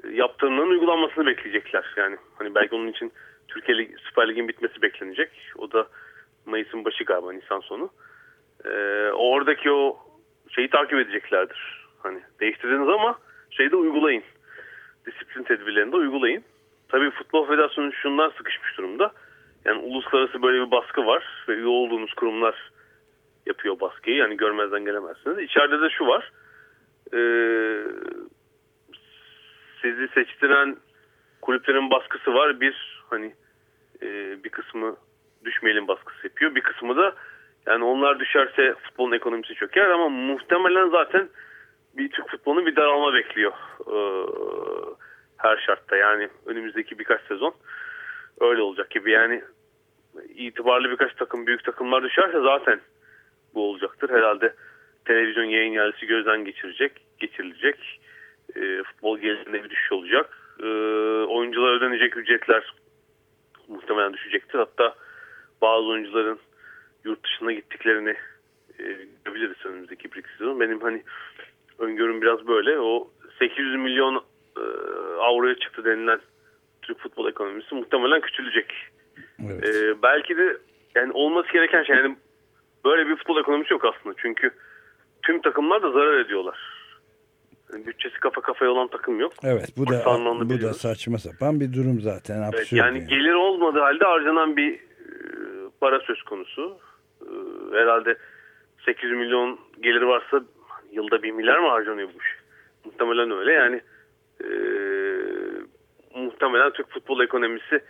e, yaptığının uygulanmasını bekleyecekler. Yani hani belki onun için Türkiye Lig, Süper Lig'in bitmesi beklenecek. O da Mayıs'ın başı galiba Nisan sonu. E, oradaki o şeyi takip edeceklerdir. Hani değiştirdiniz ama şeyi de uygulayın. Disiplin tedbirlerini de uygulayın. Tabii Futbol Federasyonu şundan sıkışmış durumda. Yani uluslararası böyle bir baskı var ve üye olduğunuz kurumlar yapıyor baskıyı. Yani görmezden gelemezsiniz. İçeride de şu var. Ee, sizi seçtiren kulüplerin baskısı var. Bir hani e, bir kısmı düşmeyelim baskısı yapıyor. Bir kısmı da yani onlar düşerse futbolun ekonomisi çöker ama muhtemelen zaten bir Türk futbolunu bir daralma bekliyor. Ee, her şartta yani önümüzdeki birkaç sezon öyle olacak gibi yani itibarlı birkaç takım büyük takımlar düşerse zaten bu olacaktır. Herhalde televizyon yayın yerlisi gözden geçirecek, geçirilecek. E, futbol gelirinde bir düşüş olacak. E, oyunculara ödenecek ücretler muhtemelen düşecektir. Hatta bazı oyuncuların yurt dışına gittiklerini e, görebiliriz önümüzdeki bir sezon. Benim hani öngörüm biraz böyle. O 800 milyon e, avroya çıktı denilen Türk futbol ekonomisi muhtemelen küçülecek. Evet. E, belki de yani olması gereken şey yani böyle bir futbol ekonomisi yok aslında. Çünkü tüm takımlar da zarar ediyorlar. Bütçesi kafa kafaya olan takım yok. Evet bu da bu da saçma sapan bir durum zaten absürt. Evet, yani yani. gelir olmadığı halde harcanan bir e, para söz konusu. E, herhalde 800 milyon gelir varsa yılda 1 milyar mı harcanıyor bu iş? Muhtemelen öyle yani e, muhtemelen Türk futbol ekonomisi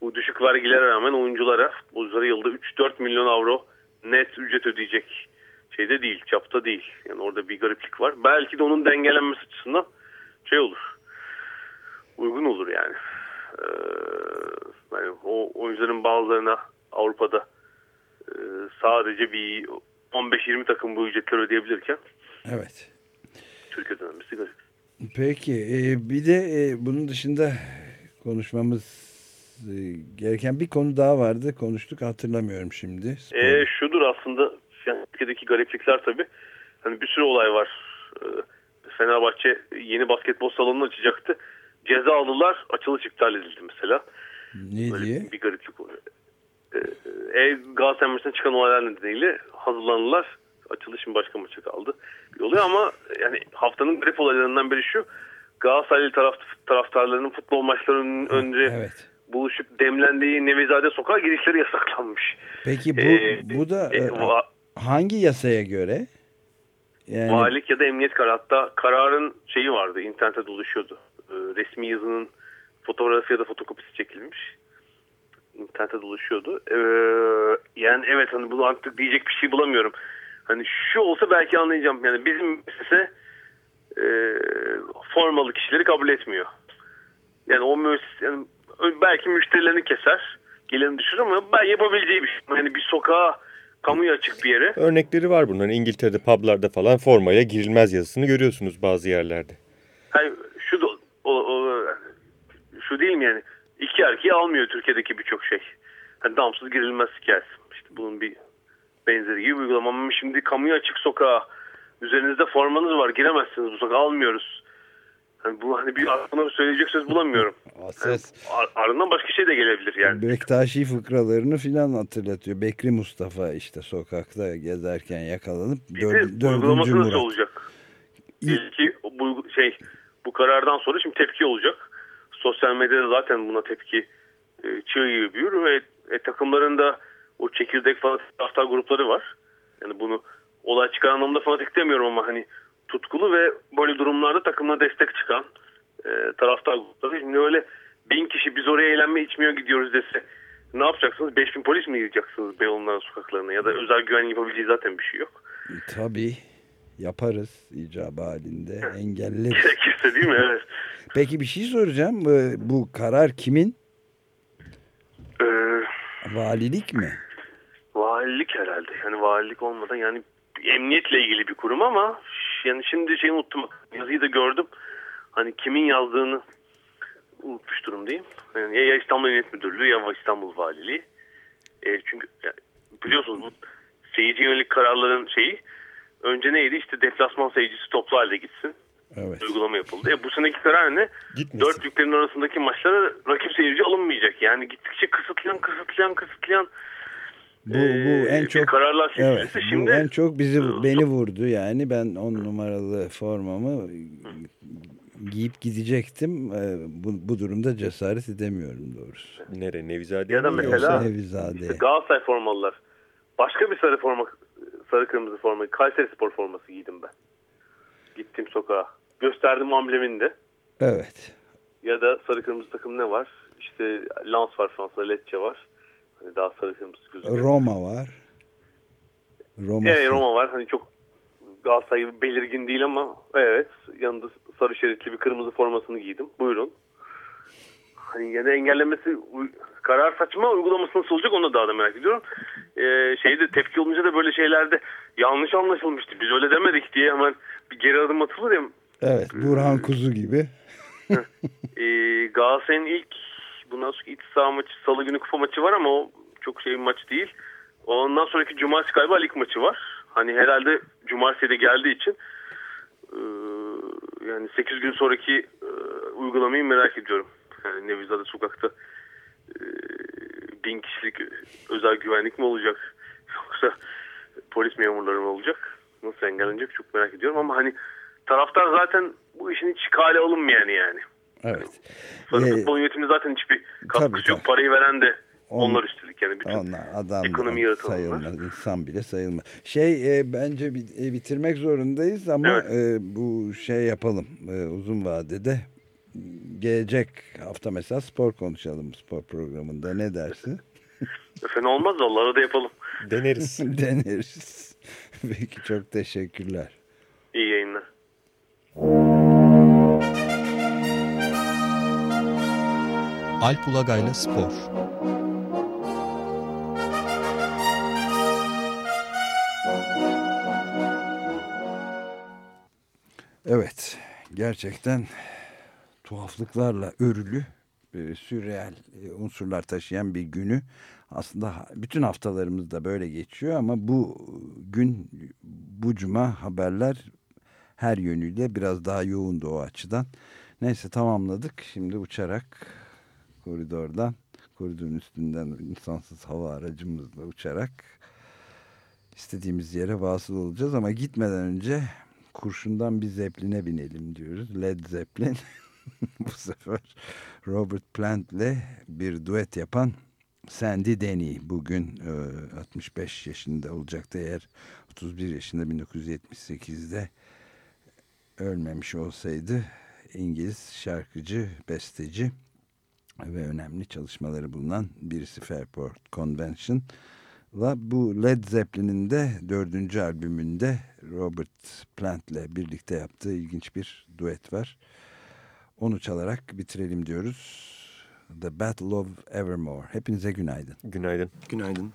bu düşük vergilere rağmen oyunculara futbolculara yılda 3-4 milyon avro net ücret ödeyecek şeyde değil, çapta değil. Yani orada bir gariplik var. Belki de onun dengelenmesi açısından şey olur. Uygun olur yani. Ee, yani o oyuncuların bazılarına Avrupa'da e, sadece bir 15-20 takım bu ücretleri ödeyebilirken Evet. Türkiye'de ödemesi garip. Peki e, bir de e, bunun dışında konuşmamız e, gereken bir konu daha vardı. Konuştuk hatırlamıyorum şimdi. Spor. E, şudur aslında Türkiye'deki gariplikler tabii. Hani bir sürü olay var. Ee, Fenerbahçe yeni basketbol salonunu açacaktı. Ceza aldılar. Açılış iptal edildi mesela. ne Böyle diye? bir gariplik oluyor. Ee, e, Galatasaray maçına çıkan olaylar nedeniyle hazırlanırlar. Açılışın başka maça kaldı. Bir oluyor ama yani haftanın garip olaylarından biri şu. Galatasaraylı taraf, taraftarlarının futbol maçlarının önce Evet. buluşup demlendiği Nevizade sokağa girişleri yasaklanmış. Peki bu Ee, bu da e, e, va- hangi yasaya göre? Yani Valilik ya da emniyet kararı. Hatta kararın şeyi vardı. internette dolaşıyordu. Ee, resmi yazının fotoğrafı ya da fotokopisi çekilmiş. İnternette dolaşıyordu. Ee, yani evet hani bunu artık diyecek bir şey bulamıyorum. Hani şu olsa belki anlayacağım. Yani bizim müessese e, formalı kişileri kabul etmiyor. Yani o müessese yani belki müşterilerini keser. Gelirini düşürür ama ben yapabileceği bir şey. Yani bir sokağa kamuya açık bir yere Örnekleri var bunların. İngiltere'de publarda falan formaya girilmez yazısını görüyorsunuz bazı yerlerde. Hayır, şu da, o, o, şu değil mi yani? İki erkeği almıyor Türkiye'deki birçok şey. Hani damsız girilmez hikayesi. İşte bunun bir benzeri gibi uygulama. Ama şimdi kamuya açık sokağa üzerinizde formanız var giremezsiniz bu sokağa almıyoruz. Hani bu hani bir aklına söyleyecek söz bulamıyorum. ses Ar- ardından başka şey de gelebilir yani. Bektaşi fıkralarını filan hatırlatıyor. Bekri Mustafa işte sokakta gezerken yakalanıp Bir dör, de uygulaması nasıl Murat. olacak? İlki bu şey bu karardan sonra şimdi tepki olacak. Sosyal medyada zaten buna tepki e, çığ gibi büyür ve e, takımların da o çekirdek fanatik taraftar grupları var. Yani bunu olay çıkan anlamda fanatik demiyorum ama hani tutkulu ve böyle durumlarda takımına destek çıkan e, taraftar grupları. Şimdi öyle bin kişi biz oraya eğlenme içmiyor gidiyoruz dese ne yapacaksınız? 5000 polis mi yiyeceksiniz Beyoğlu'ndan sokaklarına ya da özel güvenlik yapabileceği zaten bir şey yok. Tabii yaparız icabı halinde engelleriz. Gerekirse değil mi? Evet. Peki bir şey soracağım. Bu, bu karar kimin? Ee, Valilik mi? valilik herhalde. Yani valilik olmadan yani emniyetle ilgili bir kurum ama yani şimdi şeyi unuttum. Yazıyı da gördüm. Hani kimin yazdığını unutmuş durumdayım. Yani ya İstanbul Emniyet Müdürlüğü ya İstanbul Valiliği. E, çünkü biliyorsunuz bu seyirci yönelik kararların şeyi önce neydi? İşte deflasman seyircisi toplu halde gitsin. Evet. Uygulama yapıldı. E, bu seneki karar ne? Gitmesin. Dört büyüklerin arasındaki maçlara rakip seyirci alınmayacak. Yani gittikçe kısıtlayan, kısıtlayan, kısıtlayan Bu, bu en bir çok kararlar evet, bu Şimdi en çok bizi beni vurdu yani ben on numaralı formamı giyip gidecektim. Ee, Bu, bu durumda cesaret edemiyorum doğrusu. Nere? Nevizade Ya da mi mesela- yoksa- Nevizade'ye. Galatasaray formalılar. Başka bir sarı forma, sarı kırmızı forma, Kayseri Spor forması giydim ben. Gittim sokağa. Gösterdim amblemini de. Evet. Ya da sarı kırmızı takım ne var? İşte Lens var Fransa'da, Lecce var. Hani daha sarı kırmızı gözüküyor. Roma var. Roma. Evet Roma var. Hani çok Galatasaray gibi belirgin değil ama evet yanında sarı şeritli bir kırmızı formasını giydim. Buyurun. Hani yine engellemesi karar saçma uygulaması nasıl olacak onu da daha da merak ediyorum. Ee, şeyde tepki olunca da böyle şeylerde yanlış anlaşılmıştı. Biz öyle demedik diye hemen bir geri adım atılır ya. Evet. Burhan Kuzu gibi. Ee, Galatasaray'ın ilk bundan sonra iç saha maçı salı günü kupa maçı var ama o çok şey bir maç değil. Ondan sonraki cumartesi galiba lig maçı var. Hani herhalde cumartesi de geldiği için e, yani 8 gün sonraki e, uygulamayı merak ediyorum. Yani Nevizade sokakta e, bin kişilik özel güvenlik mi olacak yoksa polis memurları mı olacak? Nasıl engellenecek çok merak ediyorum ama hani taraftar zaten bu işin hiç kale alınmayan yani. Evet. Sonra Ee, futbol yönetiminde zaten hiçbir katkısı tabii, yok. tabii. Parayı veren de On- onlar üstelik yani bütün Onlar adam ekonomi yaratanlar. sayılmaz. insan bile sayılmaz. Şey e, bence e, bitirmek zorundayız ama e, bu şey yapalım. E, uzun vadede gelecek hafta mesela spor konuşalım spor programında. Ne dersin? Fena olmaz vallahi arada yapalım. Deneriz. Deneriz. Peki çok teşekkürler. İyi yayınlar. Alp Ulagay'la Spor. Evet, gerçekten tuhaflıklarla örülü, e, sürreal e, unsurlar taşıyan bir günü aslında bütün haftalarımızda böyle geçiyor ama bu gün, bu cuma haberler her yönüyle biraz daha yoğundu o açıdan. Neyse tamamladık. Şimdi uçarak koridordan, koridorun üstünden insansız hava aracımızla uçarak istediğimiz yere vasıl olacağız. Ama gitmeden önce kurşundan bir Zeppelin'e binelim diyoruz. Led Zeppelin. Bu sefer Robert Plant'le bir duet yapan Sandy Denny bugün e, 65 yaşında olacaktı. Eğer 31 yaşında 1978'de ölmemiş olsaydı İngiliz şarkıcı, besteci ve önemli çalışmaları bulunan birisi Fairport Convention bu Led Zeppelin'in de dördüncü albümünde Robert Plant'le birlikte yaptığı ilginç bir duet var. Onu çalarak bitirelim diyoruz. The Battle of Evermore. Hepinize günaydın. Günaydın. Günaydın.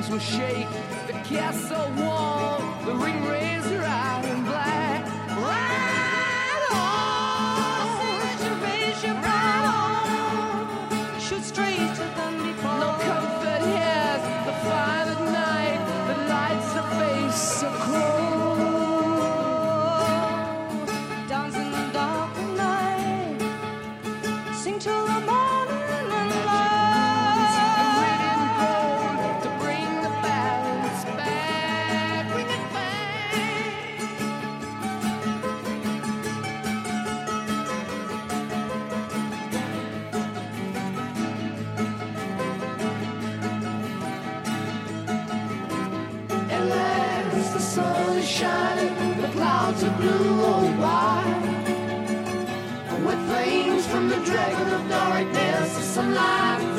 arms will shake the castle wall, the ring razor out and black. blue goes by. With flames from the dragon of darkness, some light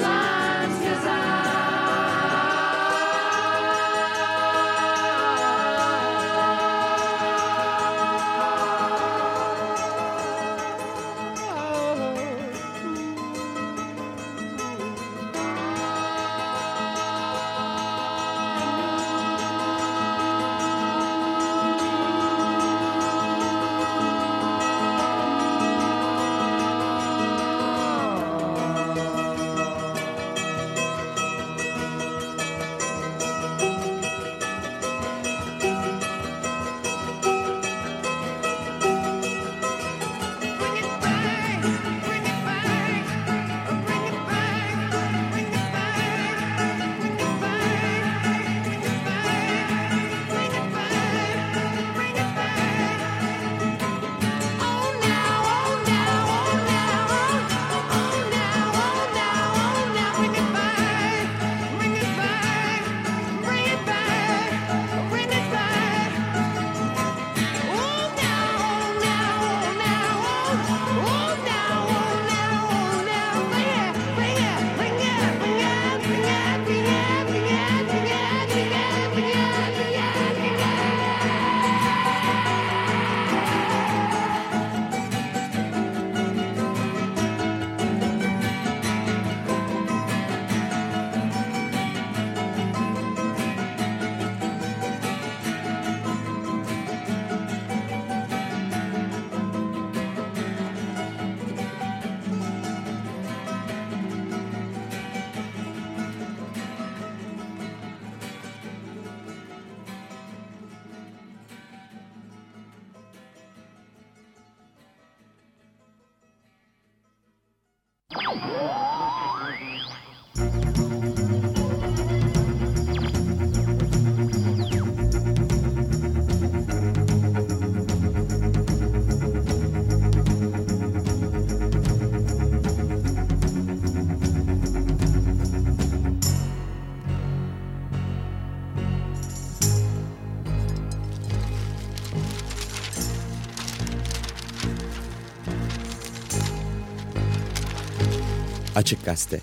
Açık Gazete.